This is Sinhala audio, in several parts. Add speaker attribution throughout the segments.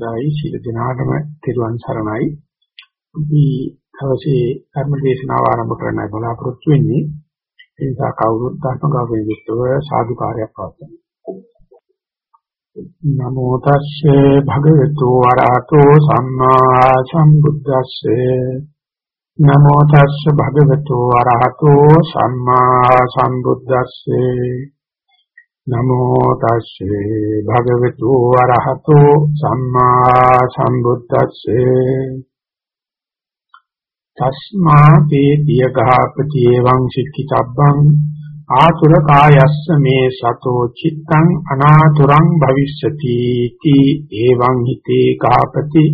Speaker 1: අවසරයි සීල දිනාගම තෙරුවන් සරණයි. අපි දවසේ ධර්ම දේශනාව ආරම්භ කරන්නයි බලාපොරොත්තු වෙන්නේ. ඒ නිසා කවුරුත් ධර්මගාවෙන් යුක්තව සාදුකාරයක් පවත්වමු. නමෝ තස්සේ භගවතු වරහතෝ සම්මා සම්බුද්දස්සේ නමෝ තස්සේ භගවතු වරහතෝ සම්මා සම්බුද්දස්සේ නමෝ තස්සේ භගවතු වරහතෝ සම්මා සම්බුද්දස්සේ. තස්මා තේ පියඝාපති එවං සික්ඛිතබ්බං ආතුර කායස්ස මේ සතෝ චිත්තං අනාතුරං භවිෂ්‍යති තී එවං හිතේ කාපති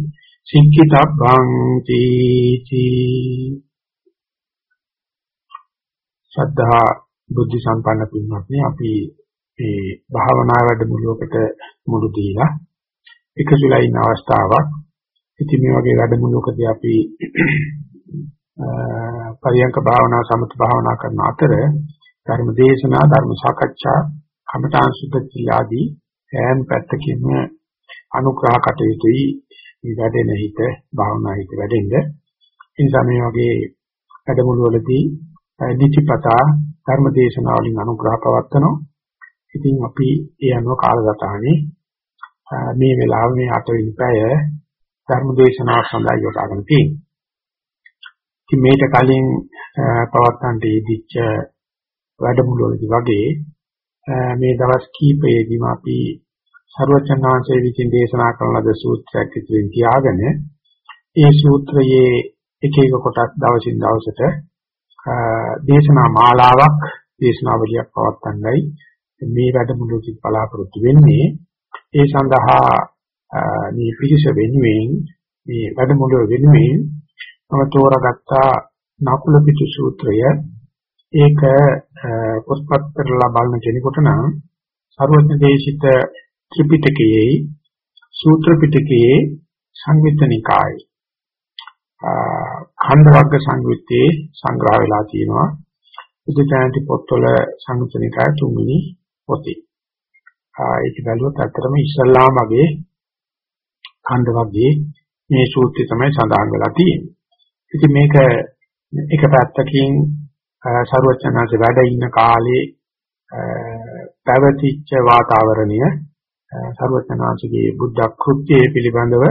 Speaker 1: සික්ඛිතබ්බං තීති. ශ්‍රද්ධා බුද්ධ සම්පන්න පින්වත්නි අපි මේ භාවනා වැඩමුළුවකට මුළු දීලා එකතුලා ඉන්න අවස්ථාවක්. ඉතින් මේ වගේ වැඩමුළුවකදී අපි පරියංක භාවනා සමත භාවනා කරන අතර ධර්ම දේශනා ධර්ම සාකච්ඡා කමඨාන් සුද්ධ ආදී හැම පැත්තකින්ම අනුග්‍රහ කටයුතුයි මේ වැඩෙන හිත භාවනා හිත වැඩෙන්න. ඒ නිසා මේ වගේ වැඩමුළු වලදී නිතිපතා ධර්ම දේශනා වලින් අනුග්‍රහ පවත්වනවා. ඉතින් අපි ඒ අනුව කාලගතහනේ මේ වෙලාව මේ 8 වෙනි පැය ධර්ම දේශනාවක් සඳහා යොදාගෙන තියෙනවා. ඉතින් මේට කලින් පවත්තන්ට ඉදිච්ච වැඩමුළුවේදී වගේ මේ දවස් කීපයේදීම අපි ਸਰවචනාංශයේ විසින් දේශනා කරන ලද සූත්‍රයක් ඉදිරියෙන් තියාගෙන ඒ සූත්‍රයේ එක එක කොටස් දවසින් දවසට දේශනා මාලාවක් දේශනාවලියක් පවත්වන්නයි මේ වැඩමුළුවකින් බලාපොරොත්තු වෙන්නේ. ඒ සඳහා මේ පිරිස වෙනුවෙන් මේ වැඩමුළුව වෙනුවෙන් මම තෝරාගත්ත නකුල පිටු සූත්‍රය. ඒක පොත්පත් කරලා බලන කෙනෙකුට නම් සර්වඥ දේශිත ත්‍රිපිටකයේ සූත්‍ර පිටකයේ සංවිතනිකායි. ඛණ්ඩ වර්ග සංයුත්තේ සංග්‍රහ වෙලා තියෙනවා. බුද්ධ පොත්වල සංවිතනිකාය තුන්වෙනි පොතේ. ඒක බැලුවොත් ඇත්තටම ඉස්ලාම වගේ ඛණ්ඩ වගේ මේ සූත්‍රය තමයි සඳහන් වෙලා තියෙන්නේ. ඉතින් මේක එක පැත්තකින් සරුවචනාංශ වැඩ ඉන්න කාලේ පැවතිච්ච වාතාවරණය සරුවචනාංශගේ බුද්ධ කෘත්‍යයේ පිළිබඳව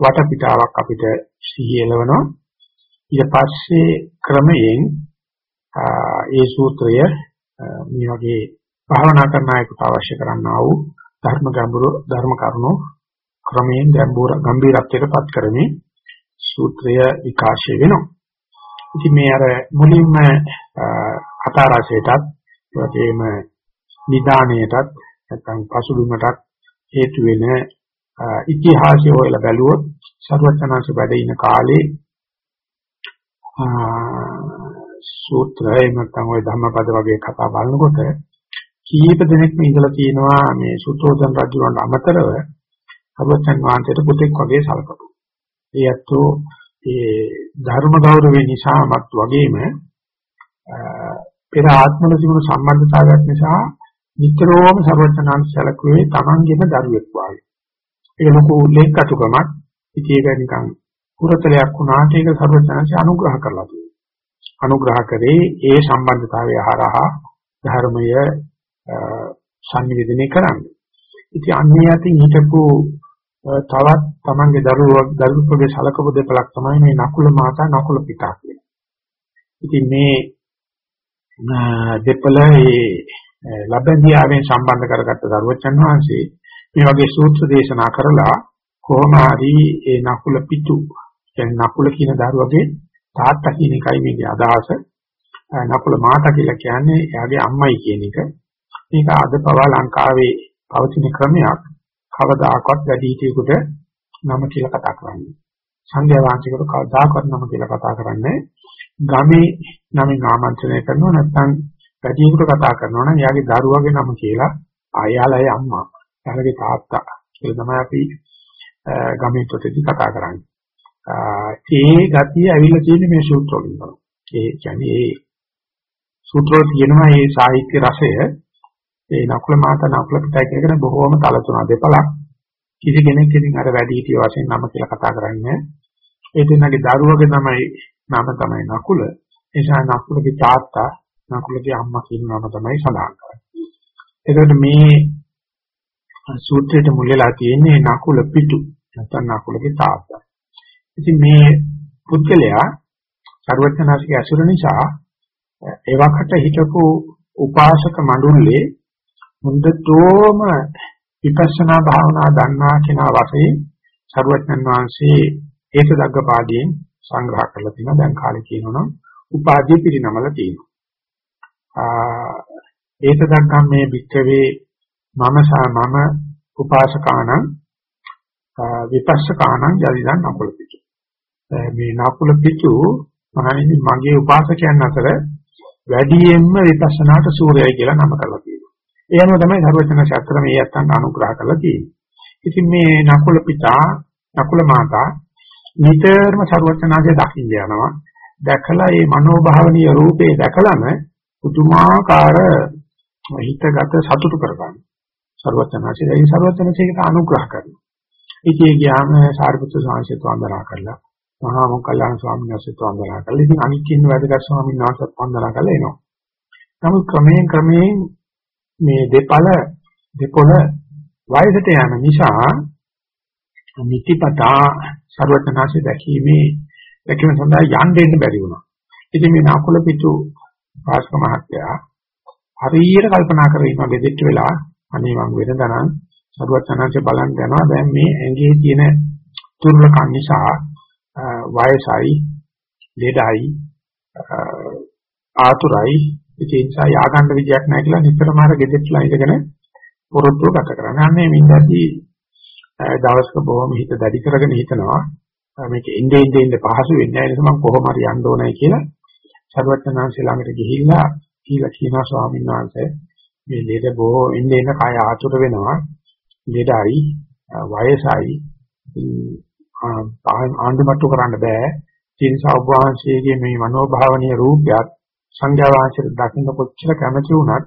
Speaker 1: වටපිටාවක් අපිට සිහියලවනවා. ඊට පස්සේ ක්‍රමයෙන් ඒ සූත්‍රය මේ වගේ භාවනා කරන අයෙකුට අවශ්‍ය කරන්නා වූ ධර්ම ගැඹුරු ධර්ම කරුණු ක්‍රමයෙන් ගැඹුරු ගම්භීරත්වයටපත් කරමින් සූත්‍රය විකාශය වෙනවා. ඉතින් මේ අර මුලින්ම අතාරසයටත් ඒවැගේම නිදාණයටත් නැත්නම් පසුබිමටත් හේතු වෙන ඉතිහාසය හොයලා බැලුවොත් සර්වඥාන්ස වැඩ ඉන කාලේ සූත්‍රය නැත්නම් ওই ධම්මපද වගේ කතා බලනකොට කීප දෙනෙක්ම ඉඳලා තියෙනවා මේ සුතෝදන රජුන්ට අමතරව සර්වචන් වහන්සේට පුතෙක් වගේ සලකපු. ඒ ඇත්තෝ ඒ ධර්ම ගෞරවය නිසාමත් වගේම පෙර ආත්මවල තිබුණු සම්බන්ධතාවයක් නිසා නිතරම සර්වචනාංශ සැලකුවේ Tamanගෙම දරුවෙක් වගේ. ඒක ලොකු ලේකටුකමක්. ඉතින් ඒක නිකන් පුරතලයක් වුණාට ඒක සර්වචනාංශ අනුග්‍රහ කරලා තියෙනවා. අනුග්‍රහ කරේ ඒ සම්බන්ධතාවය හරහා ධර්මය සංනිවේදනය කරන්නේ. ඉතින් අන්නේ යටින් හිටපු තවත් තමන්ගේ දරුවෝ දරුවෙකුගේ සලකපු දෙපලක් තමයි මේ නකුල මාතා නකුල පිතා කියන්නේ. ඉතින් මේ දෙපළ ඒ ලබන්දියාවෙන් සම්බන්ධ කරගත්ත දරුවචන් වහන්සේ මේ වගේ සූත්‍ර දේශනා කරලා කොහොම හරි ඒ නකුල පිටු කියන්නේ නකුල කියන දරුවගේ තාත්තා කියන එකයි මේකේ අදහස. නකුල මාතා කියලා කියන්නේ එයාගේ අම්මයි කියන එක. මේක අද පවා ලංකාවේ පවතින ක්‍රමයක් කවදාකවත් වැඩි හිටියෙකුට නම කියලා කතා කරන්නේ. සංඝයා වහන්සේකට කවදාකවත් නම කියලා කතා කරන්නේ ගමේ නමින් ආමන්ත්‍රණය කරනවා නැත්නම් වැඩියෙකුට කතා කරනවා නම් එයාගේ දරුවගේ නම කියලා ආයාලයි අම්මා එයාගේ තාත්තා කියලා තමයි අපි ගමේ තොටදී කතා කරන්නේ. ඒ ගතිය ඇවිල්ලා තියෙන්නේ මේ සූත්‍ර වලින් තමයි. ඒ කියන්නේ ඒ සූත්‍රවල තියෙනවා මේ සාහිත්‍ය රසය ඒ නකුල මාත නකුල පිටයි කියන බොහෝම තල තුන දෙපලක් කිසි කෙනෙක් ඉතින් අර වැඩි හිටිය වශයෙන් නම කියලා කතා කරන්නේ ඒ දෙන්නගේ දරුවගේ තමයි නම තමයි නකුල. ඒ නිසා නකුලගේ තාත්තා නකුලගේ අම්මා කියන නම තමයි සඳහන් කරන්නේ. එතකොට මේ සූත්‍රයට මුල් වෙලා තියෙන්නේ නකුල පිටු නැත්නම් නකුලගේ තාත්තා. ඉතින් මේ පුද්ගලයා ਸਰවඥාසික ඇසුර නිසා ඒ වකට හිටපු උපාසක මඬුල්ලේ හොඳටම විපස්සනා භාවනා දන්නා කෙනා වශයෙන් සරුවචන් වහන්සේ ඒක දග්ගපාදයෙන් සංග්‍රහ කරලා තිනවා දැන් කාලේ කියනවනම් උපාධිය පිරිනමල තියෙනවා. ඒක දක්ගම් මේ වික්කවේ මම සා මම උපාසකාණං විපස්සකාණං යදිදන් නකුල පිටු. මේ නකුල පිටු මහණෙනි මගේ උපාසකයන් අතර වැඩියෙන්ම විපස්සනාට සූර්යයි කියලා නම කරලා තියෙනවා. ඒ අනුව තමයි සර්වචන ශාස්ත්‍ර මේ යත්තන්ට අනුග්‍රහ කරලා තියෙන්නේ. ඉතින් මේ නකුල පිතා නකුල මාතා නිතරම සර්වචනාගේ දකින්න යනවා. දැකලා මේ මනෝභාවනීය රූපේ දැකලම පුදුමාකාර හිතගත සතුටු කරගන්න. සර්වචනාසේ ඒ සර්වචනසේකට අනුග්‍රහ කරනවා. ඉතින් ගියාම සාරිපුත්‍ර ස්වාමීන් වහන්සේ කරලා මහා මොකල්ලාන ස්වාමීන් වහන්සේ වන්දනා කළා. ඉතින් අනිත් කින්න වැඩගත් ස්වාමීන් වහන්සේත් වන්දනා කළා එනවා. නමුත් ක්‍රමයෙන් ක්‍රමයෙන් මේ දෙපළ දෙපොළ වයසට යන නිසා නිතිපතා ਸਰවඥාසි දැකීමේ දැකීම සඳහා යන්න දෙන්න බැරි වුණා. ඉතින් මේ නාකොල පිටු පාස්ක මහත්තයා හරියට කල්පනා කරගෙන බෙදෙච්ච වෙලා අනේ මම වෙනදනම් ਸਰවඥාසි බලන් යනවා දැන් මේ ඇඟේ තියෙන දුර්ලකම් නිසා වයසයි, ලෙඩයි ආතුරයි ඒ නිසා යාගන්න විදියක් නැහැ කියලා නිතරම අර ගෙදෙට්ලා ඉඳගෙන පොරොත්තුව ගත කරන්නේ. අන්නේ මින්දදී දවසක බොහොම හිත දැඩි කරගෙන හිතනවා. මේක ඉnde ඉnde ඉnde පහසු වෙන්නේ නැහැ. නේද මම කොහොම හරි යන්න ඕනයි කියලා සර්වඥාන්සේ ළඟට ගිහිල්ලා කියලා කියනවා ස්වාමීන් වහන්සේ. මේ ලෙඩ බොහෝ ඉnde ඉන්න කය ආතුර වෙනවා. ලෙඩයි වයසයි. ආණ්ඩුමට්ටු කරන්න බෑ. ඒ නිසා ඔබ වහන්සේගේ මේ මනෝභාවනීය රූපයත් සංඝයා වහන්සේට දකින්න කොච්චර කැමති වුණත්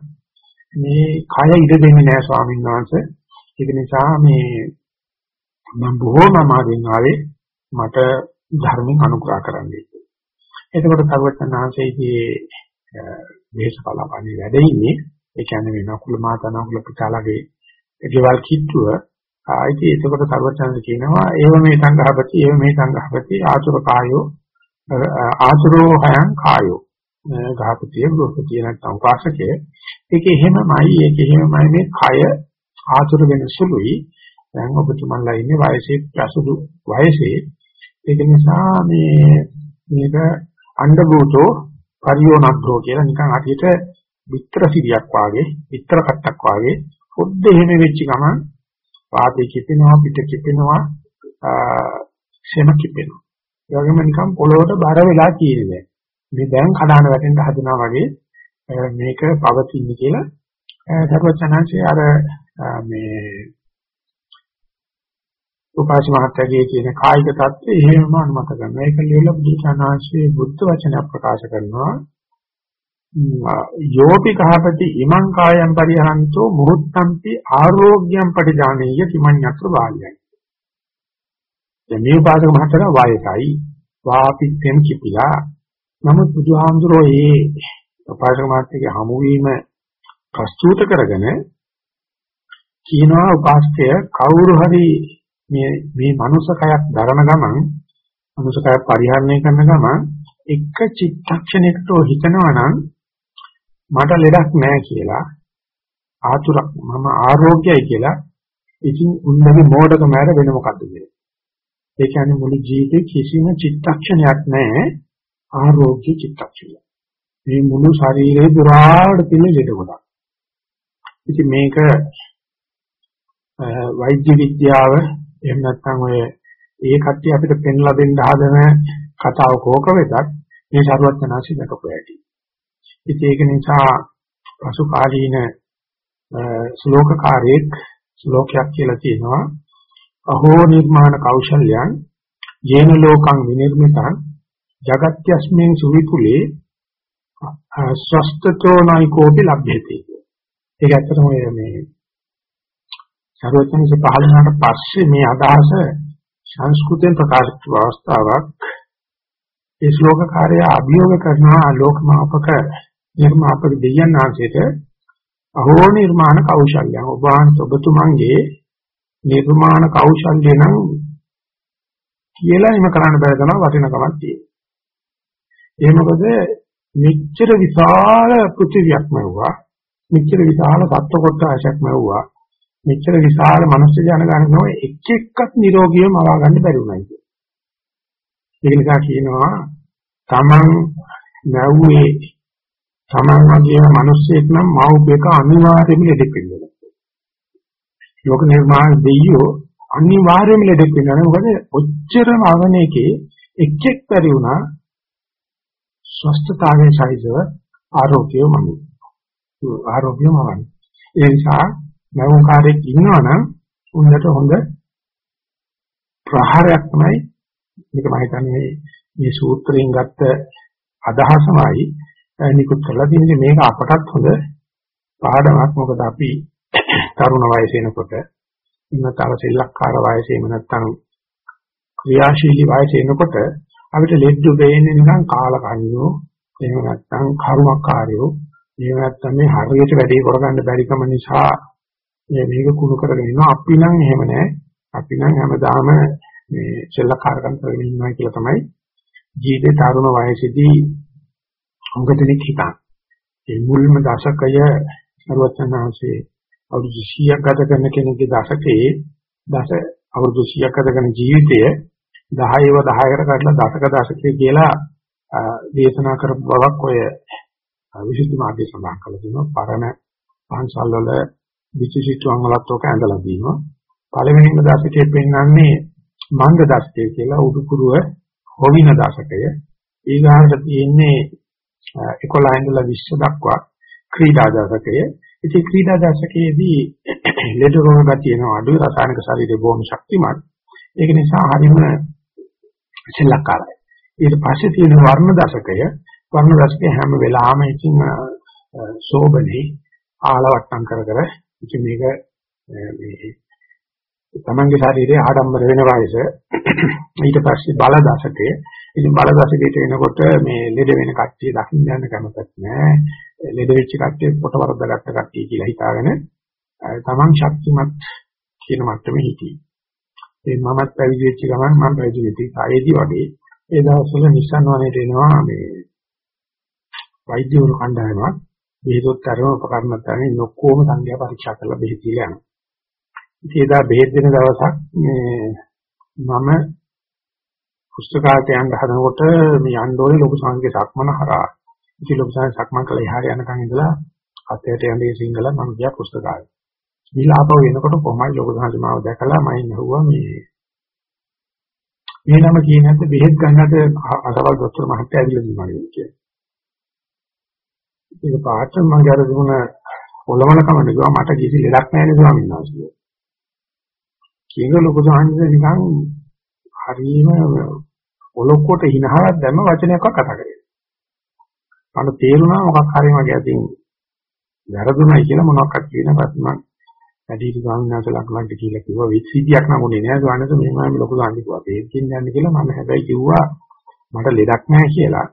Speaker 1: මේ කය ඉඩ දෙන්නේ නැහැ ස්වාමීන් වහන්සේ. ඒක නිසා මේ මම බොහෝම අමාරුවෙන් ආවේ මට ධර්මයෙන් අනුග්‍රහ කරන්න. එතකොට සර්වඥාන්සේගේ දේශපාලනයේ වැඩ ඉන්නේ ඒ කියන්නේ මේ නකුල මාතා නකුල පිටාලගේ ගෙවල් කිට්ටුව. ආයිති එතකොට සර්වඥාන්සේ කියනවා ඒව මේ සංඝහපති ඒව මේ සංඝහපති ආතුර කායෝ ආතුරෝ හයං කායෝ. ගහපතිය ගෘහපතිය නැත්නම් උපාසකය. ඒක එහෙමමයි ඒක එහෙමමයි මේ කය ආතුර වෙන සුළුයි. දැන් ඔබතුමන්ලා ඉන්නේ වයසේ ප්‍රසුදු වයසේ. ඒක නිසා මේ මේක අණ්ඩභූතෝ පරියෝනග්‍රෝ කියලා නිකන් අටියට විතර සිරියක් වාගේ විතර කට්ටක් වාගේ පොඩ්ඩ එහෙම වෙච්ච ගමන් පාදේ කිපෙනවා පිට කිපෙනවා ශෙම කිපෙනවා. ඒ වගේම නිකන් පොළොවට බර වෙලා තියෙන්නේ. මේ දැන් කඩාන වැටෙන්න හදනවා වගේ මේක පවතින්නේ කියලා සර්වචනංශය අර මේ උපාසි මහත්තයාගේ කියන කායික தත්ත්වය එහෙමම අනුමත කරනවා. ඒක ලියලා බුදුචානංශයේ බුද්ධ වචන ප්‍රකාශ කරනවා. යෝපි කහපති ඉමං කායම් පරිහරන්තෝ මුහුත්තම්පි ආරෝග්‍යම් පටිජානීය කිමඤ්ඤත්‍ර වාලියයි. දැන් මේ උපාසක මහත්තයා වායසයි වාපිත්තෙන් කිපිලා නමුත් බුදුහාමුදුරෝ මේ ප්‍රපාශක මාත්‍යගේ හමු වීම ප්‍රස්තුත කරගෙන කියනවා උපාස්කය කවුරු හරි මේ මේ මනුෂ්‍ය කයක් දරන ගමන් මනුෂ්‍ය කයක් පරිහරණය කරන ගමන් එක චිත්තක්ෂණයකට හිතනවා නම් මට ලෙඩක් නැහැ කියලා ආතුරක් මම ආරෝග්‍යයි කියලා ඉතින් උන්නගේ මෝඩකම ඇර වෙන මොකද්ද කියන්නේ ඒ කියන්නේ මුළු ජීවිතේ කිසිම චිත්තක්ෂණයක් නැහැ ආරෝග්‍ය චිත්තක්ෂණය. මේ මුළු ශරීරේ පුරාවට තියෙන ලෙඩ ගොඩක්. ඉතින් මේක වෛද්‍ය විද්‍යාව එහෙම නැත්නම් ඔය ඒ කට්ටිය අපිට පෙන්ලා දෙන්න හදන කතාව කෝක වෙතත් මේ ਸਰවඥාසි දක්වපු ඇති. ඉතින් ඒක නිසා පසු කාලීන ශ්ලෝකකාරයෙක් ශ්ලෝකයක් කියලා තියෙනවා අහෝ නිර්මාණ කෞශල්‍යං යේන ලෝකං විනිර්මිතං జగත්‍යස්මෙන් සුවිපුලේ ස්වස්තතෝ නයිකෝපි ලබ්ධේති. ඒක ඇත්තටම මේ සර්වඥන්සේ පහළ වුණාට පස්සේ මේ අදහස සංස්කෘතියෙන් ප්‍රකාශිත අවස්ථාවක් ඒ ශ්ලෝකකාරය අභියෝග කරනවා ලෝකමාපක නිර්මාපක දෙයයන් ආංශයට අහෝ නිර්මාණ කෞශල්‍ය ඔබ ඔබතුමන්ගේ නිර්මාණ කෞශල්‍ය නම් කියලා එම කරන්න බැහැ තමයි වටිනකමක් තියෙන්නේ. ඒ මොකද මෙච්චර විශාල පෘථිවියක් මැව්වා. මෙච්චර විශාල සත්ව කොටසක් මැව්වා. මෙච්චර විශාල මනුස්ස ජනගහනකම එක් එක්කත් නිරෝගීව මවා ගන්න බැරි වුණා කියන්නේ. ඒක නිසා කියනවා තමන් නැව්වේ තමන් වගේ මිනිස්සෙක් නම් මව්බේක අනිවාර්යයෙන්ම ලෙඩෙක් වෙනවා. ලෝක නිර්මාණ දෙයියෝ අනිවාර්යයෙන්ම ලෙඩෙක් වෙනවා. මොකද ඔච්චරම අවනේකේ එක් එක් පරි වුණා ස්වස්ථතාවයේ සහිතව ආරෝග්‍යය මනි. ආරෝග්‍යය මවන්නේ. ඒ නිසා නැවුම් කාර්යයක් ඉන්නවනම් උන්නට හොඳ ප්‍රහාරයක් තමයි මේක මම හිතන්නේ මේ සූත්‍රයෙන් ගත්ත අදහසමයි නිකුත් කරලා තියෙන්නේ මේක අපටත් හොඳ පාඩමක් මොකද අපි තරුණ වයසේනකොට ඉන්නතර සෙල්ලක්කාර වයසේ එහෙම නැත්නම් ක්‍රියාශීලී වයසේනකොට අපිට ලෙඩ වෙන්නේ නිකන් කාලකන්නියෝ එහෙම නැත්නම් කර්මකාරයෝ එහෙම නැත්නම් මේ හරියට වැඩේ කරගන්න බැරිකම නිසා මේ මේක කුණු කරගෙන ඉන්නවා අපි නම් එහෙම නැහැ අපි නම් හැමදාම මේ සෙල්ලක්කාරකම් කරගෙන ඉන්නවා කියලා තමයි ජීවිතේ තරුණ වයසේදී හුඟදෙනෙක් හිතන්නේ. ඒ මුල්ම දශකය සර්වඥාන්සේ අවුරුදු 100ක් ගත කරන කෙනෙකුගේ දශකයේ දස අවුරුදු 100ක් ගත කරන ජීවිතය 10ව 10කට කඩලා දශක දශකයේ කියලා දේශනා කරපු බවක් ඔය විශේෂ මාර්ගය සඳහන් කරලා තියෙනවා. පරණ පන්සල් වල විචිසිතුන් වලත් ඔක ඇඳලා දිනවා. පළවෙනිම දශකයේ පෙන්වන්නේ මන්ද දශකය කියලා උඩුකුරුව හොවින දශකය. ඊගාට තියෙන්නේ 11 ඉඳලා 20 දක්වා ක්‍රීඩා දශකය. ඉතින් ක්‍රීඩා දශකයේදී ලෙඩ රෝග ගතියන අඩු රසායනික ශරීරය බොහොම ශක්තිමත්. ඒක නිසා හරිම සෙල්ලක්කාරයි. ඊට පස්සේ තියෙන වර්ණ දශකය වර්ණ දශකයේ හැම වෙලාවෙම ඉතින් සෝබනේ ආලවට්ටම් කර කර ඉතින් මේක මේ තමන්ගේ ශරීරයේ ආඩම්බර වෙන වයස. ඊට පස්සේ බල දශකයේ ඉතින් බල දශකයට එනකොට මේ ලෙඩ වෙන කට්ටිය දකින්න යන කැමතිත් නෑ. ලෙඩ වෙච්ච කට්ටිය පොට වරද්දාගත්ත කට්ටිය කියලා හිතාගෙන තමන් ශක්තිමත් කියන මට්ටමේ හිටියේ. ඒ මමත් පැවිදි වෙච්ච ගමන් මම පැවිදි වෙච්ච කායේදී වගේ ඒ දවස්වල නිසන් වනේට එනවා මේ වෛද්‍යවරු කණ්ඩායමක් බෙහෙතොත් තරම උපකරණ ගන්න ඔක්කොම සංඛ්‍යා පරීක්ෂා කරලා බෙහෙත් දීලා යනවා. ඉතින් එදා බෙහෙත් දෙන දවසක් මේ මම පුස්තකාලයට යන්න හදනකොට මේ යන්න ඕනේ ලොකු සංඛ්‍යා සක්මන හරහා. ඉතින් ලොකු සංඛ්‍යා සක්මන් කළා එහාට යනකන් ඉඳලා අතයට යන්නේ සිංගල මම ගියා පුස්තකාලේ. ගිහලා ආපහු එනකොට කොහමයි ලොකු සංඛ්‍යා මාව දැකලා මම ඇහුවා මේ මේ නම කියන හැට බෙහෙත් ගන්නට අසවල් දොස්තර මහත්තයා ඇවිල්ලා දුන්නා කියලා. ඒක පාට මම අර දුන ඔලවන කමන්න ගියා මට කිසි ලෙඩක් නැහැ නේ ස්වාමීන් වහන්සේ. කියන ලොකු සාහිත්‍ය නිකන් හරියම ඔලොක්කොට හිනහවක් දැම්ම වචනයක්වත් කතා කරේ. මට තේරුණා මොකක් හරි මගේ අතින් වැරදුණයි කියලා මොනවක්වත් කියනවත් මම වැඩිහිටි ස්වාමීන් වහන්සේ ලක්ලන්ට කියලා කිව්වා විශ්ීතියක් නම් උනේ නෑ ස්වාමීන් වහන්සේ මේ මම ලොකු සාහිත්‍ය කිව්වා. ඒක කියන්නේ කියලා මම හැබැයි කිව්වා මට ලෙඩක් නැහැ කියලා.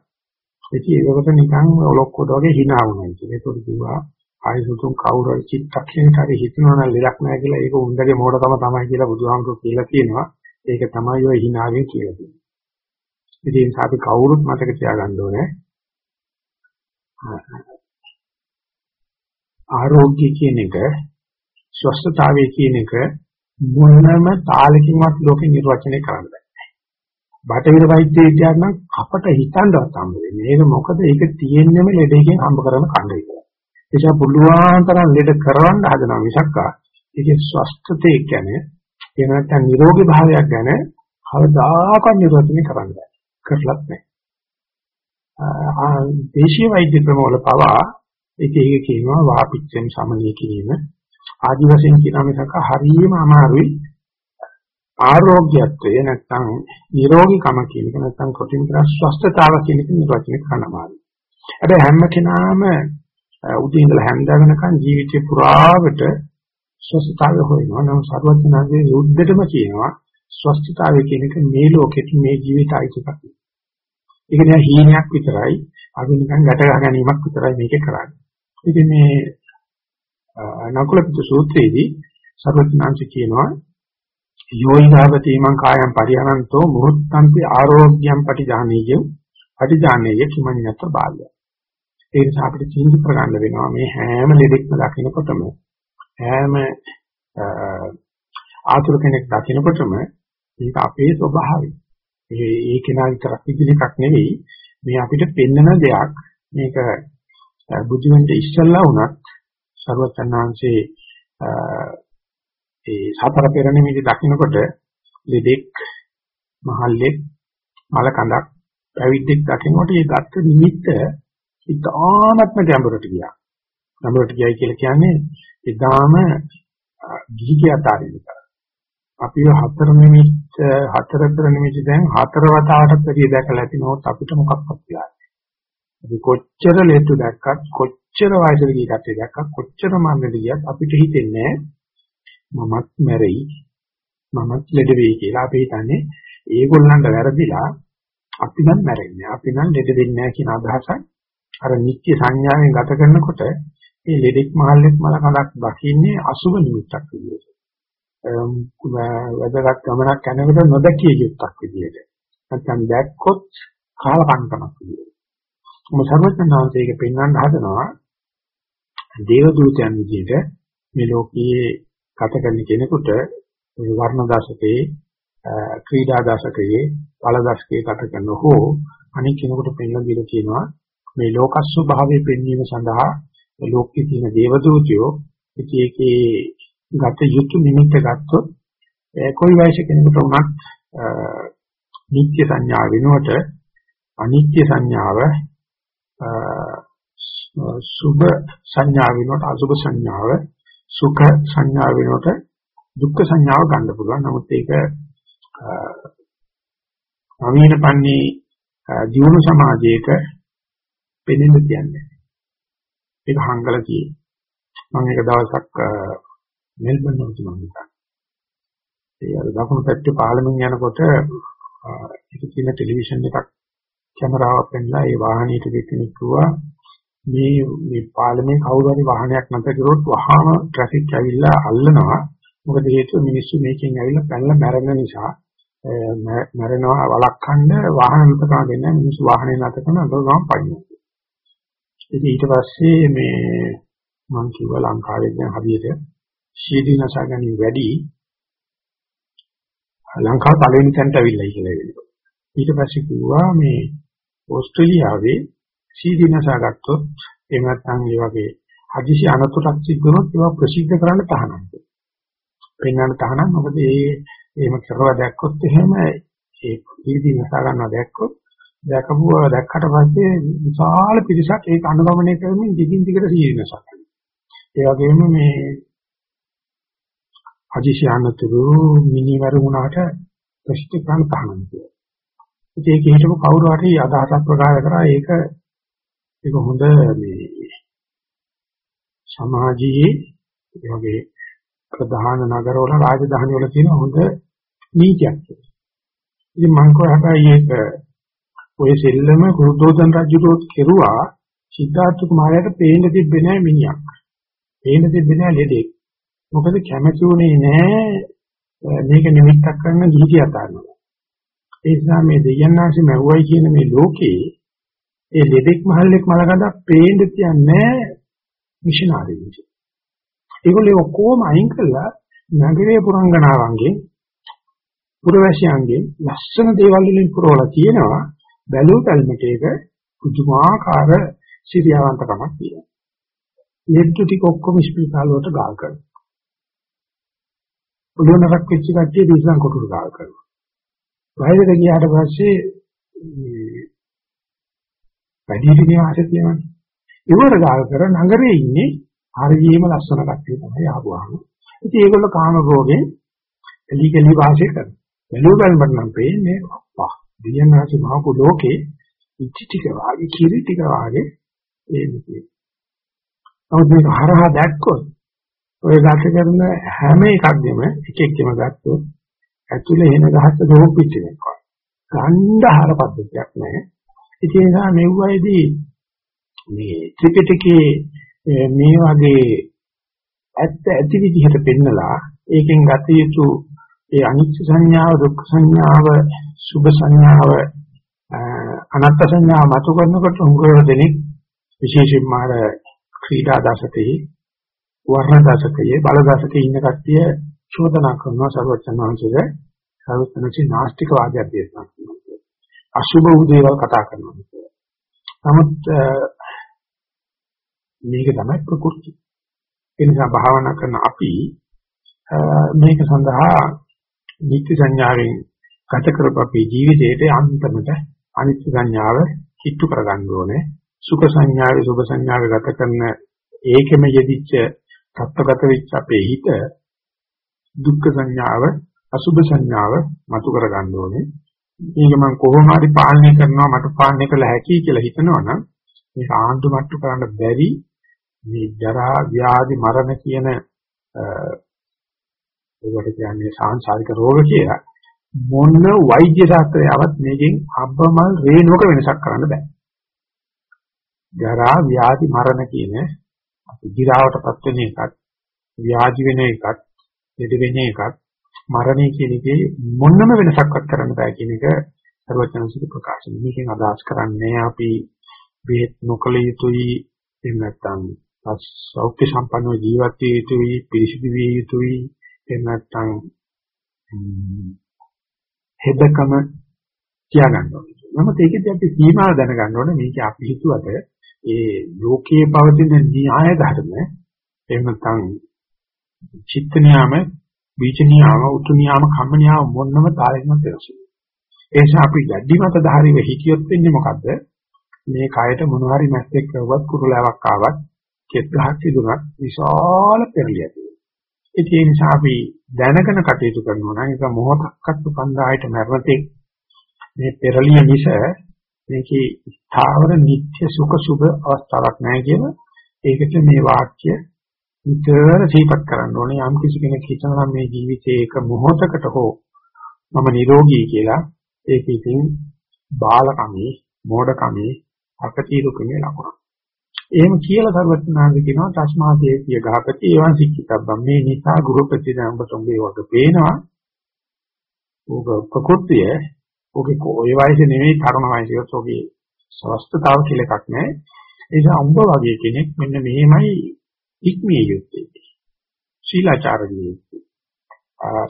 Speaker 1: ඉතින් ඒකට නිකන් ඔලොක්කොට වගේ hina වුණා ඉතින් ඒකට කිව්වා ආයසුතුන් කවුරු හරි චිත්තක්ෂණයට හරි හිතනවා නම් ලෙඩක් නැහැ කියලා ඒක උන්දගේ මොඩකම තමයි කියලා බුදුහාමුදුරුවෝ කියලා කියනවා ඒක තමයි ඔය hinaවෙන් කියලා තියෙන්නේ ඉතින් අපි කවුරුත් මතක තියාගන්න ඕනේ ආරෝග්‍ය කියන එක ස්වස්ථතාවය කියන එක මොනම තාලකින්වත් ලෝකෙ නිර්වචනය කරන්න බෑ බටහිර වෛද්‍ය විද්‍යාව නම් අපට හිතන්නවත් හම්බ වෙන්නේ. ඒක මොකද ඒක තියෙන්නම ලෙඩකින් හම්බ කරන කණ්ඩ විතරයි. ඒ නිසා පුළුවන් තරම් ලෙඩ කරවන්න හදනවා මිසක් ඒකේ ස්වස්ථතේ කියන්නේ එහෙම නැත්නම් නිරෝගී භාවයක් ගැන කවදාකවත් නිර්වචනය කරන්න බෑ. කරලත් නැහැ. ආ දේශීය වෛද්‍ය ක්‍රමවල පවා ඒක ඒක කියනවා වාපිච්චෙන් සමනය කිරීම ආදි වශයෙන් කියන මිසක හරියම අමාරුයි ආරෝග්‍යත්වය නැත්නම් නිරෝගීකම කියන එක නැත්නම් කොටින් කියන ස්වස්ථතාව කියන එක නිර්වචනය කරන්න අමාරුයි. හැබැයි හැම කෙනාම උදේ ඉඳලා හැන්ද වෙනකන් ජීවිතේ පුරාවට ස්වස්ථතාවය හොයනවා. නම් සර්වඥාගේ යුද්ධෙටම කියනවා ස්වස්ථතාවය කියන එක මේ ලෝකෙට මේ ජීවිතය අයිතිකක්. ඒක නෑ හීනයක් විතරයි. අපි නිකන් ගැට ගහ ගැනීමක් විතරයි මේකේ කරන්නේ. ඉතින් මේ නකුලපිට සූත්‍රයේදී සර්වඥාන්සේ කියනවා යෝයිනාවති මං කායම් පරිහරන්තෝ මුහුත්තන්ති ආරෝග්‍යම් පටිජානීය පටිජානීය කිමනිනත බාල්‍ය. ඒ නිසා අපිට චින්ත ප්‍රගන්න වෙනවා මේ හැම ලෙඩෙක්ම දකිනකොටම හැම ආතුර කෙනෙක් දකිනකොටම මේක අපේ ස්වභාවය. ඒ ඒ කෙනා විතරක් ඉදිරි එකක් නෙවෙයි මේ අපිට පෙන්නන දෙයක් මේක බුද්ධිමන්ට ඉස්සල්ලා වුණත් ਸਰවචන්නාංශේ ඒ සතර පෙර නිමිති දකින්නකොට ලෙඩෙක් මහල්ලෙක් මල කඳක් පැවිද්දෙක් දකින්නකොට ඒ ගත්ත නිමිත්ත ඉතාමත්ම ගැඹුරට ගියා. ගැඹුරට ගියයි කියලා කියන්නේ එදාම ගිහි අතාරින්න කරා. අපි හතර නිමිත්ත හතර පෙර නිමිති දැන් හතර වතාවටත් වැඩි දැකලා තිනොත් අපිට මොකක්වත් කියලා. අපි කොච්චර ලෙඩු දැක්කත් කොච්චර වයසට ගිය කට්ටිය දැක්කත් කොච්චර මන්දට ගියත් අපිට හිතෙන්නේ මමත් මැරෙයි මමත් ලෙඩ වෙයි කියලා අපි හිතන්නේ ඒගොල්ලන්ට වැරදිලා අපි නම් මැරෙන්නේ අපි නම් ලෙඩ වෙන්නේ නැහැ කියන අදහසක් අර නිත්‍ය සංඥාවෙන් ගත කරනකොට මේ ලෙඩෙක් මහල්ලෙක් මල කඳක් දකින්නේ අසුබ නිමිත්තක් විදියට. වැදගත් ගමනක් යනකොට නොදකිය යුක්තක් විදියට. නැත්නම් දැක්කොත් කාලකන්කමක් විදියට. මොකද සර්වඥාන්සේක පෙන්වන්න හදනවා දේව දූතයන් විදියට මේ ලෝකයේ ගත කරන කෙනෙකුට වර්ණ දශකයේ ක්‍රීඩා දශකයේ බල දශකයේ ගත කරන හෝ අනික් කෙනෙකුට පෙන්වන දීලා කියනවා මේ ලෝක ස්වභාවය පෙන්වීම සඳහා ලෝකයේ තියෙන දේව දූතයෝ ඒකේ ගත යුතු නිමිත්ත ගත්තොත් කොයි වයස කෙනෙකුට වුණත් නිත්‍ය සංඥා වෙනුවට අනිත්‍ය සංඥාව සුභ සංඥා වෙනකොට අසුභ සංඥාව සුඛ සංඥා වෙනකොට දුක්ඛ සංඥාව ගන්න පුළුවන්. නමුත් ඒක නවීන පන්නේ ජීවන සමාජයක පෙනෙන්න තියන්නේ. ඒක හංගල කියේ. මම එක දවසක් මෙල්බන් වලට මම හිතා. ඒ අර දකුණු පැත්තේ පාර්ලිමේන්තු යනකොට ඒක තියෙන ටෙලිවිෂන් එකක් කැමරාවක් පෙන්නලා ඒ වාහනයට දෙකෙනෙක් කිව්වා මේ මේ පාලමේ කවුරු හරි වාහනයක් නැතර කරොත් වහාම ට්‍රැෆික් ඇවිල්ලා අල්ලනවා. මොකද හේතුව මිනිස්සු මේකෙන් ඇවිල්ලා පැනලා මැරෙන නිසා මැරෙනවා වළක්වන්න වාහන නැතකම දෙන්නේ මිනිස්සු වාහනේ නැත කරන අඳුරගම පයින්නවා. ඉතින් ඊට පස්සේ මේ මම කිව්වා ලංකාවේ දැන් හරියට ශීදීනසගණි වැඩි. ලංකාව පළවෙනි තැනට ඇවිල්ලා කියලා වෙනවා ඊට පස්සේ කිව්වා මේ ඕස්ට්‍රේලියාවේ සීදීනසා ගත්තොත් එහෙම නැත්නම් ඒ වගේ හදිසි අනතුරක් සිද්ධ වුණොත් ඒවා ප්‍රසිද්ධ කරන්න තහනම්. පෙන්වන්න තහනම් මොකද ඒ එහෙම කරලා දැක්කොත් එහෙම ඒ සීදීනසා ගන්නවා දැක්කොත් දැකපුවා දැක්කට පස්සේ විශාල පිරිසක් ඒක අනුගමනය කරමින් දිගින් දිගට සීදීනසා කරනවා. ඒ වගේම මේ හදිසි අනතුරු මිනිවරු වුණාට ප්‍රසිද්ධ කරන්න තහනම් කියලා. ඒක හිතමු කවුරු හරි අදහසක් ප්‍රකාශ කරා ඒක ඒක හොඳ මේ සමාජයේ ඒ වගේ ප්‍රධාන නගරවල රාජධානි වල තියෙන හොඳ නීතියක්. ඉතින් මම කෝ හැබැයි ඒක ඔය සෙල්ලම කුරුදෝදන් රජුට කෙරුවා සිද්ධාර්ථ කුමාරයාට පේන්න තිබ්බේ නෑ මිනිහක්. පේන්න තිබ්බේ නෑ ලෙඩෙක්. මොකද කැමති උනේ නෑ මේක නිමිත්තක් කරන ගිහිය අතාරිනවා. ඒ නිසා මේ දෙයන්නාංශ මැව්වයි කියන මේ ලෝකේ ඒ ලෙඩෙක් මහල්ලෙක් මලකඳක් පේන්න තියන්නේ මිෂනාරි විදිහට. ඒගොල්ලෝ ඔක්කොම අයින් කළා නගරේ පුරංගනාවන්ගේ පුරවැසියන්ගේ ලස්සන දේවල් වලින් පුරවලා තියෙනවා බැලුව කල්මට ඒක පුදුමාකාර සිරියාවන්තකමක් තියෙනවා. ලෙඩ ටික ඔක්කොම ස්පීකර් වලට ගාල් කරනවා. ඔළුවනක් වෙච්ච කට්ටිය දීසන් කොටුරු ගාල් කරනවා. වයසට ගියාට පස්සේ වැඩිහිටි නිවාසෙ තියෙනවානේ. ඒවර ගාල් කර නගරේ ඉන්නේ හරියම ලස්සන කට්ටිය තමයි ආවම. ඉතින් ඒගොල්ලෝ කාම භෝගේ එලි කෙලි වාසය කරනවා. බැලුවල් මට නම් පේන්නේ අප්පා. දියනාසි මහකු ලෝකේ ඉච්චි ටික වාගේ කිරි ටික වාගේ ඒ නිකේ. නමුත් මේක හරහා දැක්කොත් ඔය ගත කරන හැම එකක්ගෙම එක එකම ගත්තොත් ඇතුලේ එන ගහත් දෝප පිටිනේ වගේ. ගණ්ඩහර පද්ධතියක් නැහැ. ඒ නිසා මෙව්වයිදී මේ ත්‍රිපිටකයේ මේ වගේ ඇත්ත ඇති විදිහට පෙන්නලා ඒකෙන් ගත යුතු ඒ අනිත්‍ය සංඥාව දුක්ඛ සංඥාව සුභ සංඥාව අනාත්ම සංඥාව මතු කරනකොට උගව දෙනෙක් විශේෂයෙන්ම අර ක්‍රීඩා දශකයේ වර්ණ දශකයේ බල දශකයේ ඉන්න කට්ටිය චෝදනා කරනවා සර්වචනංශයේ සර්වචනංශී නාස්තික වාදයක් දේශනා කරනවා. අසුභ වූ දේවල් කතා කරනවා නමුත් මේක තමයි ප්‍රകൃති. ඒ නිසා භාවනා කරන අපි මේක සඳහා නිත්‍ය සංඥාවෙන් ගත කරපු අපේ ජීවිතයේ අන්තිමට අනිත්‍ය සංඥාව කිට්ටු කරගන්න ඕනේ. සුඛ සංඥාවේ සුභ සංඥාවේ ගත කරන ඒකෙම යෙදිච්ච තත්ත්වගත වෙච්ච අපේ හිත දුක්ඛ සංඥාව අසුභ සංඥාව මතු කරගන්න ඕනේ. මේක මම කොහොම හරි පාලනය කරනවා මට පාලනය කළ හැකියි කියලා හිතනවනම් මේක ආණ්ඩු මට්ටු කරන්න බැරි මේ ජරා ව්‍යාධි මරණ කියන ඒකට කියන්නේ සාංශාරික රෝග කියලා මොන වෛද්‍ය ශාස්ත්‍රයවත් මේකෙන් අබ්බමල් රේණුවක වෙනසක් කරන්න බෑ. ජරා ව්‍යාධි මරණ කියන අපි දිරාවටපත් වෙන එකත් ව්‍යාධි වෙන එකත් දෙද වෙන එකත් මරණය කියන එකේ මොනම වෙනසක්වත් කරන්න බෑ කියන එක සර්වඥාන්සික ප්‍රකාශන. මේකෙන් අදහස් කරන්නේ අපි බෙහෙත් නොකළ යුතුයි එහෙම නැත්නම් සෞඛ්‍ය සම්පන්නව ජීවත් විය යුතුයි පිරිසිදු විය යුතුයි එහෙම නැත්නම් හෙදකම තියාගන්න ඕනේ. නමුත් ඒකෙදි අපි සීමාව දැනගන්න ඕනේ මේක අපි හිතුවට ඒ ලෝකයේ පවතින න්‍යාය ධර්ම එහෙම නැත්නම් චිත්ත නියාම, බීජ නියාම, උතු නියාම, කම්ම නියාම මොනම තාලෙකින්වත් වෙනස් වෙන්නේ. ඒ නිසා අපි යද්දි මත ධාරීව හිතියොත් වෙන්නේ මොකද්ද? මේ කයට මොන හරි මැස්සෙක් කරුවත් කුරුලාවක් ආවත් කෙත් ගහක් සිදුනත් විශාල පෙරලියක්. ඒ නිසා අපි දැනගෙන කටයුතු කරනවා නම් ඒක මොහොතක්වත් උපන්දායට මරණතේ මේ පෙරලිය මිස මේකේ ස්ථාවර නිත්‍ය සුඛ සුභ අවස්ථාවක් නැහැ කියන ඒකට මේ වාක්‍ය විතර සිහිපත් කරන්න ඕනේ. යම් කිසි කෙනෙක් හිතනවා මේ ජීවිතයේ එක මොහොතකට හෝ මම නිරෝගී කියලා ඒක ඉතින් බාලකමේ මෝඩකමේ අකතිරුකමේ ලකුණක්. එහෙම කියලා සර්වඥාන්ද කියනවා තස්මාතේ කිය ගහපති ඒවන් සික්කිතබ්බම් මේ නිසා ගෘහපති දඹ තොඹේ වගේ පේනවා. ඕක ප්‍රකෘතිය ඕකේ කොයි වයසේ නෙවෙයි තරුණ වයසේවත් ඕකේ ස්වස්ථතාව කියලා එකක් නැහැ ඒ නිසා උඹ වගේ කෙනෙක් මෙන්න මෙහෙමයි ඉක්මිය යුත්තේ ශීලාචාර වියුත්තේ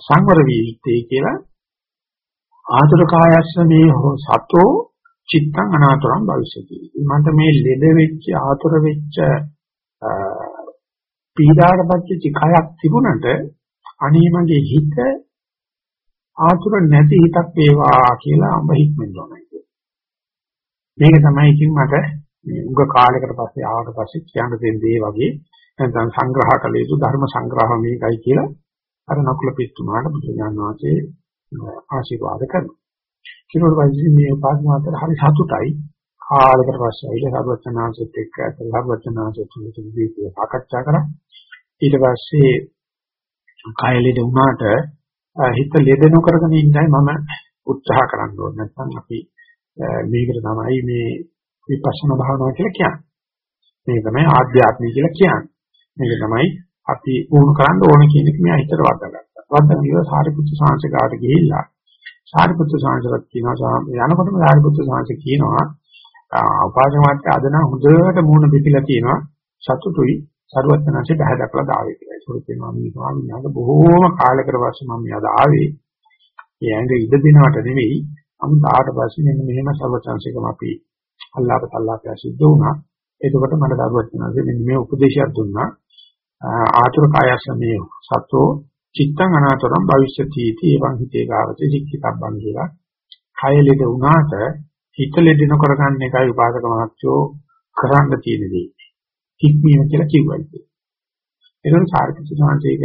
Speaker 1: සංවර වියුත්තේ කියලා ආතුර කායස්ස මේ සතෝ චිත්තං අනාතරං භවිෂති. මන්ට මේ ලෙඩ වෙච්ච ආතුර වෙච්ච පීඩාවටපත් වෙච්ච කයක් තිබුණට අනේ මගේ හිත ආතුර නැති හිතක් වේවා කියලා අඹ හික්මෙන්න ඕනයි. මේක තමයි ඉතින් මට උග කාලයකට පස්සේ ආවට පස්සේ කියන්න දෙන දේ වගේ නැත්නම් සංග්‍රහ කළ යුතු ධර්ම සංග්‍රහ මේකයි කියලා අර නකුල පිටුමාට බුදුන් වහන්සේ ආශිර්වාද කරනවා. කිනෝර වයිසි මේ උපාසනාතර හරි සතුටයි. කාලයකට පස්සේ ඇවිල්ලා සර්වචනාංශෙත් එක්ක සර්වචනාංශෙත් තුනදී සාකච්ඡා කරා. ඊට පස්සේ කය ලෙඩ වුණාට හිත ලෙඩ නොකරගෙන ඉන්නයි මම උත්සාහ කරන්න ඕනේ. නැත්නම් අපි මේකට තමයි මේ විපස්සනා භාවනාව කියලා කියන්නේ. මේක තමයි ආධ්‍යාත්මික කියලා කියන්නේ. මේක තමයි අපි වුණ කරන්න ඕන කියන එක මෙයා හිතට වදගත්තා වදගෙන ඉවර සාරිපුත්‍ර සාංශකාට ගිහිල්ලා සාරිපුත්‍ර සාංශරත් කියනවා යනකොටම සාරිපුත්‍ර සාංශ කියනවා උපාසක මාත්‍ය අද නම් හොඳට මූණ පිටිලා තියෙනවා සතුටුයි සරුවත්තරන්සේ බහැ දක්ලා දාවේ කියලා. ඒක කියනවා මේ ස්වාමීන් වහන්සේ බොහෝම කාලයකට පස්සේ මම යද ආවේ. ඒ ඇඟ ඉඩ දෙනවට නෙවෙයි අමුත් ආවට පස්සේ මෙන්න මෙහෙම සරුවත්තරන්සේකම අපි අල්ලාහ් තල්ලාහ් සිද්ධ වුණා. එතකොට මට සරුවත්තරන්සේ මෙන්න මේ උපදේශයක් දුන්නා. ආතුර කායසමේ සතෝ චිත්තං අනාතරම් භවිෂ්‍යති इति එවං හිතේ ගාවතේ සික්කිතබ්බන් කියලා. කය ලෙඩ වුණාට හිත ලෙඩ නොකරගන්න එකයි උපාසක මහත්වෝ කරන්න තියෙන දේ. හික්මීම කියලා කිව්වයි. ඒකෙන් සාර්ථක සාංශයක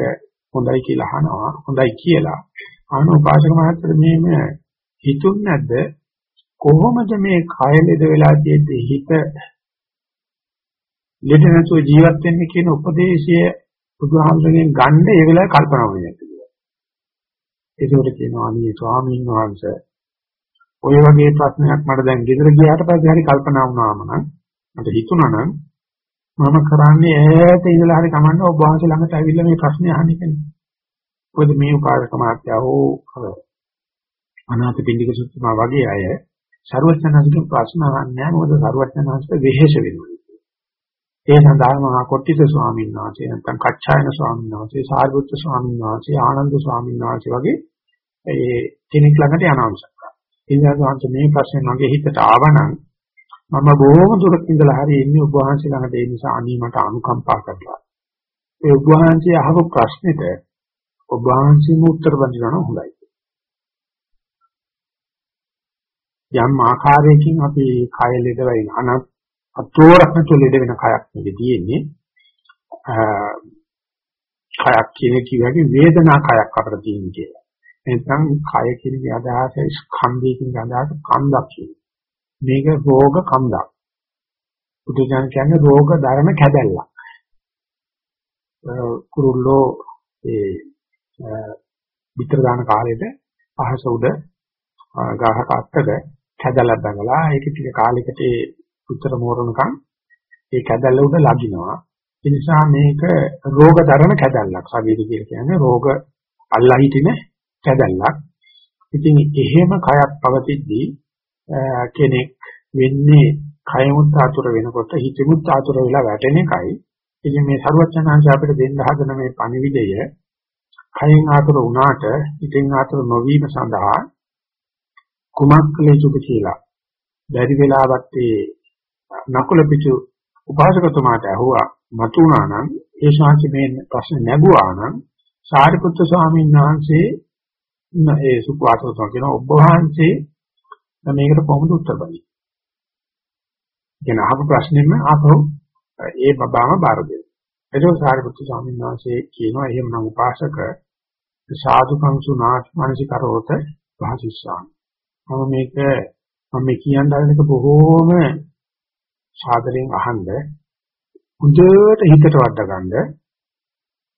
Speaker 1: හොඳයි කියලා අහනවා හොඳයි කියලා. අහන උපාසක මහත්වෝ මේ හිතුන් නැද්ද කොහොමද මේ කය ලෙඩ වෙලා තියෙද්දි හිත ලෙඩ නැතුව ජීවත් වෙන්න කියන උපදේශය බුදුහාමුදුරගෙන් ගන්න ඒ වෙලාවේ කල්පනා වෙන්නේ කියලා. ඒකට කියනවා අනේ ස්වාමීන් වහන්සේ ඔය වගේ ප්‍රශ්නයක් මට දැන් ගෙදර ගියාට පස්සේ හරි කල්පනා වුණාම නම් මට හිතුණා නම් මම කරන්නේ ඈත ඉඳලා හරි කමන්න ඔබ වහන්සේ ළඟට ඇවිල්ලා මේ ප්‍රශ්නේ අහන්න කියන්නේ. මොකද මේ උපාසක මාත්‍යා හෝ අර අනාථ පිටික සුත්තුමා වගේ අය ਸਰවඥාන්සේගෙන් ප්‍රශ්න අහන්නේ නැහැ මොකද ਸਰවඥාන්සේ වෙහෙස වෙනවා. ඒ සඳහා මහා කොට්ටිත ස්වාමීන් වහන්සේ නැත්නම් කච්චායන ස්වාමීන් වහන්සේ සාරිපුත්‍ර ස්වාමීන් වහන්සේ ආනන්ද ස්වාමීන් වහන්සේ වගේ ඒ කෙනෙක් ළඟට යනවා. ඉන්දියානු මේ ප්‍රශ්නේ මගේ හිතට ආවනම් මම බොහොම දුරක් ඉඳලා හරි ඉන්නේ ඔබ වහන්සේ ළඟට ඒ නිසා අනී මට අනුකම්පා කරලා. ඒ ඔබ වහන්සේ අහපු ප්‍රශ්නෙට ඔබ වහන්සේම උත්තර දෙනවා නම් හොඳයි. යම් ආකාරයකින් අපි කය ලෙඩ වෙන අනත් අතෝරක්නතු ලෙඩ වෙන කයක් නෙවෙයි තියෙන්නේ. කයක් කියන කිව්වගේ වේදනා කයක් අපිට තියෙන කියලා. නැත්නම් කය කියන අදහස ස්කන්ධය කියන අදහස කන්දක් කියන. මේක රෝග කන්දක්. බුදුජාන කියන්නේ රෝග ධර්ම කැදැල්ලක්. කුරුල්ලෝ ඒ විතර දාන කාලෙට අහස උඩ ගහක අත්තක කැදලා බංගලා ඒක ටික කාලයකට ඒ උත්තර මෝරණකම් ඒ කැදල්ල උඩ ලගිනවා. ඒ නිසා මේක රෝග ධර්ම කැදල්ලක්. ශරීරය කියන්නේ රෝග අල්ලා හිටින කැදල්ලක්. ඉතින් එහෙම කයක් පවතිද්දී කෙනෙක් වෙන්නේ කයමුත් ආතුර වෙනකොට හිතමුත් ආතුර වෙලා වැටෙන එකයි. ඉතින් මේ සරුවචනාංශ අපිට දෙන්න හදන මේ පණිවිඩය කයෙන් ආතුර වුණාට හිතෙන් ආතුර නොවීම සඳහා කුමක් කළ යුතුද කියලා. බැරි වෙලාවත් ඒ නකුල පිටු උපාසකතුමාට ඇහුවා මතුණා නම් ඒ ශාන්ති මේ ප්‍රශ්න නැගුවා නම් සාරිපුත්‍ර ස්වාමීන් වහන්සේ ඒ සුඛවාසව කියන ඔබ වහන්සේ මේකට කොහොමද උත්තර දෙන්නේ? කියන අහපු ප්‍රශ්නෙම ආපහු ඒ බබාම බාර දෙනවා. එතකොට සාරිපුත්තු ස්වාමීන් වහන්සේ කියනවා එහෙමනම් උපාසක සාදුකං සුනාත් මානසිකරෝත භාසිස්සාම. මම මේක මම මේ කියන්න හදනක බොහෝම සාදරයෙන් අහන්න හොඳට හිතට වද්දා ගන්න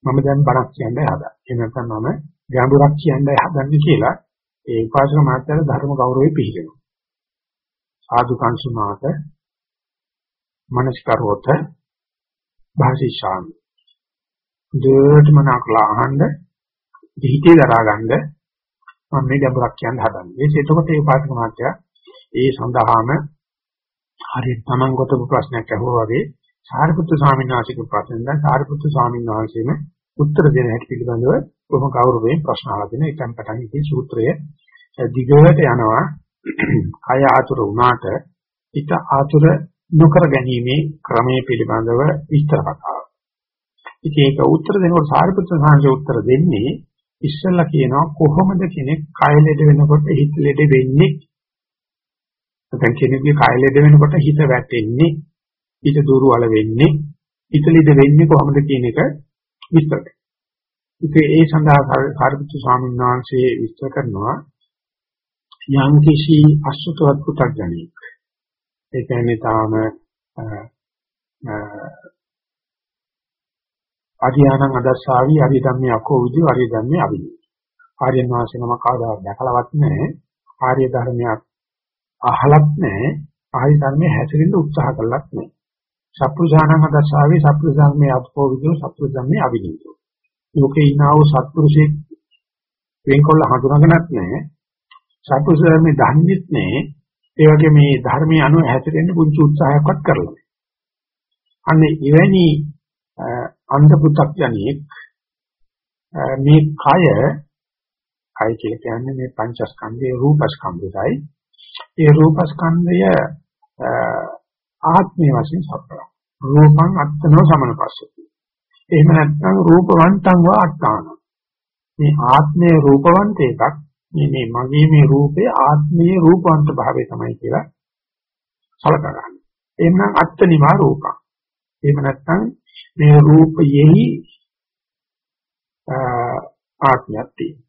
Speaker 1: මම දැන් බණක් කියන්නයි හදා. එහෙම නැත්නම් මම ගැඹුරක් කියන්නයි හදන්නේ කියලා ඒ උපාසක මාත්‍යාල ධර්ම ගෞරවෙ පිළිගන්නවා. සාදු කංසුමාත මනස්කරවත භාෂිෂාන් දෙයට මනකලා අහන්න හිතේ දරා ගන්න මම මේ ගැඹුරක් කියන්න හදන්නේ. ඒක එතකොට ඒ උපාසක මාත්‍යා ඒ සඳහාම හරියට Taman ගොතපු ප්‍රශ්නයක් අහුවා වගේ සාරිපුත්තු ස්වාමීන් වහන්සේගේ ප්‍රශ්නෙන් දැන් සාරිපුත්තු ස්වාමීන් වහන්සේම උත්තර දෙන හැටි පිළිබඳව කොහොම ගෞරවයෙන් ප්‍රශ්න අහලා දෙන එකෙන් පටන් ඉතින් සූත්‍රය දිගට යනවා කය ආතුර වුණාට හිත ආතුර නොකර ගැනීමේ ක්‍රමයේ පිළිබඳව විස්තර කතාව. ඉතින් ඒක උත්තර දෙනකොට සාරිපුත්‍ර සාංශ උත්තර දෙන්නේ ඉස්සෙල්ලා කියනවා කොහොමද කෙනෙක් කය ලෙඩ වෙනකොට හිත ලෙඩ වෙන්නේ? නැත්නම් කෙනෙකුගේ කය ලෙඩ වෙනකොට හිත වැටෙන්නේ, හිත දුර්වල වෙන්නේ, හිත ලෙඩ වෙන්නේ කොහොමද කියන එක විස්තර කරනවා. ඉතින් ඒ සඳහා සාරිපුත්‍ර ස්වාමීන් වහන්සේ විස්තර කරනවා යම් කිසි අසුතවත් පුතග්ජනෙක් ඒ කියන්නේ තාම අධ්‍යානං අදස්සාවි අරිය ධම්මේ අකෝ විදි අරිය ධම්මේ අවිදි ආර්යයන් වහන්සේ නම කවදාවත් දැකලවත් නැහැ ආර්ය ධර්මයක් අහලත් නැහැ. ආර්ය ධර්මයේ හැසිරෙන්න උත්සාහ කළත් නැහැ. සප්පුසානං අදස්සාවි සප්පුසාමේ අකෝ විදි සප්පුසාමේ අවිදි ලෝකේ ඉනා වූ සත්පුරුෂයෙක් වෙන්කොල්ල හඳුනාගන්නත් නැහැ. සත්පුරුෂයන්ගේ දන්නේත් නැහැ. ඒ වගේ මේ ධර්මයේ අනුව හැසිරෙන්න පුංචි උත්සාහයක්වත් කරලා නැහැ. අන්න එවැනි අන්ධ පු탁ජනියෙක් මේ කය කය කියන්නේ මේ පංචස්කන්ධයේ රූපස්කන්ධයයි. ඒ රූපස්කන්ධය ආත්මය වශයෙන් සප්පර රූපං අත්තනෝ සමනපස්සති එහෙම නැත්නම් රූපවන්තං වා අට්ඨාන මේ ආත්මයේ රූපවන්ත එකක් මේ මේ මගේ මේ රූපේ ආත්මයේ රූපවන්ත භාවය තමයි කියලා සලකා ගන්න. එහෙනම් අත්තනිවා රූපං. එහෙම නැත්නම් මේ රූපයෙහි ආත්මයක් තියෙනවා.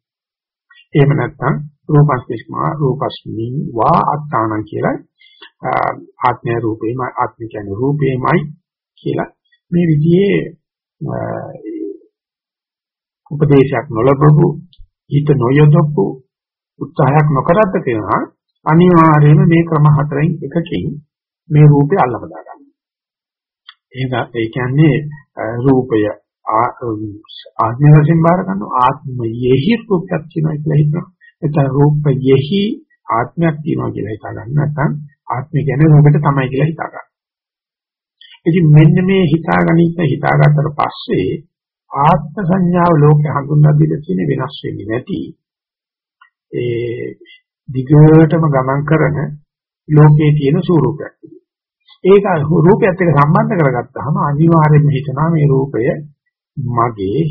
Speaker 1: එහෙම නැත්නම් රූපස්මිස්මා රූපස්මින් වා අත්තාන කියලා ආත්මය රූපේම ආත්ම කියන්නේ රූපේමයි කියලා මේ විදිහේ උපදේශයක් නොලබපු හිත නොයොදපු උත්සාහයක් නොකරත් කියනවා අනිවාර්යයෙන්ම මේ ක්‍රම හතරෙන් එකකින් මේ රූපය අල්ලපදා ගන්න. ඒක ඒ කියන්නේ රූපය ආත්මය වශයෙන් බාර ගන්නවා ආත්මයෙහි රූපයක් තියෙනවා කියලා හිතනවා. එතන රූපයෙහි ආත්මයක් තියෙනවා කියලා හිතා ගන්න නැත්නම් ආත්මය කියන්නේ රූපෙට තමයි කියලා හිතා ගන්න. ඉතින් මෙන්න මේ හිතාගනින්න හිතාගත්තට පස්සේ ආත්ම සංඥාව ලෝකේ හඳුන්වා දීලා තියෙන වෙනස් වෙන්නේ නැති ඒ දිගටම ගමන් කරන ලෝකයේ තියෙන ස්වරූපයක්. ඒක රූපයත් එක්ක සම්බන්ධ කරගත්තාම අනිවාර්යයෙන්ම හිතනවා මේ රූපය මගේ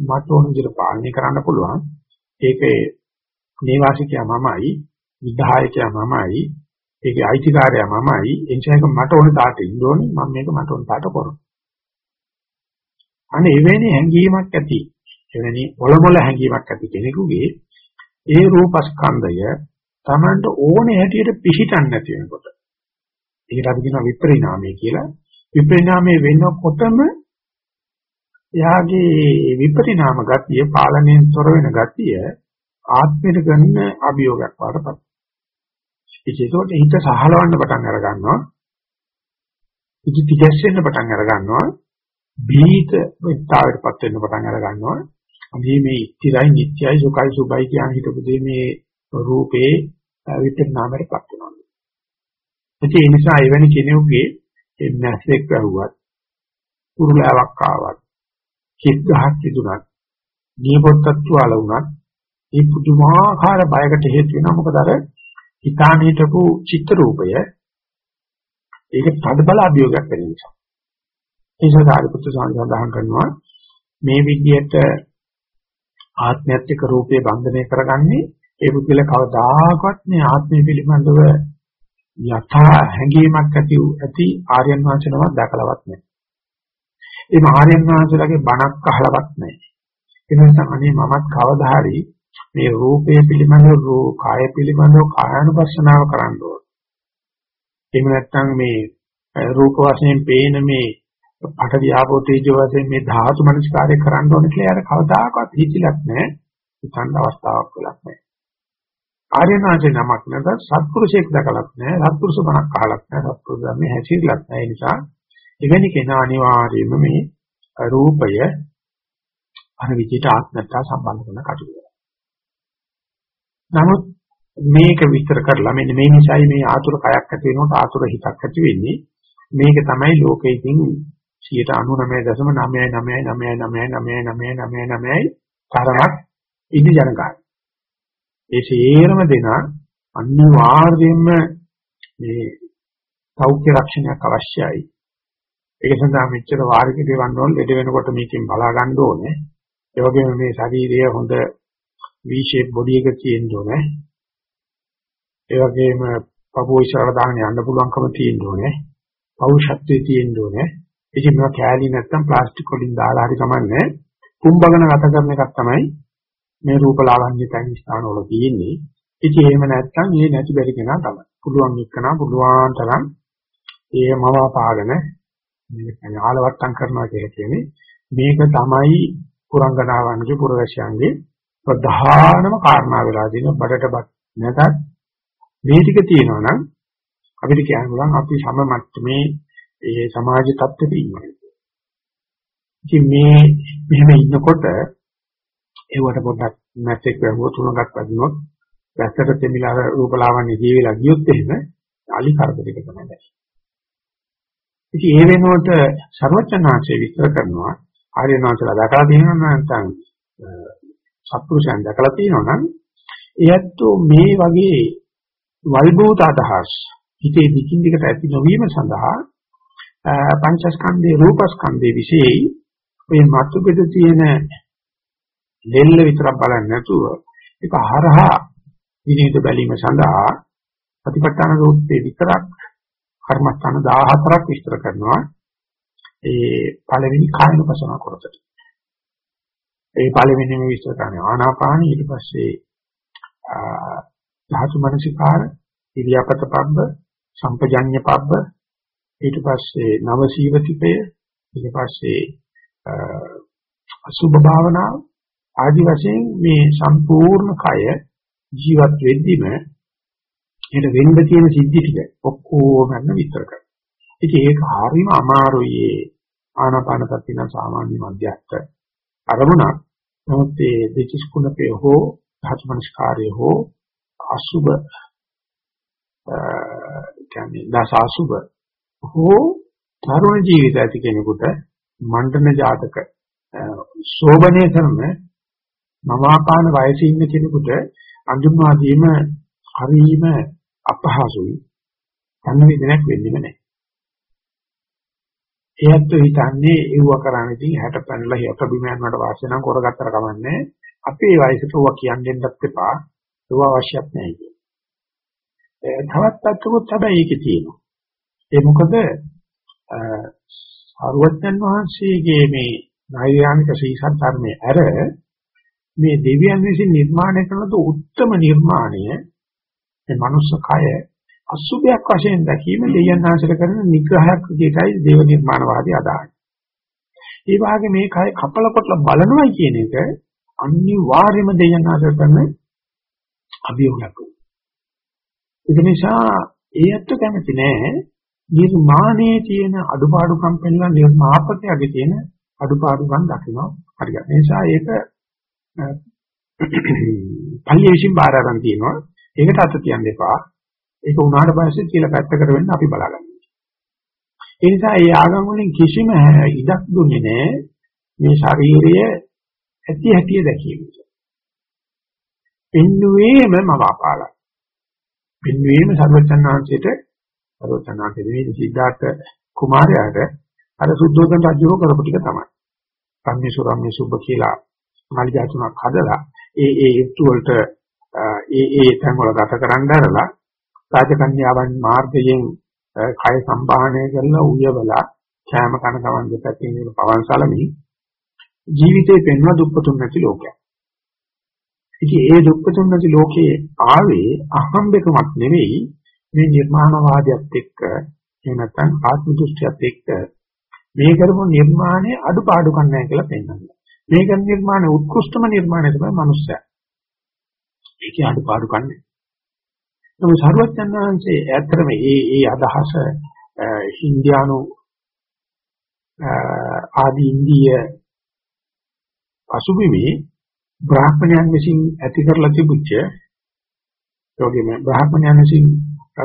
Speaker 1: මට ඕන විදිහට පාලනය කරන්න පුළුවන්. ඒකේ නේවාසිකයා මමයි, විධායකයා මමයි, ඒකේ අයිතිකාරයා මමයි. ඒ නිසා ඒක මට ඕන තාට ඉන්න ඕනේ. මම මේක මට ඕන තාට කරනවා. අනේ එවැනි හැඟීමක් ඇති එවැනි ඔලොමොල හැඟීමක් ඇති කෙනෙකුගේ ඒ රූපස්කන්ධය Tamanට ඕනේ හැටියට පිහිටන්නේ නැති වෙනකොට ඒකට අපි කියනවා විපරිණාමය කියලා විපරිණාමය වෙනකොටම එයාගේ විපරිණාම ගතිය පාලනයෙන් තොර වෙන ගතිය ආත්මයට ගන්න අභියෝගයක් වඩපත් ඒකේතකොට හිත සහලවන්න පටන් අර ගන්නවා ඉති තිගැස්සෙන්න පටන් අර ගන්නවා බීත විස්තාරයටපත් වෙන්න පටන් අර ගන්නවා. අපි මේ ඉතිරයි නිට්යයි සුඛයි සුභයි කියන හිතපු දේ මේ රූපේ විපරිණාමයටපත් වෙනවා. ඒ නිසා එවැනි කෙනෙකුගේ නැස්සෙක් වැහුවත් කුරුලාවක් ආවත් කිස් ගහක් තිබුණත් නියපොත්තක් තුවාල වුණත් ඒ පුදුමාකාර බයකට හේතු වෙනවා මොකද අර හිතාන හිටපු චිත්‍ර රූපය ඒක තදබල අභියෝගයක් වෙන නිසා නිසා සාරිපුත්‍ර ස්වාමීන් සඳහන් කරනවා මේ විදිහට ආත්මයත්ික රූපේ බන්ධනය කරගන්නේ ඒ පුද්ගල කවදාකවත් මේ ආත්මය පිළිබඳව යථා හැඟීමක් ඇති ඇති ආර්යයන් වහන්සේනමක් දැකලවත් නැහැ. ඒ ආර්යයන් වහන්සේලාගේ බණක් අහලවත් නැහැ. ඒ නිසා අනේ මමත් කවදා හරි මේ රූපය පිළිබඳව රූ කාය පිළිබඳව කායानुපස්සනාව කරන්න ඕන. එහෙම නැත්නම් මේ රූප වශයෙන් පේන මේ පට වියාපෝ තේජෝ වශයෙන් මේ ධාතු මනස්කාරය කරන්න ඕන කියලා අර කවදාකවත් හිතිලක් නැහැ. හිතන්න අවස්ථාවක් වෙලක් නැහැ. ආර්යනාථේ නමක් නැත සත්පුරුෂයෙක් දැකලත් නැහැ. සත්පුරුෂ බණක් අහලත් නැහැ. සත්පුරුෂ ධර්මයේ හැසිරලත් නැහැ. ඒ නිසා එවැනි කෙනා අනිවාර්යයෙන්ම මේ රූපය අර විදිහට ආත්මත්‍යා සම්බන්ධ කරන කටයුතු නමුත් මේක විස්තර කරලා මෙන්න මේ නිසයි මේ ආතුර කයක් ඇති වෙනකොට ආතුර හිතක් ඇති වෙන්නේ මේක තමයි ලෝකෙකින් 99.999999999 තරමක් ඉදි ජනකාරය. ඒ සියරම දෙනා අනිවාර්යයෙන්ම මේ සෞඛ්‍ය රක්ෂණයක් අවශ්‍යයි. ඒක සඳහා මෙච්චර වාරික දෙවන්න ඕන ලෙඩ වෙනකොට මේකෙන් බලා ගන්න ඕනේ. ඒ වගේම මේ ශරීරය හොඳ V shape body එක තියෙන්න ඕනේ. ඒ වගේම පපුව ඉස්සරහට දාගෙන යන්න පුළුවන්කම තියෙන්න ඕනේ. පෞෂත්වයේ තියෙන්න ඕනේ. ඉතින් මේවා කෑලි නැත්තම් ප්ලාස්ටික් වලින් දාලා හරි කමන්නේ. කුඹගෙන ගත කරන එකක් තමයි මේ රූපලාවන්‍ය තැන් ස්ථානවල තියෙන්නේ. ඉතින් එහෙම නැත්තම් මේ නැති බැරි කෙනා තමයි. පුළුවන් එක්කනා පුළුවන් තරම් ඒ මම පාගෙන මේ කියන්නේ ආලවට්ටම් කරනවා කියන්නේ මේක තමයි පුරංගනාවන්ගේ පුරවැසියන්ගේ ප්‍රධානම කාරණා වෙලා තියෙන බඩටපත් නැතත් මේ ටික තියෙනවා නම් අපිට කියන්න පුළුවන් අපි සම මට්ටමේ ඒ සමාජ තත්ත්වෙක ඉන්නවා. ඉතින් මේ මෙහෙම ඉන්නකොට ඒවට පොඩ්ඩක් මැසේජ් වැහුවොත් උණගත් වදිනොත් වැස්සට තෙමිලා රූපලාවන්‍ය ජීවිලා ගියොත් එහෙම අලි කරදරයක තමයි දැයි. ඉතින් ඒ වෙනුවට ਸਰවඥාන්සේ විස්තර කරනවා ආර්යනාථලා දැකලා තියෙනවා නැත්නම් සත්පුරුෂයන් දැකලා තියෙනවා නම් එයත්ෝ මේ වගේ වල්බූත අදහස් හිතේ දිකින් දිකට ඇති නොවීම සඳහා පංචස්කන්ධේ රූපස්කන්ධේ විශේෂයි. ඔය මතුපිට තියෙන දෙල්ල විතරක් බලන්නේ නැතුව ඒක හරහා විනීත බැලීම සඳහා ප්‍රතිපත්තන රූපේ විතරක් කර්මස්ථාන 14ක් විස්තර කරනවා. ඒ පළවෙනි කායන පසන කොටසට. ඒ පළවෙනිම විස්තර කරන්නේ ආනාපාන. ඊට පස්සේ ධාතු මනසිකාර ඉරියාපත පබ්බ සම්පජඤ්ඤ පබ්බ. ඊට පස්සේ නව සීවතිකය ඊට පස්සේ අසුභ භාවනාව. ආදි වශයෙන් මේ සම්පූර්ණ කය ජීවත් වෙද්දිම ඒකට වෙන්න තියෙන සිද්ධි ටික ඔක්කොම ගන්න විස්තර කරනවා. ඉතින් ඒක හරිම අමාරුයි. ආනාපාන සති නම් සාමාන්‍ය මධ්‍යස්ථ අරමුණක්. නමුත් මේ දෙචිස් කුණපේ හෝ ධාතුමනස්කාරය හෝ අසුබ කියන්නේ දස අසුබ හෝ තරුණ ජීවිත ඇති කෙනෙකුට මණ්ඩන ජාතක සෝබනේ කරන මවාපාන වයසේ ඉන්න කෙනෙකුට අඳුන්වා දීම හරීම අපහසුයි. සංවේදනයක් වෙන්නේම නැහැ. ඒත් හිතන්නේ ඒව කරන්නේ ඉතින් 60 පැනලා හිත බිම යනවට වාසිය නම් කරගත්තර කමන්නේ. අපේ වයසට ඕවා කියන්න දෙන්නත් එපා. ඒව අවශ්‍යත් නැහැ කියන්නේ. තවත් අත්කුත් හැබැයි ඒකේ තියෙනවා. ඒ මොකද සාරවත්යන් වහන්සේගේ මේ නෛර්යානික ශ්‍රීසත් ධර්මයේ ඇර මේ දෙවියන් විසින් නිර්මාණය කරන තු උත්තරම නිර්මාණය මේ මනුස්ස කය අසුභයක් වශයෙන් දැකීම දෙයයන් ආශ්‍ර කරන නිග්‍රහයක් විදිහටයි දේව නිර්මාණවාදී අදහන්නේ. ඒ වාගේ මේ කය කපල කොටලා බලනවා කියන එක අනිවාර්යම දෙයයන් ආශ්‍ර කරන අභියෝගයක්. ඒක නිසා ඒ අත්ත කැමති නෑ නිර්මාණයේ තියෙන අඩුපාඩුකම් පෙන්වන නිර්මාපකයාගේ තියෙන අඩුපාඩුකම් දකිනවා හරියට. ඒ නිසා ඒක පල්ලිය විසින් බාර ගන්න තියෙනවා. ඒකට අත තියන්න එපා. ඒක උනාට පස්සේ කියලා පැත්තකට වෙන්න අපි බලාගන්න. ඒ නිසා මේ ආගම් වලින් කිසිම ඉඩක් දුන්නේ නැහැ මේ ශාරීරිය ඇති හැටි දැකීමට. පින්නුවේම මම අපාලා. පින්නුවේම සර්වචන්නාංශයට සර්වචන්නාංශයේ මේ සිද්ධාර්ථ කුමාරයාට අර සුද්ධෝදන රජුව කරපු ටික තමයි. කම්මිසුරම්මේ සුබ්බ කියලා මාලිගා තුනක් හදලා ඒ ඒ යුක්තු වලට ඒ ඒ තැන් වල ගත කරන්න ඇරලා රාජකන්‍යාවන් මාර්ගයෙන් කය සම්බාහනය කරලා උයවලා කෑම කන ගමන් දෙපැත්තේ ඉන්න පවන් සලමි ජීවිතේ පෙන්ව දුක්පතුන් නැති ලෝකයක්. ඉතින් ඒ දුක්පතුන් නැති ලෝකයේ ආවේ අහම්බෙකමක් නෙවෙයි මේ නිර්මාණවාදයත් එක්ක එහෙම නැත්නම් ආත්ම දෘෂ්ටියත් එක්ක මේ කරපු නිර්මාණය අඩුපාඩුකම් නැහැ කියලා පෙන්වනවා. මේ කරන නිර්මාණය උත්කෘෂ්ඨම නිර්මාණය තමයි මනුස්සයා. ඒකේ අඩුපාඩුකම් නැහැ. නමුත් සරුවච්චන් වහන්සේ ඇත්තටම මේ මේ අදහස හින්දියානු ආදී ඉන්දිය පසුබිමේ බ්‍රාහ්මණයන් විසින් ඇති කරලා තිබුච්ච යෝගෙම බ්‍රාහ්මණයන් විසින්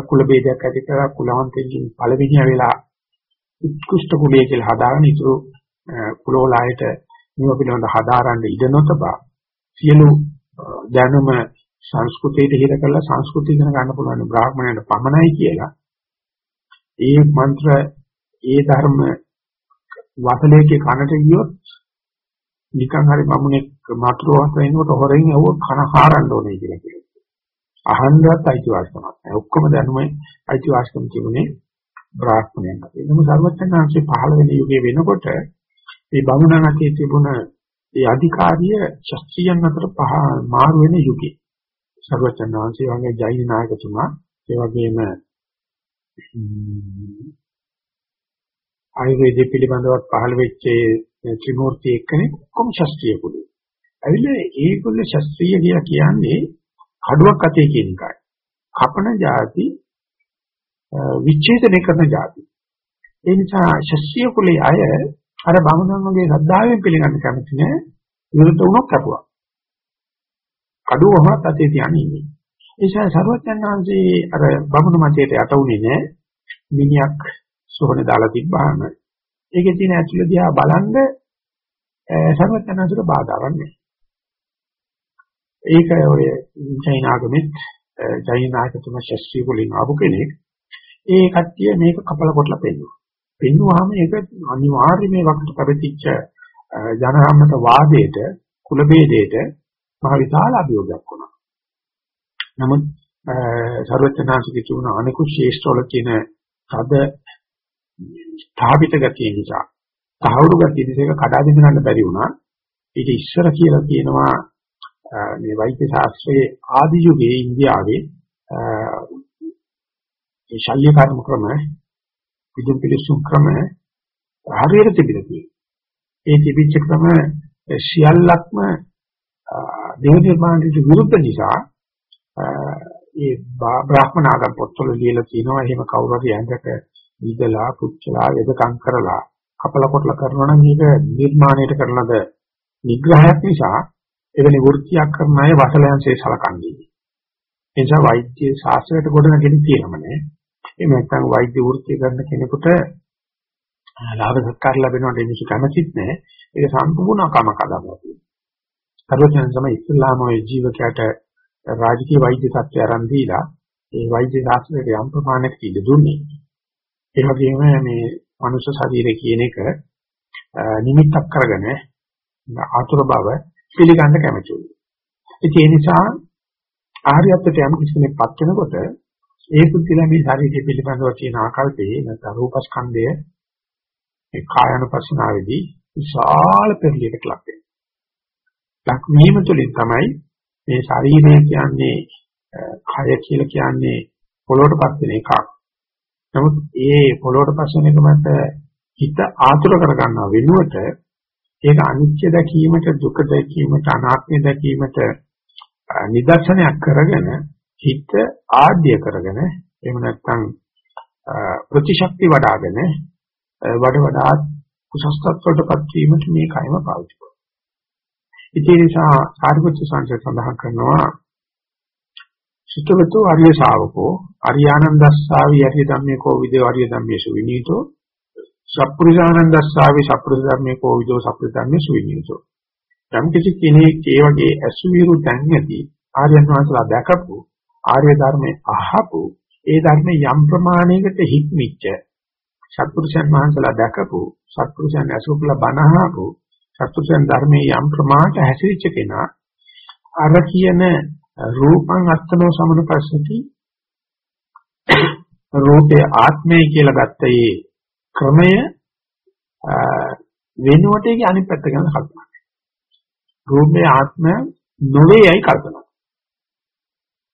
Speaker 1: කුල ભેදයක් ඇති කරලා කුලවන්තයින් පළවෙනිය වෙලා උත්කෘෂ්ඨ කුලය කියලා හදාගෙන ඉතුරු කුලවලයට මේව පිළිබඳ හදාරන්න ඉඩ නොතබා සියලු දැනුම සංස්කෘතියට හිර කරලා සංස්කෘතිය ඉගෙන ගන්න පුළුවන් බ්‍රාහ්මණයට පමණයි කියලා ඒ මන්ත්‍ර ඒ ධර්ම වසලයේ කනට ගියොත් නිකන් හරි බමුණෙක් මාතෘවාස වෙනකොට හොරෙන් යවුව කන හාරන්න ඕනේ කියලා කියනවා. අහන්නවත් අයිතිවාසිකමක් නැහැ. ඔක්කොම දැනුමේ අයිතිවාසිකම් තිබුණේ බ්‍රාහ්මණයන්. එනම සර්වඥාන්සේ පහළ වෙන යුගයේ වෙනකොට මේ බමුණන් අතේ තිබුණ ඒ අධිකාරිය ශස්ත්‍රීයන් අතර පහ මාරු වෙන යුගයේ සර්වචන් වහන්සේ වගේ ජෛන නායකතුමා ඒ වගේම ආයුර්වේද පිළිබඳව පහළ වෙච්ච ත්‍රිමූර්ති එක්කනේ කොම් ශාස්ත්‍රීය කුලය. ඇවිල්ලා ඒගොල්ල ශාස්ත්‍රීය කියලා කියන්නේ කඩුවක් අතේ කියන එකයි. කපන જાති විච්ඡේදනය කරන જાති. ඒ නිසා ශාස්ත්‍රීය කුලයේ අය අර බමුණන් වගේ ශ්‍රද්ධාවෙන් පිළිගන්න කැමති නෑ විරුද්ධ වුණොත් කපුවා. කඩුවම අතේ තියාගෙන ඉන්නේ. ඒ නිසා සරුවචන් වහන්සේ අර බමුණු මතයට යට උනේ නෑ. මිනිහක් සෝහනේ දාලා තිබ්බාම ඒකේ තියෙන ඇතුළ දිහා බලන්ද සරුවචන් වහන්සේට බාධාවක් නෑ. ඒක ඔය චෛනාගමෙත් චෛනාගතුම ශස්ත්‍රීය වලින් ආපු කෙනෙක් ඒ කට්ටිය මේක කපල කොටලා පෙන්නුවා. පෙන්නුවාම ඒක අනිවාර්යයෙන් මේ වකට පැවතිච්ච ජනහමත වාදයට කුල ભેදයට මහ විශාල අභියෝගයක් වුණා. නමුත් සර්වඥාන්සේගේ තුන අනිකුත් ශේෂ්ඨවල තියෙන තද ස්ථාපිත ගතිය නිසා තහවුරු ගතිය නිසා ඒක කඩා දෙන්නන්න බැරි වුණා. ඊට ඉස්සර කියලා කියනවා මේ වෛද්‍ය ශාස්ත්‍රයේ ආදි යුගයේ ඉන්දියාවේ ඒ ශල්‍ය කර්ම ක්‍රම විදුම් පිළිසුම් ක්‍රම හරියට තිබිලා තියෙනවා. ඒ තිබිච්ච ක්‍රම සියල්ලක්ම දේව නිර්මාණයට විරුද්ධ නිසා ඒ බ්‍රාහ්මනාගම් පොත්වල ලියලා තියෙනවා එහෙම කවුරු හරි ඇඟට ඉදලා පුච්චලා වෙදකම් කරලා කපල කොටලා කරනවා නම් මේක නිර්මාණයට කරනද නිග්‍රහයක් නිසා එවැනි වෘත්තියක් කරන අය වසලයන්සේ සලකන්නේ. ඒ නිසා වෛද්‍ය ශාස්ත්‍රයට ගොඩනගෙන තියෙනම නේ. එහෙම නැත්නම් වෛද්‍ය වෘත්තිය කරන කෙනෙකුට ලාභ සත්කාර ලැබෙනවට මිනිස්සු කැමතිත් නැහැ. ඒක සම්පූර්ණ කමක අදහනවා. සර්වඥයන් තමයි ඉස්ලාම ඔය ජීවකයට රාජකීය වෛද්‍ය තත්ත්වය ආරම්භ දීලා ඒ වෛද්‍ය ශාස්ත්‍රයට යම් ප්‍රමාණයකට ඉඩ දුන්නේ. ඒ වගේම මේ මනුෂ්‍ය ශරීරය කියන එක නිමිත්තක් කරගෙන ආතුර බව පිළිගන්න කැමතියි. ඒ නිසා ආර්යත්වයට යම් කිසි කෙනෙක්පත් වෙනකොට ඒ පුද්ගලයා මේ ශරීරය පිළිබඳව තියෙන ආකල්පේ නැත්නම් රූපස්කන්ධය ඒ කායනුපස්සනාවේදී විශාල පෙරලියකට ලක් වෙනවා. ලක් වීම තුළින් තමයි මේ ශරීරය කියන්නේ කය කියලා කියන්නේ පොළොවටපත් වෙන එකක්. නමුත් ඒ පොළොවට පස්සෙන එක මත හිත ආතුර කරගන්නව වෙනුවට ඒක අනිත්‍ය දැකීමට දුක දැකීමට අනාත්මය දැකීමට නිදර්ශනයක් කරගෙන හිත ආද්‍ය කරගෙන එහෙම නැත්නම් ප්‍රතිශක්ති වඩ아가න වඩ වඩාත් කුසස් තත්වයටපත් වීමට මේ කයම පාවිච්චි කරනවා. ඒ නිසා සාරිපුත්‍ර සංසය සඳහන් කරනවා සුතවතු ආර්ය ශාවකෝ ආර්යානන්දස්සාවි යටි ධම්මේ කෝ විදේ ආර්ය ධම්මේසු විනීතෝ සප්පුරිසානන්දස්සාවි සප්පුරිස ධම්මේ කෝ විදෝ සප්පුරිස ධම්මේසු විනීතෝ. යම් කිසි කෙනෙක් ඒ වගේ අසුවිරු දැන්නේදී ආර්යයන් වහන්සේලා දැකපු ආර්ය ධර්මයේ අහපු ඒ ධර්මයේ යම් ප්‍රමාණයකට හික්මිච්ච සත්පුරුෂයන් වහන්සේලා දැකපු සත්පුරුෂයන් අසුකලා බණහපු සත්පුරුෂයන් ධර්මයේ යම් ප්‍රමාණයට හැසිරිච්ච කෙනා අර කියන රූපං අත්තනෝ සමනුපස්සති රූපේ ආත්මය කියලා ගත්ත ඒ ක්‍රමය වෙනුවට ඒක අනිත් පැත්ත ගැන කල්පනා කරනවා. රූපේ ආත්මය නොවේයයි කල්පනා.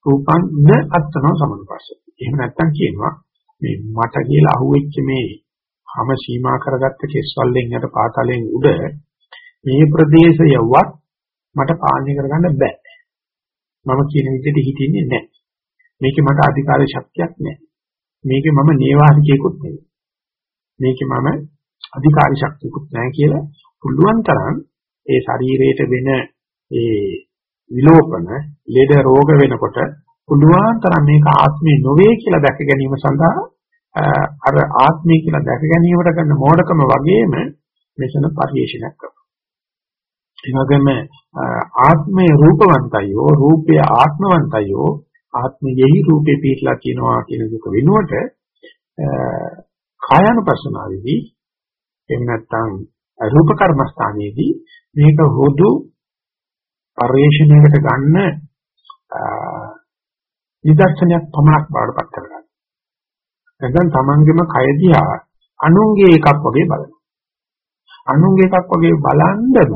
Speaker 1: රූපං න අත්තනෝ සමනුපස්සති. එහෙම නැත්තම් කියනවා මේ මට කියලා අහුවෙච්ච මේ හැම සීමා කරගත්ත කෙස්වලින් යට පාතලෙන් උඩ මේ ප්‍රදේශයවත් මට පාලනය කරගන්න බෑ. මම කියන විදිහට හිතෙන්නේ නැහැ. මේකේ මට අධිකාර ශක්තියක් නැහැ. මේකේ මම නේවාසිකයෙකුත් නෙවෙයි. මේකේ මම අධිකාර ශක්තියකුත් නැහැ කියලා පුළුවන් තරම් ඒ ශරීරයට වෙන ඒ විලෝපන, ලෙඩ රෝග වෙනකොට පුළුවන් තරම් මේක ආත්මේ නොවේ කියලා දැක ගැනීම සඳහා අර ආත්මය කියලා දැක ගැනීමට කරන මෝඩකම වගේම මෙතන පරිේශනයක් කරනවා. ඒ වගේම ආත්මයේ රූපවන්තයෝ රූපය ආත්මවන්තයෝ ආත්මයෙහි රූපේ පිටලා කියනවා කියන දුක වෙනුවට කායानुපස්සනාවේදී එහෙම නැත්නම් රූප කර්මස්ථානයේදී මේක හොදු පරිශ්‍රණයකට ගන්න නිදර්ශනයක් පමණක් බාරපත් කරගන්න. නැත්නම් තමන්ගේම කය දිහා අනුන්ගේ එකක් වගේ බලනවා. අනුන්ගේ එකක් වගේ බලන්දම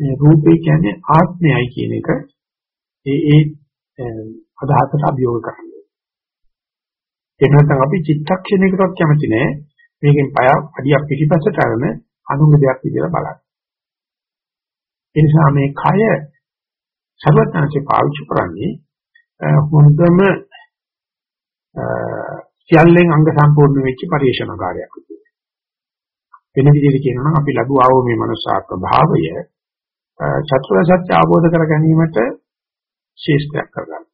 Speaker 1: මේ රූපේ කියන්නේ ආත්මයයි කියන එක ඒ ඒ අදහසට අභියෝග කරන්නේ. ඒක නැත්නම් අපි චිත්තක්ෂණයකටවත් කැමති නෑ මේකෙන් පය අඩියක් පිටිපස්සට අරන අනුංග දෙයක් විදිහට බලන්න. ඒ නිසා මේ කය සර්වඥාන්සේ පාවිච්චි කරන්නේ හොඳම සියල්ලෙන් අංග සම්පූර්ණ වෙච්ච පරිශනාකාරයක් විදිහට. වෙන විදිහට කියනවා නම් අපි ලැබුවා මේ මනුෂ්‍යාත්ම භාවය චතුරාර්ය සත්‍ය අවබෝධ කර ගැනීමට ශේෂ්ඨයක් කරගන්න.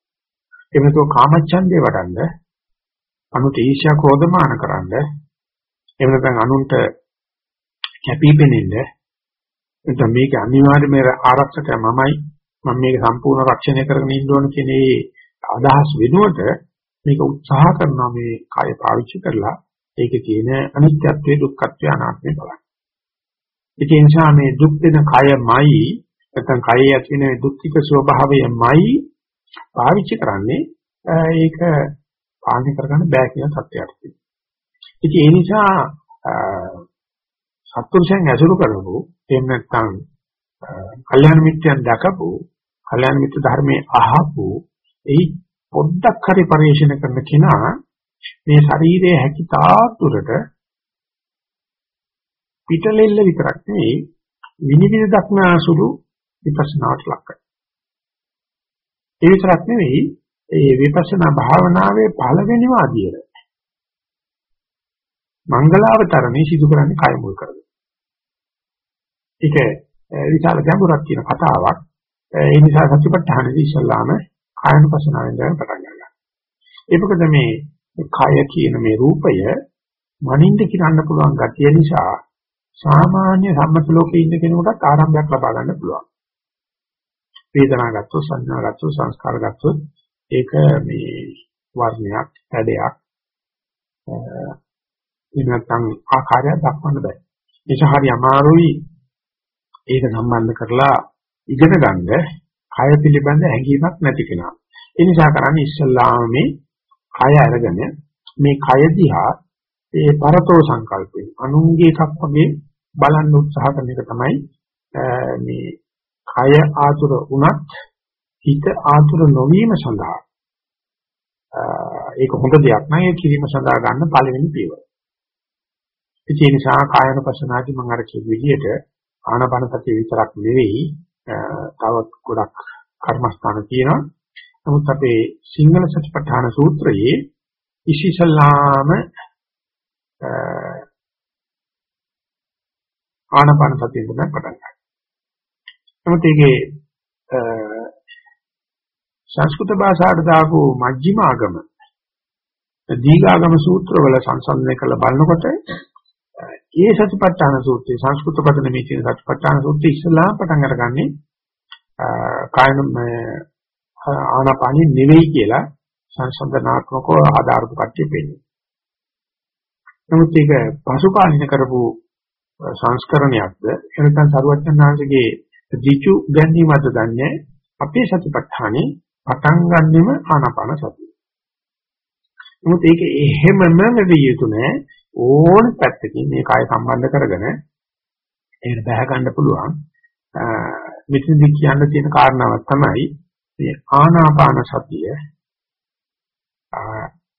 Speaker 1: එමෙතෝ කාමච්ඡන්දේ වඩන්න අනුට ඊර්ෂ්‍යා ක්‍රෝධමාන කරන්න එහෙම නැත්නම් අනුන්ට කැපිපෙනෙන්න එතන මේක අනිවාර්යයෙන්ම ආරක්ෂකය මමයි මම මේක සම්පූර්ණ රක්ෂණය කරගෙන ඉන්න ඕන කියන ඒ අදහස් වෙනුවට මේක උත්සාහ කරනවා මේ කය පාවිච්චි කරලා ඒකේ තියෙන අනිත්‍යත්වයේ දුක්ඛත්වය අනාත්මය බලන්න. ඒ නිසා මේ දුක් දෙන කයමයි නැත්නම් කයේ ඇති වෙන දුක්ඛික ස්වභාවයමයි පාවිච්චි කරන්නේ ඒක පාලනය කරගන්න බෑ කියන සත්‍යයක් තියෙනවා. ඉතින් ඒ නිසා සත්පුරුෂයන් ඇසුරු කරපු එහෙම නැත්නම් කල්යාණ මිත්‍යයන් දැකපු කල්යාණ මිත්‍ය ධර්මයේ අහපු ඒ පොඩ්ඩක් හරි පරිශන කරන කෙනා මේ ශරීරයේ හැකිතා තුරට පිටලෙල්ල විතරක් නෙවෙයි විනිවිද දක්නාසුළු විපස්සනාට ලක් කරනවා. ඒ විතරක් නෙවෙයි ඒ විපස්සනා භාවනාවේ පළවෙනිම අදියර මංගලාවතරණේ සිදු කරන්නේ කය මුල් කරගෙන. ඒක විශාල ගැඹුරක් කියන කතාවක්. ඒ නිසා සත්‍යපට්ඨානදී ඉස්සල්ලාම කායනුපසනාවෙන් දැන් පටන් ගන්නවා. ඒ මොකද මේ කය කියන මේ රූපය මනින්ද කිරන්න පුළුවන් ගතිය නිසා සාමාන්‍ය සම්මත ලෝකේ ඉන්න කෙනෙකුට ආරම්භයක් ලබා ගන්න පුළුවන්. වේදනා ගත්තොත් සංඥා ගත්තොත් සංස්කාර ගත්තොත් ඒක මේ වර්ණයක් හැඩයක් එහෙම නැත්නම් ආකාරයක් දක්වන්න බෑ. ඒක හරි අමාරුයි ඒක සම්බන්ධ කරලා ඉගෙන ගන්න කය පිළිබඳ හැඟීමක් නැති කෙනා. ඒ නිසා කරන්නේ ඉස්සල්ලාම මේ කය අරගෙන මේ කය දිහා ඒ පරතෝ සංකල්පේ අනුන්ගේ එකක් වගේ බලන්න උත්සාහ කරන එක තමයි මේ කය ආතුර වුණත් හිත ආතුර නොවීම සඳහා ඒක හොඳ දෙයක් නෑ ඒ කිරීම සඳහා ගන්න පළවෙනි පියවර. ඒ නිසා කායනපසනාදී මම අර කිව්ව විදිහට ආනාපාන සතිය විතරක් නෙවෙයි තවත් ගොඩක් කර්මස්ථාන තියෙනවා. නමුත් අපේ සිංහල සතිපට්ඨාන සූත්‍රයේ ඉසිසලාම ආනාපාන සතියෙන් තමයි පටන් ගන්නේ. නමුත් ඒකේ සංස්කෘත භාෂාවට දාපු මජ්ක්‍ධිම ආගම දීඝාගම සූත්‍රවල සංසන්දනය කරලා බලනකොට ඒ සතිපට්ඨාන සූත්‍රය සංස්කෘත පදන මේ කියන සතිපට්ඨාන සූත්‍රය ඉස්සලා පටන් අරගන්නේ කායන ආනාපානි නෙවෙයි කියලා සංසන්දනාත්මකව ආධාරපු කට්ටිය වෙන්නේ. නමුත් ඒක පසුකාලින කරපු සංස්කරණයක්ද? එනකන් සරුවචනාංශගේ දිචු ගැනීමද දන්නේ අපේ සතිපට්ඨානේ පටන් ගන්නෙම ආනාපාන සතිය. නමුත් ඒක එහෙමම වෙවිය යුතු නෑ. ඕන පැත්තකින් මේ කාය සම්බන්ධ කරගෙන ඒකට බහ ගන්න පුළුවන්. මෙතනදි කියන්න තියෙන කාරණාවක් තමයි මේ ආනාපාන සතිය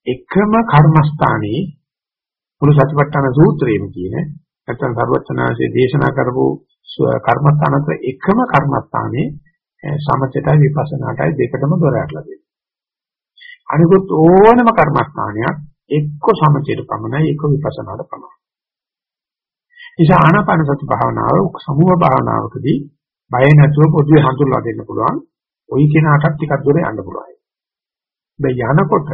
Speaker 1: එකම කර්මස්ථානයේ මුළු සතිපට්ඨාන සූත්‍රයේම කියන නැත්නම් සර්වචනාංශයේ දේශනා කරපු කර්මස්ථානත එකම කර්මස්ථානයේ සමථයටයි විපස්සනාටයි දෙකටම දොර ඇරලා දෙනවා. අනිකුත් ඕනම කර්මස්ථානයක් එක්ක සමථයට පමණයි එක්ක විපස්සනාට පමණයි. නිසා ආනාපාන සති භාවනාව සමුහ භාවනාවකදී බය නැතුව පොදුවේ හඳුල්ලා දෙන්න පුළුවන්. ওই කෙනාටත් ටිකක් දුර යන්න පුළුවන්. දැන් යනකොට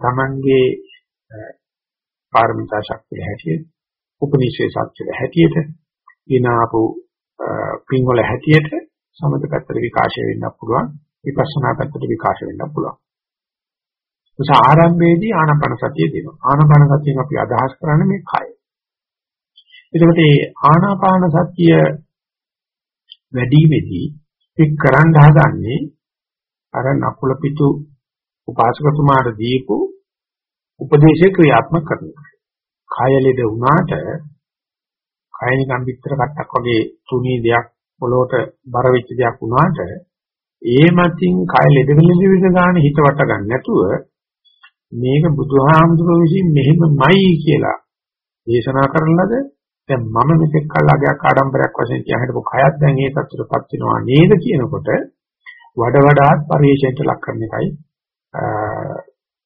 Speaker 1: තමන්ගේ පාරමිතා ශක්තිය හැටියට උපනිෂේ ශක්තිය හැටියට විනාපු පින්වල හැටියට සමත පැත්තට විකාශය වෙන්න පුළුවන් විපස්සනා පැත්තට විකාශය වෙන්න පුළුවන් නිසා ආරම්භයේදී ආනාපාන සතිය දෙනවා. ආනාපාන සතියෙන් අපි අදහස් කරන්නේ මේ කය. එතකොට මේ ආනාපාන සතිය වැඩිමේදී එක් කරන්න හදන්නේ අර නකුල පිටු උපාසකතුමාට දීපු උපදේශය ක්‍රියාත්මක කරනවා. කය ලෙඩ වුණාට කය නිකන් පිටර කට්ටක් වගේ තුනී දෙයක් පොළොවට බර වෙච්ච දෙයක් වුණාට ඒ මතින් කය ලෙඩ වෙන විදිහ ගන්න හිත වට ගන්න නැතුව මේක බුදුහාමුදුරුවෝ විසින් මෙහෙමයි කියලා දේශනා කරන ලද දැන් මම මෙතෙක් කල් අගයක් ආඩම්බරයක් වශයෙන් කියහටපු කයත් දැන් ඒ තත්ත්වයටපත් වෙනවා නේද කියනකොට වඩ වඩාත් පරිශේෂයට ලක් කරන එකයි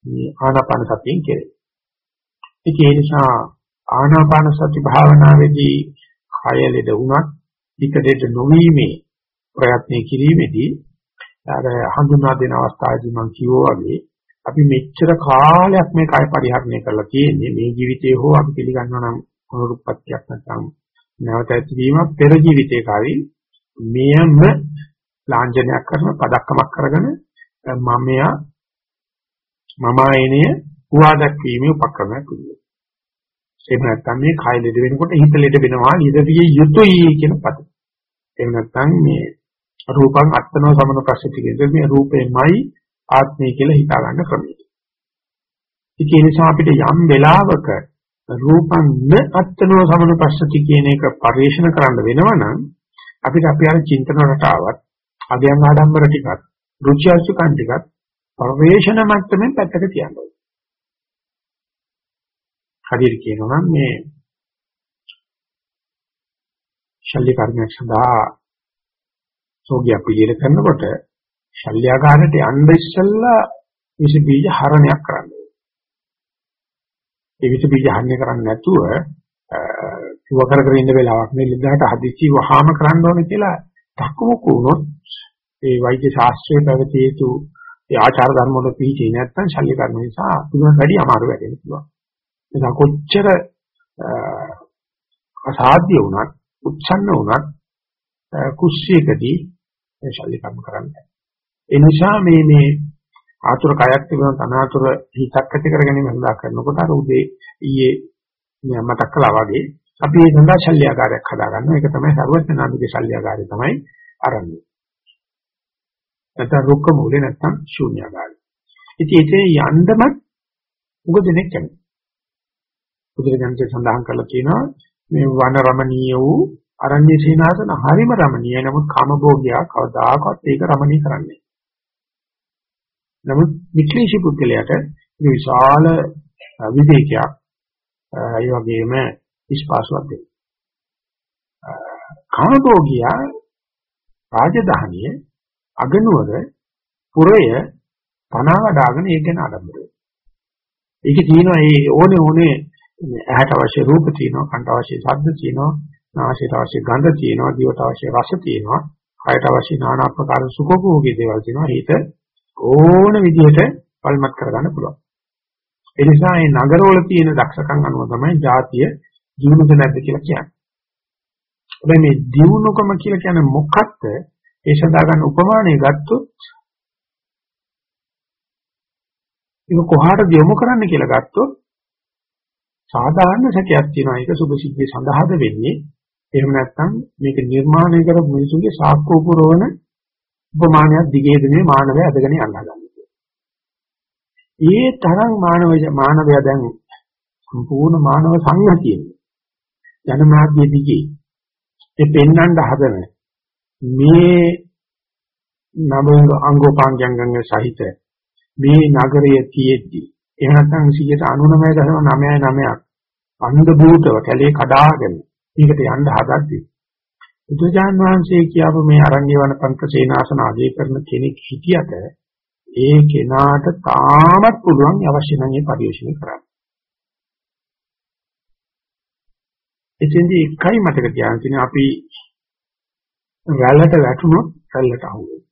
Speaker 1: මේ ආනාපාන සතියෙන් කෙරේ. ඒ නිසා ආනාපාන සති භාවනාවේදී කය ලෙඩ වුණත් විකඩේට නොවීමේ ප්‍රයත්න කිරීමේදී අර හඳුනා දෙන අවස්ථාවේදී මම කිව්වා වගේ අපි මෙච්චර කාලයක් මේ කය පරිහරණය කරලා තියෙන්නේ මේ ජීවිතේ හෝ අපි පිළිගන්නවා නම් පුනරුත්පත්තියක් නැත්නම් නැවත ඇතිවීම පෙර ජීවිතේ කාවි මෙයම ලාංඡනයක් කරන පදක්කමක් කරගෙන මමයා මම ආයනය හුවා දැක්වීමේ උපක්‍රමයක් විදියට. එහෙම නැත්නම් මේ කය ලෙඩ වෙනකොට හිත ලෙඩ වෙනවා ඊදවිය යුතුයි කියන පද. එහෙම නැත්නම් මේ රූපං අත්තනෝ සමනුපස්සති කියන මේ රූපේමයි ආත්මය කියලා හිතා ගන්න ක්‍රමය. ඒ නිසා අපිට යම් වෙලාවක රූපං න අත්තනෝ සමනුපස්සති කියන එක පරිශන කරන්න වෙනවනම් අපිට අපි අර චින්තන රටාවත් අධ්‍යයන ආඩම්බර ටිකත් රුචි අරුචිකන් ටිකත් පරිශන මට්ටමින් පැත්තක තියන්න ඕනේ. හරියට කියනවා නම් මේ ශල්‍ය කර්මයක් සඳහා රෝගියා පිළිල කරනකොට ශල්‍යාගාරයට යන්න ඉස්සෙල්ලා විස බීජ හරණයක් කරන්න ඒ විස බීජ හරණය කරන්නේ නැතුව සුව කර කර ඉන්න වෙලාවක් නේ ලෙඩට හදිසි වහාම කරන්න ඕනේ කියලා තක්මුක වුණොත් ඒ වෛද්‍ය ශාස්ත්‍රයේ පැවතිය යුතු ඒ ආචාර ධර්ම වල පිළිචේ නැත්නම් ශල්‍ය කර්ම නිසා පුදුම වැඩි අමාරු වෙන්න පුළුවන්. ඒක කොච්චර අසාධ්‍ය වුණත් උත්සන්න වුණත් කුස්සියකදී ශල්‍ය කර්ම කරන්නේ. ඒ නිසා මේ මේ ආතුර කයක් තිබුණ තනාතුර හිතක් ඇති කරගැනීම සඳහා කරනකොට අර උදේ ඊයේ මතක් කළා වගේ අපි ඒ සඳහා ශල්‍යකාරයක් හදාගන්නවා. ඒක තමයි සර්වඥාන්තුගේ ශල්‍යකාරය තමයි ආරම්භය. නැත්නම් රුක්ක මූලේ නැත්නම් ශූන්‍යකාරය. ඉතින් ඒකේ යන්නම උග දෙනෙක් කැමති. බුදුරජාණන්සේ සඳහන් කරලා තියෙනවා මේ වන රමණීය වූ අරණ්‍ය සීනාසන හරිම රමණීය. නමුත් කාමභෝගියා කවදාකවත් ඒක රමණීය කරන්නේ නමුත් වික්ලේශී පුද්ගලයාට විශාල විවේකයක් ඒ වගේම ඉස්පාසුවක් දෙනවා. කාමභෝගියා රාජධානියේ අගනුවර පුරය පනාව දාගෙන ඒක ගැන ආඩම්බර වෙනවා. ඒකේ තියෙනවා මේ ඕනේ ඕනේ ඇහැට අවශ්‍ය රූප තියෙනවා, කනට අවශ්‍ය ශබ්ද තියෙනවා, නාසයට අවශ්‍ය ගඳ තියෙනවා, දිවට අවශ්‍ය රස තියෙනවා, කයට අවශ්‍ය নানা ආකාර සුඛභෝගී දේවල් තියෙනවා. හිත ඕන විදිහට පල්මත් කරගන්න පුළුවන්. ඒ නිසා මේ නගරවල තියෙන දක්ෂකම් අනුව තමයි ජාතිය ජීවුද නැද්ද කියලා කියන්නේ. හැබැයි මේ දියුණුකම කියලා කියන්නේ මොකක්ද? ඒ සඳහා ගන්න උපමානය ගත්තොත් ඒක කොහාටද යොමු කරන්න කියලා ගත්තොත් සාධාරණ සැකයක් තියෙනවා. ඒක සුභ සිද්ධිය සඳහාද වෙන්නේ? එහෙම නැත්නම් මේක නිර්මාණය කරපු මිනිසුන්ගේ සාක්කු පුරවන උපමානයක් දිගේ දිනේ මානවය අදගෙන යන්න හදන්නේ. ඒ තරම් මානව මානවය දැන් සම්පූර්ණ මානව සංහතියේ. ජනමාධ්‍ය දිගේ. ඒ පෙන්වන්න හදන මේ නව අංගෝපාංගයන්ගෙන් සහිත මේ නගරයේ තියෙද්දි එහෙම නැත්නම් 99.99ක් අන්ධ භූතව කැලේ කඩාගෙන මේකට යන්න හදද්දී බුදුජාන් වහන්සේ කියපු මේ අරණ්‍ය වන පන්ත සේනාසන ආදී කරන කෙනෙක් හිටියට ඒ කෙනාට තාමත් පුළුවන් අවශ්‍ය නම් ඒ පරිශ්‍රණය කරන්න. එතෙන්දී එකයි මතක තියාගන්න තියෙන්නේ අපි රැල්ලට වැටුණොත් රැල්ලට අහු වෙනවා.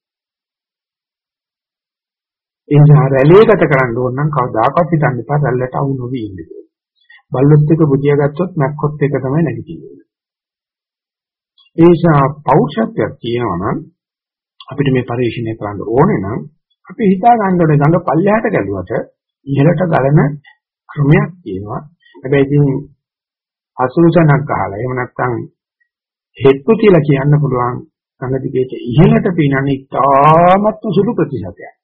Speaker 1: ඒ නිසා රැළිය ගත කරන්න ඕන නම් කවදාකවත් හිතන්න එපා රැල්ලට අහු නොවි ඉන්න. බල්ලොත් එක බුදියා ගත්තොත් මැක්කොත් එක තමයි නැගිටින්නේ. ඒ නිසා පෞරුෂත්වයක් තියෙනවා නම් අපිට මේ පරිශීලනය කරන්න ඕනේ නම් අපි හිතා ගන්න ඕනේ ගඟ පල්ලෙහාට ගැලුවට ඉහළට ගලන ක්‍රමයක් තියෙනවා. හැබැයි ඉතින් අසුරුසනක් ගහලා එහෙම නැත්නම් හෙට්ටු කියලා කියන්න පුළුවන් ගඟ දිගේ ඉහළට පිනන්නේ ඉතාමත් සුළු ප්‍රතිශතයක්.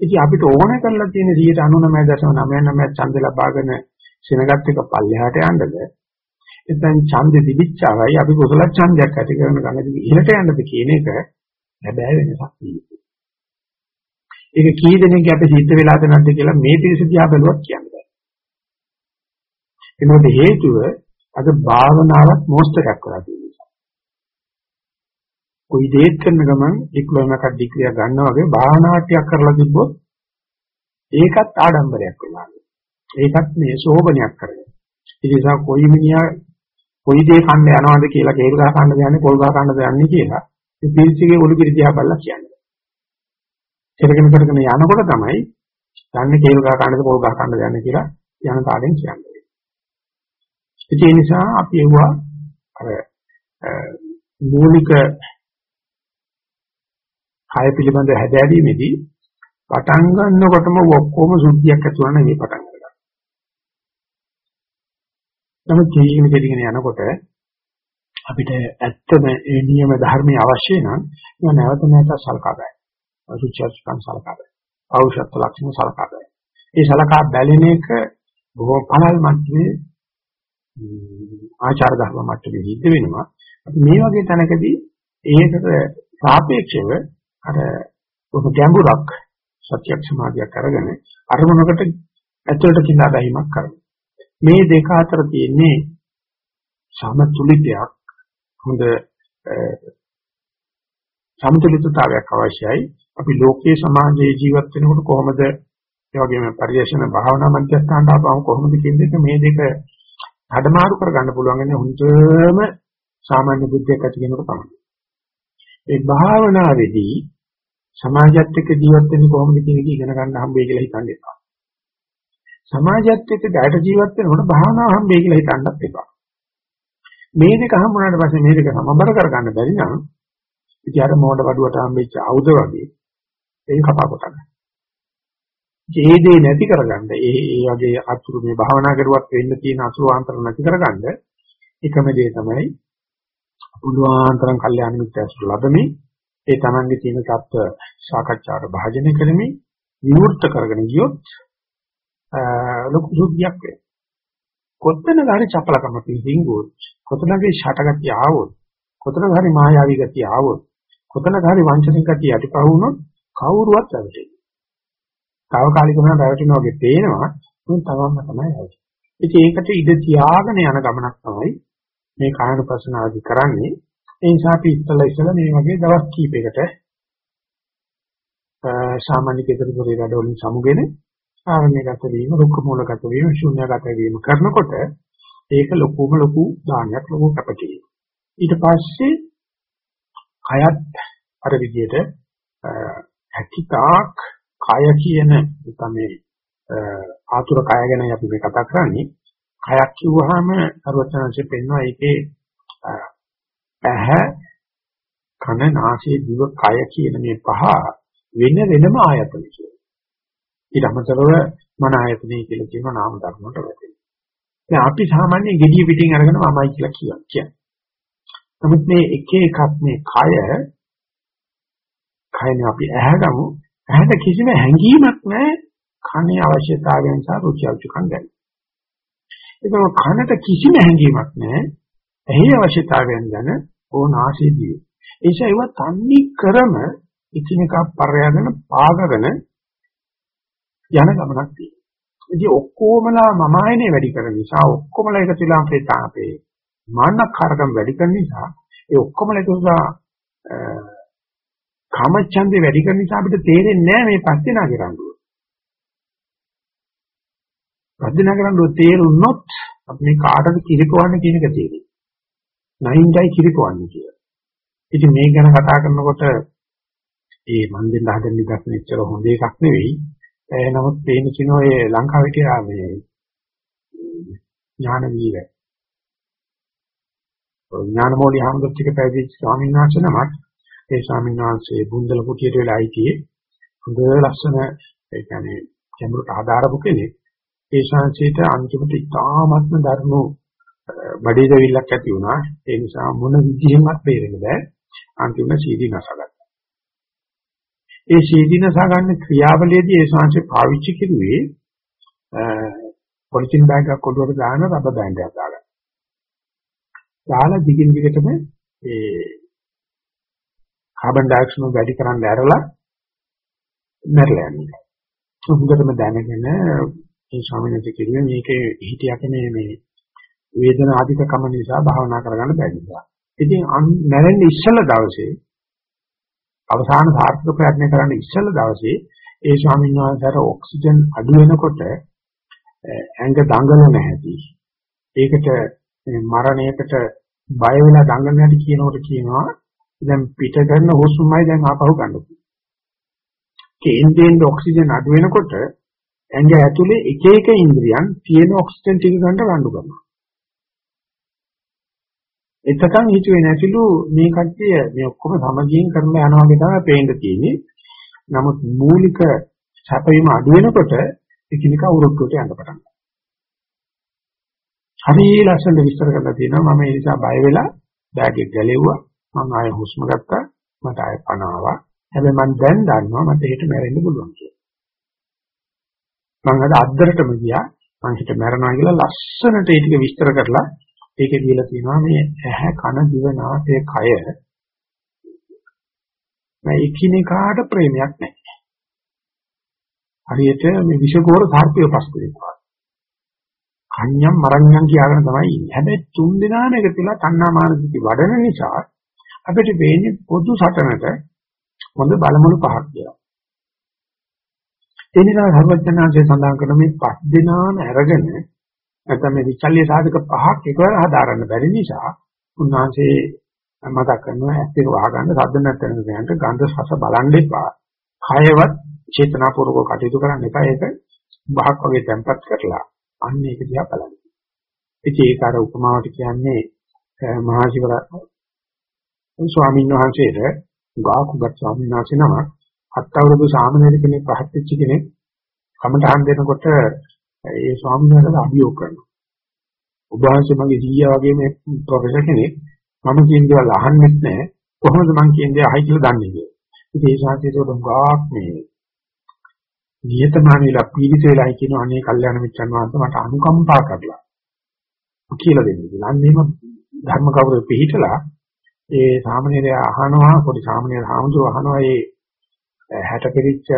Speaker 1: ඉතින් අපිට ඕන කරලා තියෙන 99.99 ඡන්ද ලබාගෙන සෙනගත් එක පල්ලෙහාට යන්නද නැත්නම් ඡන්දෙ දිවිච්චාවයි අපි කුසල ඡන්දයක් ඇති කරන ගඟදී ඉහළට යන්නද කියන එක හැබැයි වෙනසක් තියෙනවා. ඒක කී දෙනෙක් අපේ සිද්ධ වෙලාද නැද්ද කියලා මේ පිළිස දිහා බැලුවත් කියන්න බෑ. ඒකට හේතුව අද භාවනාවක් මොස්තරයක් කරලා තියෙන නිසා. කොයි දෙයක් කරන ගමන් ඩිප්ලෝමා එකක් ඩිග්‍රියක් ගන්නවා වගේ භාවනාවක් කරලා තිබ්බොත් ඒකත් ආඩම්බරයක් වෙනවා. ඒකත් මේ සෝබනයක් කරගෙන. ඒ නිසා කොයි මිනිහා කොයි දේ කන්න යනවද කියලා කේල් ගහ කන්නද යන්නේ පොල් ගහ කන්නද යන්නේ කියලා මේ පිරිසිගේ ඔලු කිරි දිහා බලලා කියන්නේ. කරගෙන කරගෙන යනකොට තමයි යන්නේ කේල් ගහ කන්නද පොල් ගහ කන්නද යන්නේ කියලා යන කාලෙන් කියන්නේ. ඒ නිසා අපි ඒවා අර මූලික කය පිළිබඳ හැදෑරීමේදී පටන් ගන්නකොටම ඔක්කොම සුද්ධියක් ඇති වෙන මේ පටන් නමුත් ජීවිතේ කෙරගෙන යනකොට අපිට ඇත්තම ඒ නියම ධර්මයේ අවශ්‍ය නම් ඒවා නැවත නැවත සලකා ගන්න. අසුචර්චකම් සලකා ගන්න. ඖෂධ ලක්ෂණ සලකා ගන්න. ඒ සලකා බැලෙන එක බොහෝ පළල් මට්ටමේ ආචාර ධර්ම මට්ටමේ හිට වෙනවා. අපි මේ වගේ තැනකදී ඒකට සාපේක්ෂව අර බොහෝ ගැඹුරක් සත්‍ය සමාධියක් අරගෙන අරමුණකට ඇතුළට කිඳා බැහිමක් කරනවා. මේ දෙක අතර තියෙන්නේ සමතුලිතයක් හොඳ සමතුලිතතාවයක් අවශ්‍යයි. අපි ලෝකයේ සමාජයේ ජීවත් වෙනකොට කොහොමද ඒ වගේම පරිශන භාවනා මධ්‍යස්ථානට ආපහු කොහොමද කියන දෙක මේ දෙක හදමාරු කරගන්න පුළුවන් ඉන්නේ හුඟම සාමාන්‍ය බුද්ධියක් ඇති කෙනෙකුට තමයි. ඒ භාවනාවේදී සමාජයත් එක්ක ජීවත් වෙන්නේ කොහොමද කියන එක ඉගෙන ගන්න හම්බෙයි කියලා හිතන්න එපා. සමාජයත් එක්ක ගැට ජීවත් වෙනකොට භාවනාව හම්බෙයි කියලා හිතන්නත් එපා. මේ දෙක හම්බුනාට පස්සේ මේ දෙක සමබර කරගන්න බැරි නම් ඉතින් අර මෝඩ වඩුවට හම්බෙච්ච ආයුධ වගේ ඒක කපා කොට ගන්න. ඒ දේ නැති කරගන්න ඒ ඒ වගේ අතුරු මේ භාවනා කරුවත් වෙන්න තියෙන අසුවාන්තර නැති කරගන්න එකම දේ තමයි පුළුවන්තරම් කල්යාණ මිත්‍යාසු ලැබෙමි ඒ Tamange තියෙන தত্ত্ব සාකච්ඡාවට භාජනය කරමින් විවෘත කරගෙන ගියොත් ලොකු සුද්ධියක් වෙයි. කොත්තන ගාන චපලකම පිහින්ගුවොත් කොතනගේ ෂටගතිය ආවොත් කොතන හරි මායාවී ගතිය ආවොත් කොතන හරි වංචනික ගතිය අතිපහ වුණොත් කවුරුවත් රැවටෙන්නේ. తాවකාලිකව නම් රැවටෙනවා වගේ පේනවා මුන් තමන්ම තමයි රැවටෙන්නේ. ඉතින් ඒකට ඉඳ තියාගෙන යන ගමනක් තමයි මේ කායන ප්‍රශ්නාදී කරන්නේ ඒ නිසා අපි ඉස්සලා ඉස්සලා මේ වගේ දවස් කීපයකට සාමාන්‍ය කේතර පොරේ වැඩවලින් සමුගෙන ආරණ්‍යගත වීම, රුක්ක මූලගත වීම, ශුන්‍යගත වීම කරනකොට ඒක ලොකුම ලොකු දානයක් ලොකු කැපකිරීම. ඊට පස්සේ කයත් අර විදිහට හැකිතාක් කය කියන තමයි ආතුර කය ගැන අපි මේ කතා කරන්නේ. කයක් කිව්වහම අරවචනංශයෙන් පෙන්වනවා ඒකේ ඇහැ කන නාසය දිව කය කියන මේ පහ වෙන වෙනම ආයතන කියලා. ඊට අමතරව මන ආයතනය කියලා කියන නාම ධර්ම වලට වැටෙනවා. දැන් අපි සාමාන්‍ය gediy පිටින් අරගෙන මමයි කියලා කියන්නේ. නමුත් මේ එක එකක් මේ කය කයනේ අපි ඇහැගමු ඇහැට කිසිම හැඟීමක් නැහැ කනේ අවශ්‍යතාවය නිසා රුචි අරුචිකම් ගැන. ඒක කනට කිසිම හැඟීමක් නැහැ ඇහි අවශ්‍යතාවයන් ගැන ඕනාසීදී. ඒ නිසා ඒවා තන්නේ කරම එකිනෙකක් පරයාගෙන පාගගෙන යන ගමනක් තියෙනවා. ඉතින් ඔක්කොමලා මම ආයනේ වැඩි කරන නිසා ඔක්කොමලා එකතු වෙලා අපේ තාපේ මාන්නකාරකම් වැඩි කරන නිසා ඒ ඔක්කොමලා එකතු වෙලා කාමච්ඡන්දේ වැඩි කරන නිසා අපිට තේරෙන්නේ නැහැ මේ පස්සේ නගරඬුව. පස්සේ නගරඬුව තේරුනොත් අපි මේ කාටද කිරිකවන්නේ කියන එක තේරෙයි. නයින්ටයි කිරිකවන්නේ කියලා. ඉතින් මේ ගැන කතා කරනකොට ඒ මන් දෙන්න හදන නිදර්ශන එච්චර හොඳ එකක් නෙවෙයි. ඒ නමුත් පේන කිනෝ ඒ ලංකාවේ කියලා මේ ඥාන වීර ඥානමෝලි හාමුදුරුවෝ පැවිදි ස්වාමීන් වහන්සේ නමක් ඒ ස්වාමීන් වහන්සේ බුන්දල කුටියට වෙලා හිටියේ හොඳ ලස්සන ඒ කියන්නේ ගැඹුරට ආධාරපු කෙනෙක් ඒ ශාන්සියට අන්තිමට ඉතාමත්ම ධර්ම බඩේ දෙවිල්ලක් ඇති වුණා ඒ නිසා මොන විදිහෙන්වත් බේරෙන්න බෑ අන්තිමට සීදී නැසගත්තා ඒ ශීදීනස ගන්න ක්‍රියාවලියේදී ඒ ශාංශය පාවිච්චි කරුවේ පොලිතින් බෑග් එකක් ඔළුවට දාන රබර් බෑන්ඩ් එකක් දාලා. දාලා දිගින් දිගටම ඒ කාබන් ඩයොක්සයිඩ් වැඩි කරන්න ඇරලා මැරලා යනවා. හොඳටම දැනගෙන මේ ස්වාමීන් වහන්සේ කිව්වේ මේකේ හිටියක මේ මේ වේදන ආධිකකම නිසා භාවනා කරගන්න බැරි නිසා. ඉතින් මැරෙන්න ඉස්සල දවසේ අවසාන සාර්ථක ප්‍රයත්න කරන්න ඉස්සෙල්ලා දවසේ ඒ ස්වාමීන් වහන්සේට ඔක්සිජන් අඩු වෙනකොට ඇඟ දඟලන හැටි ඒකට මරණයකට බය වෙලා දඟලන හැටි කියනකොට කියනවා දැන් පිට කරන හුස්මයි දැන් ආපහු ගන්න. කේන්දෙන් ඔක්සිජන් අඩු වෙනකොට ඇඟ ඇතුලේ එක එක ඉන්ද්‍රියන් තියෙන ඔක්සිජන් ටික ගන්න රණ්ඩු කරනවා. එතකන් හිතුවේ නැතිලු මේ කට්ටිය මේ ඔක්කොම සමගියෙන් කරලා යනවා වගේ තමයි පේන්න තියෙන්නේ. නමුත් මූලික සැපයීම අඩු වෙනකොට එකිනෙක උරුක්කට යන්න පටන් ගන්නවා. හරි ලස්සන විස්තර කරලා තියෙනවා මම ඒ නිසා බය වෙලා බෑග් එක ගැලෙව්වා. මම ආයෙ හුස්ම ගත්තා. මට ආයෙ පණ ආවා. හැබැයි මම දැන් දන්නවා මට හිත මැරෙන්න පුළුවන් කියලා. මම අද අද්දරටම ගියා. මම හිත මැරෙනවා කියලා ලස්සනට ඒ ටික විස්තර කරලා ඒකේ දීලා තියෙනවා මේ ඇහැ කන දිව නාසය කය මේ එකිනෙකාට ප්‍රේමයක් නැහැ. හරියට මේ විෂගෝර සර්පය පස්කෙනවා. කන්‍යම් මරණ්‍යම් කියාගෙන තමයි ඉන්නේ. හැබැයි තුන් දෙනාම එකතුලා තණ්හා මානසික වඩන නිසා අපිට වෙන්නේ පොදු සටනට හොඳ බලමුණු පහක් කියලා. ඒ නිසා සර්වඥාන්සේ සඳහන් කරන මේ පස් දෙනාම අරගෙන නැත්නම් මේ විචල්්‍ය සාධක පහක් එකවර හදාරන්න බැරි නිසා උන්වහන්සේ මතක් කරනවා ඇස් දෙක වහගන්න සද්ද නැත්නම් යනට ගන්ධ රස බලන් දෙපා. කයවත් චේතනාපූර්වක කටයුතු කරන්න එපා. ඒක බහක් වගේ තැම්පත් කරලා අන්න ඒක දිහා බලන්න. ඉතින් ඒක අර උපමාවට කියන්නේ මහා ශිවර ස්වාමීන් වහන්සේට ගාකුගත් ස්වාමීන් වහන්සේ නම හත් අවුරුදු සාමනීර කෙනෙක් පහත් වෙච්ච කෙනෙක් කමටහන් දෙනකොට ඒ ස්වාමීන් වහන්සේට අභියෝග කරනවා. ඔබ වහන්සේ මගේ සීයා වගේ මේ ප්‍රොෆෙසර් කෙනෙක් මම කියන දේවල් අහන්නෙත් නැහැ. කොහොමද මං කියන දේ අහයි කියලා දන්නේ කියලා. ඉතින් ඒ ශාන්තියට උගාක් මේ නියතමානීලා පීඩිත වෙලා කියන අනේ කල්යාණ මිත්‍රන් වහන්සේ මට අනුකම්පා කරලා කියලා දෙන්නේ කියලා. අන්න එහෙම ධර්ම කවුරු පිළිහිටලා ඒ සාමණේරය අහනවා පොඩි සාමණේර හාමුදුරුව අහනවා ඒ 60 පිරිච්ච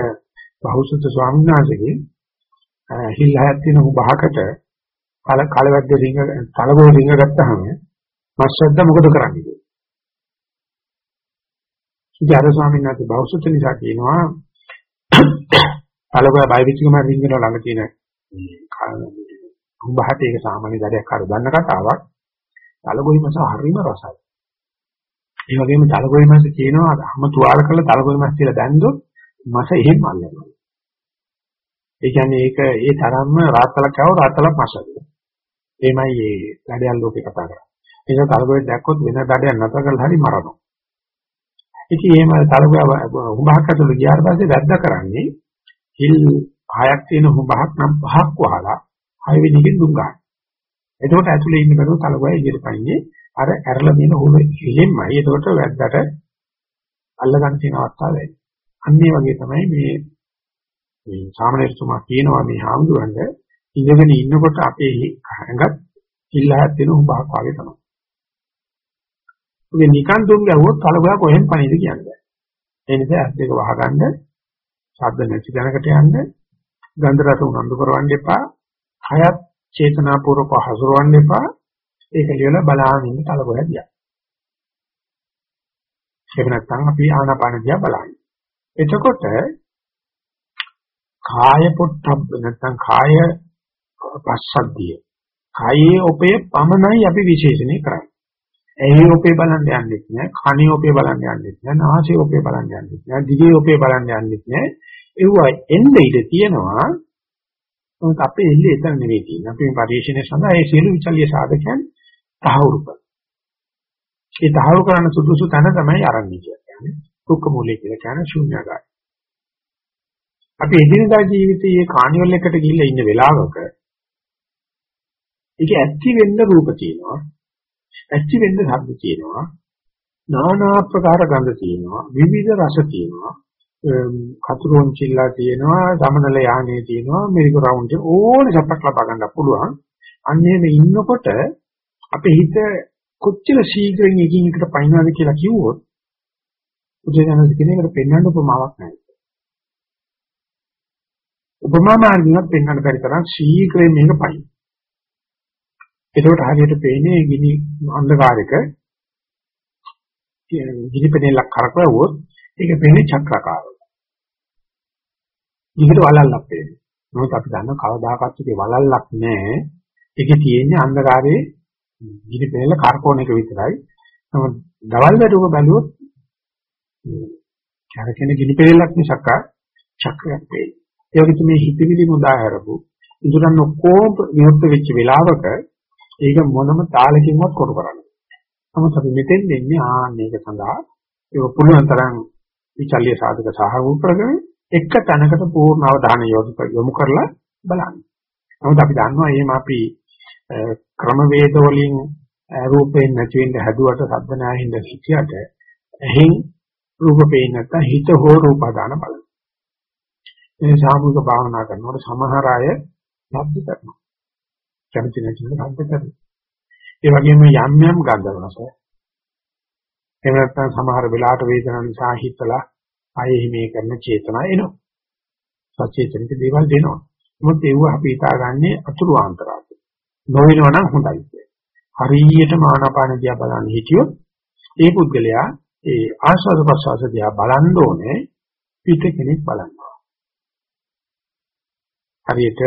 Speaker 1: බහුසුත ස්වාමීන් වහන්සේගෙන් හිල් හයක් තියෙන උභාකට කල කලවැද්ද රිංග තලගොය රිංග ගත්තාම මස්සද්ද මොකද කරන්නේ කියලා. ඉතින් ස්වාමීන් වහන්සේ බෞසුත නිසා කියනවා තලගොය බයිවිචිකම රිංගන ළඟ තියෙන උඹහට ඒක සාමාන්‍ය දඩයක් කර ගන්න කතාවක්. තලගොයි මස හරිම රසයි. ඒ වගේම තලගොයි මස කියනවා අම තුවාල කරලා තලගොයි මස් කියලා දැන්දොත් මස එහෙම අල්ලනවා. ඒ කියන්නේ ඒක ඒ තරම්ම රාත්තලක් කව රාත්තලක් මසද. එමයයි ඒ දඩයන් ලෝකේ කතා කරන්නේ. ඒක තලගොයි දැක්කොත් වෙන දඩයක් නැතර කරලා හරි මරනවා. ඉතින් එහෙම තලගොය හුඹහක් ඇතුළේ ගියාට පස්සේ වැද්දා කරන්නේ හිල් හයක් තියෙන හුඹහක් නම් පහක් වහලා හයවෙනි එකෙන් දුම් ගන්න. එතකොට ඇතුලේ ඉන්න කෙනා තලගොය ඉදිරියට පයින්නේ අර ඇරලා දෙන හුඹ හිලෙන්මයි. එතකොට වැද්දට අල්ල ගන්න තියෙන අවස්ථාව වෙන්නේ. අන්න ඒ වගේ තමයි මේ මේ සාමණේරතුමා කියනවා මේ හාමුදුරන්ට ඉඳගෙන ඉන්නකොට අපේ හංගත් ඉල්ලහත් වෙන හුඹහක් වගේ තමයි. ඉතින් නිකන් දුම් ගැහුවොත් කලබල කොහෙන් පණිද කියන්නේ. ඒ නිසා ඇස් දෙක වහගන්න, ශබ්ද නැති දැනකට යන්න, ගන්ධ රස උනන්දු කරවන්න එපා, හයත් චේතනාපූර්වක හසුරවන්න එපා. ඒක ලියලා බලාගෙන ඉන්න කලබල දිහා. එහෙම නැත්නම් අපි ආනාපාන දිහා බලන්නේ. එතකොට කාය පොට්ටබ්බ නැත්නම් කාය පස්සද්ධිය. කායේ ඔපේ පමණයි අපි විශේෂණය කරන්නේ. ඇහි ඔපේ බලන්න යන්නෙත් නෑ, කනේ ඔපේ බලන්න යන්නෙත් නෑ, නාසයේ ඔපේ බලන්න යන්නෙත් නෑ, දිගේ ඔපේ බලන්න යන්නෙත් නෑ. ඒවා එන්නේ ඉඳ තියෙනවා. මොකද අපේ එල්ලේ එතන නෙවෙයි තියෙන්නේ. අපි පරිශ්‍රණය සඳහා ඒ සියලු විචල්්‍ය සාධකයන් තහවුරු කරනවා. ඒ තහවුරු කරන සුදුසු තැන තමයි ආරම්භය කියන්නේ. දුක්ඛ මූලය කියලා කියන්නේ ශූන්‍යකාරය. අපි එදිනදා ජීවිතයේ කානිවල් එකට ගිහිල්ලා ඉන්න වෙලාවක ඒක ඇත්ති වෙන්න රූප තියෙනවා ඇච්චි වෙන්න ශබ්ද තියෙනවා. নানা ආකාර ගඳ තියෙනවා. විවිධ රස තියෙනවා. කතුරුන් චිල්ලා තියෙනවා. සමනල යානේ තියෙනවා. මෙරික රවුන්ඩ් ඕනේ සප්පක් ලබා ගන්න පුළුවන්. අන්නේම ඉන්නකොට අපේ හිත කොච්චර ශීඝ්‍රයෙන් එකින් එකට පයින්නවද කියලා කිව්වොත් උදේනන්ද කියන එකට පෙන්වන්න උපමාවක් නැහැ. උපමා මාර්ගයක් පෙන්වන්න බැරි තරම් ශීඝ්‍රයෙන් මේක පයින්. එතකොට හරියට පේන්නේ ගිනි අන්ධකාරයක ගිනි පෙනෙල්ලක් කරකවුවොත් ඒක පේන්නේ චක්‍රාකාරව. ඊකට වලල්ලක් පේන්නේ. නමුත් අපි දන්න කවදාකවත් ඒකේ වලල්ලක් නැහැ. ඒකේ තියෙන්නේ අන්ධකාරයේ ගිනි පෙනෙල්ල කරකවන එක විතරයි. නමුත් දවල් වැටුම බැලුවොත් චරකෙන ගිනි පෙනෙල්ලක් මිසක් චක්‍රයක් වෙයි. ඒ වගේ තමයි හිතවිලි මුදාහැරපු ඉදurang ඔක්කොම විමුක්ත වෙච්ච වෙලාවක ඒක මොනම තාලකින්වත් කරු කරන්නේ. නමුත් අපි මෙතෙන් දෙන්නේ ආ මේක සඳහා ඒක පුළුවන් තරම් විචල්්‍ය සාධක සාහවු කරගෙන එක තැනකට පූර්ණ අවධානය යොමු කරලා බලන්න. නමුත් අපි දන්නවා එහෙම අපි ක්‍රමවේද වලින් රූපයෙන් නැති වෙන්න හැදුවට සද්ද නැහින්ද හිතියට එහෙන් රූප පේන්නේ නැත්නම් හිත හෝ රූප දාන බලන්න. මේ සාමූහික භාවනා කරනකොට සමහර අය ලබ්ධ කරනවා. කැමති නැති වෙන ගන්ධ කරනවා. ඒ වගේම යම් යම් ගන්ධ රස. එහෙම නැත්නම් සමහර වෙලාවට වේදනාව නිසා හිතලා ආයෙ මේ කරන චේතනා එනවා. සචේතනික දේවල් දෙනවා. මොකද ඒව අපි හිතාගන්නේ අතුරු ආන්තරාද. නොවෙනවා නම් හොඳයි. හරියට මානපාන දිහා බලන්න හිටියොත් ඒ පුද්ගලයා ඒ ආස්වාද ප්‍රසවාස දිහා බලන්න ඕනේ පිට කෙනෙක් බලනවා. හරියට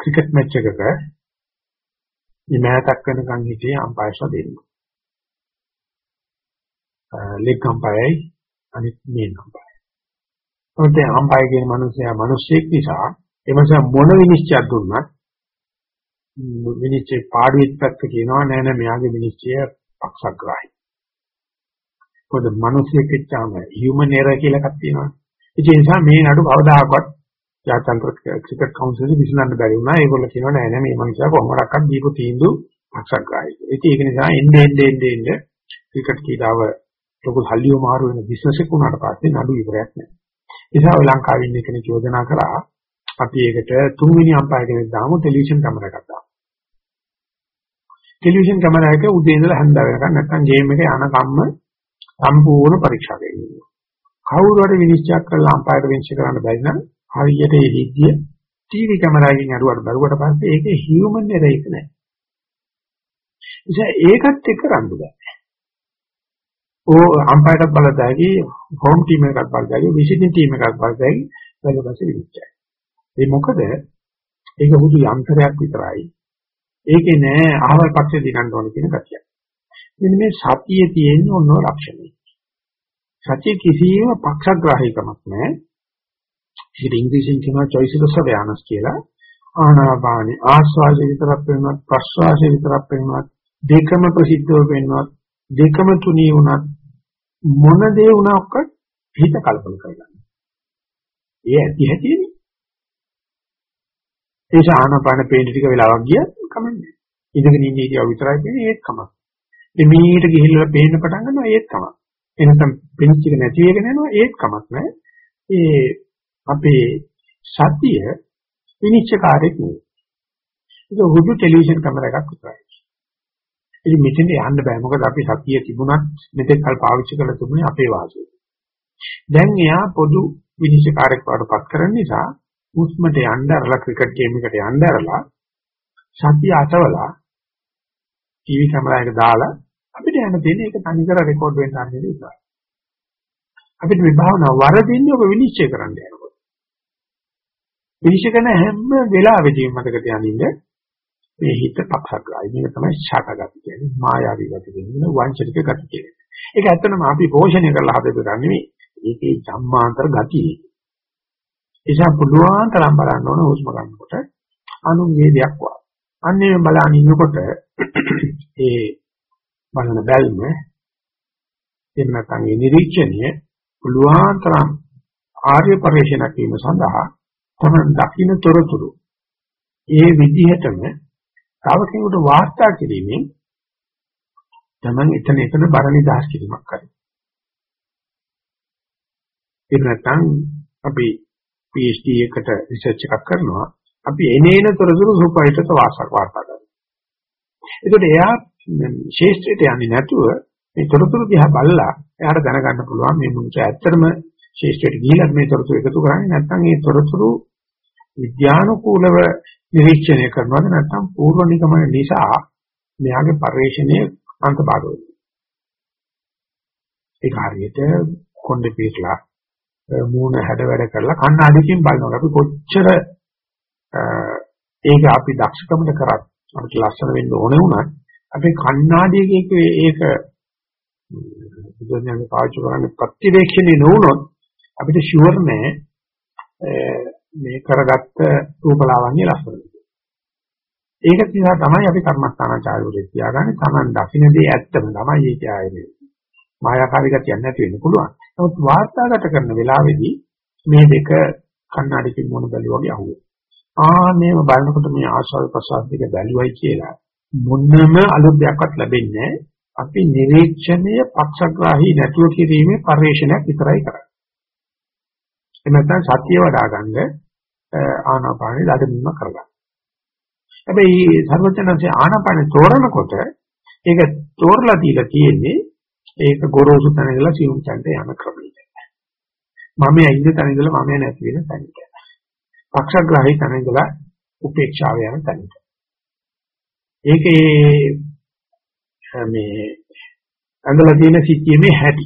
Speaker 1: ක්‍රිකට් මැච් එකක ඉමෑතක් වෙනකන් හිටියේ අම්පයර්ස්ලා දෙන්න. ලෙග් අම්පයර්යි අනිත් මේන් අම්පයර්. ඔතේ අම්පයර් කියන මිනිසයා මිනිස්සෙක් නිසා එමස මොන විනිශ්චයක් දුන්නත් විනිශ්චය පාඩුවෙත් පැත්ත කියනවා නෑ නෑ මෙයාගේ විනිශ්චය පක්ෂග්‍රාහී. පොද මිනිස්සෙක් එච්චාම හියුමන් එරර් කියලා එකක් තියෙනවා. ඒ නිසා මේ නඩු කවදාකවත් ජාත්‍යන්තර ක්‍රිකට් කවුන්සිල් විසඳන්න බැරි වුණා. ඒගොල්ලෝ කියනවා නෑ නෑ මේ මනුස්සයා කොහොමඩක්වත් දීපු තීන්දුව පක්ෂග්‍රාහී. ඉතින් ඒක නිසා එන්නේ එන්නේ එන්නේ ක්‍රිකට් කීඩාව ලොකු සල්ලිය මාරු වෙන බිස්නස් එකක් වුණාට පස්සේ නඩු ඉවරයක් නෑ. ඒ නිසා ඔය ලංකාවේ ඉන්න කෙනෙක් යෝජනා කරා අපි ඒකට තුන්වෙනි අම්පයර් කෙනෙක් දාමු ටෙලිවිෂන් කැමරාවක් දාමු. ටෙලිවිෂන් කැමරාවක උදේ ඉඳලා හැන්ද වෙනකන් නැත්නම් ගේම් එක යන කම්ම සම්පූර්ණ පරීක්ෂා කරනවා. කවුරු හරි විනිශ්චය කරලා අම්පයර් විනිශ්චය කරන්න බැරි නම් හරියට ඒ විද්‍ය ටීවී කැමරාවකින් අරුවට බැලුවට පස්සේ ඒකේ හියුමන් එරර් එක නෑ. ඒකත් එක්ක රණ්ඩු බෑ. ඕ අම්පයරටත් බලද්දී හෝම් ටීම් එකකට බලද්දී විසිටින් ටීම් එකකට බලද්දී ඊළඟට විනිශ්චයයි. ඒ මොකද ඒක හුදු යන්ත්‍රයක් විතරයි. ඒකේ නෑ අහවල් පක්ෂේ දිනන්න ඕන කියන කතිය. මෙන්න මේ සතියේ තියෙන ඔන්න ලක්ෂණය. සතිය කිසියම් පක්ෂග්‍රාහීකමක් නෑ. ඒකට ඉංග්‍රීසියෙන් කියනවා choiceless awareness කියලා. ආනාපානි ආස්වාදයේ විතරක් වෙනවත් ප්‍රස්වාසයේ විතරක් වෙනවත් දෙකම ප්‍රසිද්ධව වෙනවත් දෙකම තුනී වුණත් මොන දේ වුණාක්වත් හිත කල්පන කරගන්න. ඒ ඇති හැටිනේ. ඒ ආනාපාන පේන ටික වෙලාවක් ගියත් කමන්නේ. ඉඳගෙන ඉන්න ඉතිව විතරයි කියන්නේ ඒත් කමක්. එමීට ගිහිල්ලා පේන්න පටන් ගන්නවා ඒත් කමක්. එනසම් පිනිච් එක නැති වෙගෙන යනවා ඒත් කමක් නැහැ. ඒ අපේ සතිය විනිශ්චයකාරයෙක් නෙවෙයි. ඒක හුදු ටෙලිවිෂන් කැමරා එකක් විතරයි. ඉතින් මෙතෙන්ට යන්න බෑ මොකද අපි සතිය තිබුණත් මෙතෙක් කල් පාවිච්චි කරලා තිබුණේ අපේ වාසිය. දැන් එයා පොදු විනිශ්චයකාරයෙක් වඩපත් කරන නිසා උස්මට යන්න අරලා ක්‍රිකට් ගේම් එකට යන්න අරලා සතිය අතවලා ටීවී කැමරා එක දාලා අපිට යන්න තියෙන එක තනිකර රෙකෝඩ් වෙන්න ආන්නේ ඉතින්. අපිට මේ භාවනාව වරදින්නේ ඔබ විනිශ්චය කරන්න යනකොට. විනිශ්චය කරන හැම වෙලාවෙදීම මතක තියාගන්න මේ හිත පක්ෂග්‍රාහී. මේක තමයි ඡාතගති කියන්නේ. මායාවී ගති කියන්නේ වංචනික ගති කියන්නේ. ඒක ඇත්තටම අපි පෝෂණය කරලා හදපු දෙයක් නෙවෙයි. ඒකේ සම්මාන්තර ගතිය. එසා පුළුවන් තරම් බලන්න ඕන හුස්ම ගන්නකොට අනුන්ගේ දෙයක් වා. අන්නේ බලන ඉන්නකොට ඒ බලන බැල්ම එහෙම නැත්නම් ඒ නිරීක්ෂණය පුළුවන් තරම් ආර්ය පරිශනක් වීම සඳහා තමන් දකින්න තොරතුරු ඒ විදිහටම තව කෙනෙකුට වාර්තා කිරීමෙන් තමන් එතන එතන බර නිදහස් කිරීමක් කරනවා. ඒ නැත්නම් අපි PhD එකට රිසර්ච් එකක් කරනවා. අපි එනේන තොරතුරු සුපයිටට වාසක් වාර්තා කරනවා. ඒකට එයා ශේෂ්ත්‍රයට යන්නේ නැතුව මේ තොරතුරු දිහා බලලා එයාට දැනගන්න පුළුවන් මේ මුංච ඇත්තටම ශේෂ්ත්‍රයට ගිහිල්ලා මේ තොරතුරු එකතු කරන්නේ නැත්නම් මේ තොරතුරු විද්‍යානුකූලව නිරීක්ෂණය කරනවද නැත්නම් පූර්ව නිගමන නිසා මෙයාගේ පරිශ්‍රණයේ අන්තභාග වෙනවා. ඒක හරියට කොණ්ඩේ පිටලා මූණ හැඩ වැඩ කරලා කණ්ණාඩියකින් බලනවා. අපි කොච්චර ඒක අපි දක්ෂකමද කරත් අපිට ලස්සන වෙන්න ඕනේ වුණත් අපේ කණ්ණාඩියක ඒක බුදුන්ගේ පාවිච්චි කරන්නේ ප්‍රතිවේක්ෂණේ නොවුනොත් අපිට ෂුවර් නෑ මේ කරගත්ත රූපලාවන්‍ය ලස්සන. ඒක නිසා තමයි අපි කර්මස්ථානාචාර්යවරු තියාගන්නේ Taman දකින්නේ ඇත්තම තමයි ඒක ආයේ මායාකාරී ගතියක් නැති වෙන්න පුළුවන්. නමුත් වාර්තාගත කරන වෙලාවේදී මේ දෙක කන්නඩිකින් මොන බැලුවා වගේ අහුවෙනවා. ආනේම බලනකොට මේ ආස්වාද ප්‍රසාද දෙක බැලුවයි කියලා මොනම අලුත් දෙයක්වත් ලැබෙන්නේ අපි නිරීක්ෂණය පක්ෂග්‍රාහී නැතුව කිරීමේ පරිශ්‍රණයක් විතරයි කරන්නේ. එහෙම නැත්නම් සතිය වඩා ගන්න ආනාපානෙ දඩමීම කරගන්න. හැබැයි සර්වඥාන්සේ ආනාපානෙ තෝරනකොට ඒක තෝරලා දීලා තියෙන්නේ ඒක ගොරෝසු තැන ඉඳලා සියුම් තැනට යන ක්‍රමයකට. මම ඉන්න තැන ඉඳලා මම නැති වෙන තැනට. පක්ෂග්‍රාහී තැන ඉඳලා උපේක්ෂාව යන තැනට. ඒකේ මේ ඇඳලා තියෙන සිද්ධියේ හැටි.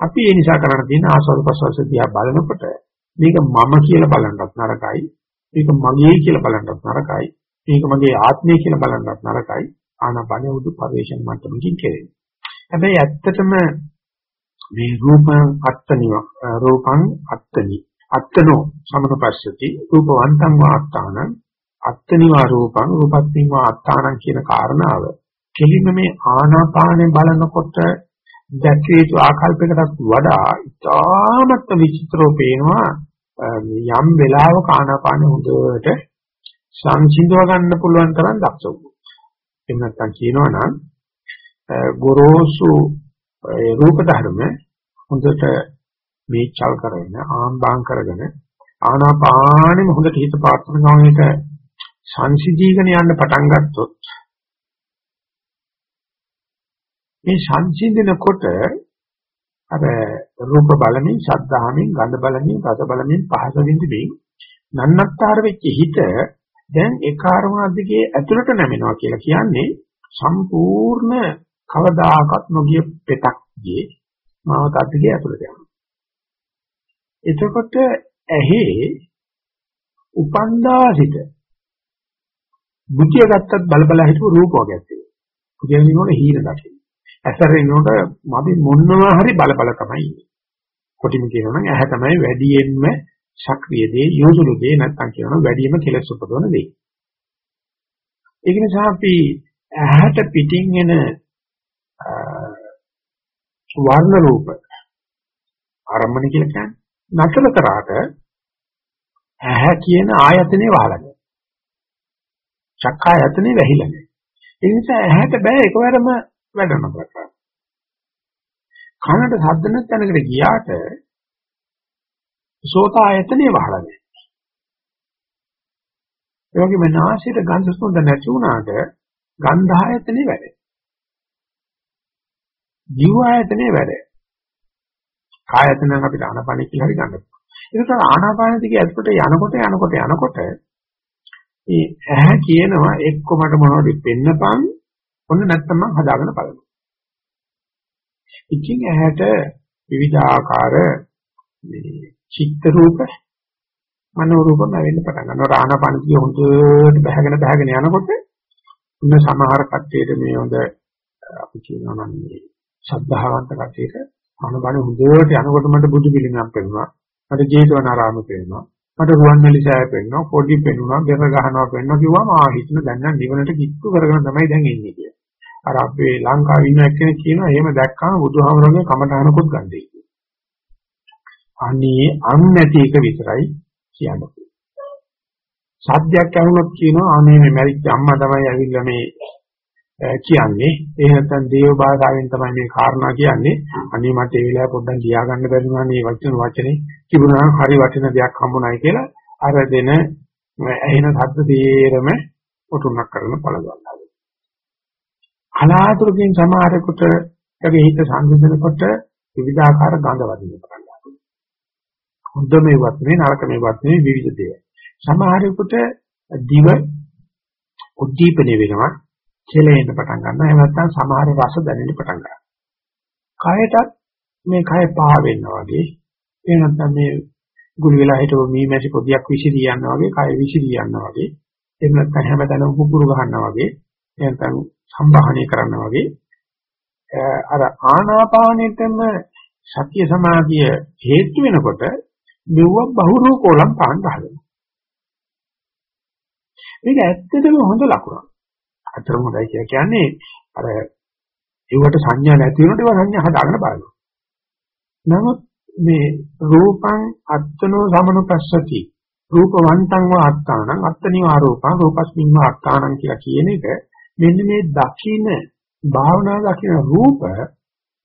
Speaker 1: අපි ඒ නිසා කරන්න තියෙන ආස්වාද ප්‍රසවාස දිහා බලනකොට මේක මම කියලා බලන්නත් නරකයි. මේක මගේ කියලා බලන්නත් නරකයි. මේක මගේ ආත්මය කියලා බලන්නත් නරකයි. ආනාපානෙ උදු පරිවේෂණ මට්ටමකින් කෙරෙන්නේ. හැබැයි ඇත්තටම මේ රූපං අත්තනිව රූපං අත්තනි අත්තනෝ සමනපස්සති රූපවන්තං වාත්තාන අත්තනිවා රූපං රූපත්තිං වාත්තාන කියන කාරණාව කෙලින්ම මේ ආනාපානෙ බලනකොට දැකිය යුතු ආකල්පයකටත් වඩා ඉතාමත් විචිත්‍රව පේනවා යම් වෙලාවක ආනාපානෙ හොඳට සංසිඳව ගන්න පුළුවන් තරම් දක්ෂ වුණා. එහෙම නැත්නම් කියනවා නම් ගොරෝසු රූප ධර්ම හොඳට මේචල් කරගෙන ආම්බාම් කරගෙන ආනාපානෙම හොඳට හිත පාත්‍රන ගමනට සංසිඳීගෙන යන්න පටන් ගත්තොත් මේ සංසිඳනකොට අර රූප බලමින්, ශබ්දහමින්, ගන්ධ බලමින්, රස බලමින්, පහස විඳින්මින් නන්නත්තර වෙච්ච හිත දැන් ඒ කාර්මණ දිගේ ඇතුළට නැමෙනවා කියලා කියන්නේ සම්පූර්ණ කවදාකවත් නොගිය පෙතක් ගියේ මාවතත් දිගේ ඇතුළට යනවා. එතකොට ඇහි උපන්දාසිත බුද්ධිය ගත්තත් බල බල හිටපු රූප වර්ගයක් තියෙනවා. බුද්ධියනෝන හීන දකින්න. ඇසරෙනකොට අපි මොනවා හරි බල බල තමයි ඉන්නේ. කොටිම කියනවා නම් ඇහැ තමයි වැඩියෙන්ම සක්‍රිය දේ, යොදුළු දේ නැත්නම් කියනවා වැඩියෙන්ම කෙලස් උපදවන දේ. ඒක නිසා අපි ඇහැට පිටින් එන වර්ණ රූප ආරම්භණ කියලා කියන්නේ නතර කරාට ඇහැ කියන ආයතනේ වහලා නැහැ. චක්කායතනේ වැහිලා නැහැ. ඒ නිසා ඇහැට බෑ එකවරම වැඩ නොකරන. කනට ශබ්ද නැත්නම්කට ගියාට සෝත ආයතනේ වහලා නැහැ. ඒ වගේම නාසයට ගන්ධ සුවඳ නැති වුණාට ගන්ධ ආයතනේ වැඩ. ජීව ආයතනේ වැඩ. කායතනෙන් අපිට ආනාපානෙ කියලා හරි ගන්න පුළුවන්. ඒකට ආනාපාන දිගේ ඇතුළට යනකොට යනකොට යනකොට මේ ඇහැ කියනවා එක්ක මට මොනවද පෙන්නපන් ඔන්න නැත්තම් මම හදාගෙන බලනවා. ඉතින් ඇහැට විවිධාකාර මේ චිත්ත රූප මනෝ රූප ලැබෙන්න පටන් ගන්නවා. ආනාපානතිය හොඳට බහගෙන බහගෙන යනකොට ඉන්න සමහර කට්ටියට මේ හොඳ අපි කියනවා නම් මේ ශ්‍රද්ධාවන්ත කට්ටියට ආනාපාන හොඳට යනකොට මට බුදු පිළිමයක් පෙනුණා. මට ජේතවනාරාම පෙනුණා. මට රුවන්වැලි සෑය පෙන්නවා, පොඩි පෙන්නවා, බෙර ගහනවා පෙන්නවා කිව්වම ආ හිතන දැන් නම් නිවනට කිට්ටු කරගෙන තමයි දැන් ඉන්නේ කියලා. අර අපේ ලංකාවේ ඉන්න එක්කෙනෙක් කියනවා එහෙම දැක්කම බුදුහාමරගේ කමටහනකුත් ගන්නයි කියලා. අනේ අන් නැති එක විතරයි කියන්නේ. සත්‍යයක් අහුනොත් කියනවා අනේ මේ මැරිච්ච අම්මා තමයි ඇවිල්ලා මේ කියන්නේ. ඒ නැත්නම් දේව භාෂාවෙන් තමයි මේ කාරණා කියන්නේ. අනේ මට ඒ වෙලාව පොඩ්ඩක් ලියා ගන්න බැරි වුණා. මේ වචන වචනේ තිබුණා හරි වටින දෙයක් හම්බුනායි කියලා අර දෙන ඇහෙන ශබ්ද තේරම උතුම්ක් කරන පළගන්නවා කලාතුරකින් සමහරෙකුට ඒකේ හිත සංසිඳනකොට විවිධාකාර ගඳ වදින්න පටන් ගන්නවා. හොඳ මේවත් නෙවෙයි නරක මේවත් නෙවෙයි විවිධ දේවල්. සමහරෙකුට දිව උද්දීපනය වෙනවා. කෙලෙන්න පටන් ගන්නවා. එහෙම නැත්නම් සමහර රස දැනෙන්න පටන් ගන්නවා. කයටත් මේ කය පහ වෙනවා වගේ එහෙම නැත්නම් මේ ගුලි වෙලා හිටව මී මැසි පොදියක් විසිරී යනවා වගේ කය විසිරී යනවා වගේ එහෙම නැත්නම් හැමතැනම පුපුරු ගන්නවා වගේ එහෙම නැත්නම් සම්බාහනය කරනවා වගේ අර ආනාපානෙටම සතිය සමාධිය හේතු වෙනකොට මෙව බහුරූපෝලම් පාන් ගහනවා. මේක ඇත්තටම හොඳ ලකුණක්. අතරම හොඳයි කියලා කියන්නේ අර ඒවට සංඥා නැති වෙනකොට ඒවා සංඥා හදාගන්න බලනවා. නමුත් මේ රූපං අත්තනෝ සමනුපස්සති. රූපවන්තං වා අත්තානං. අත්තනිවා රූපං රූපස්මින් වා අත්තානං කියලා කියන එක මෙන්න මේ දකින්න භාවනා දකින්න රූප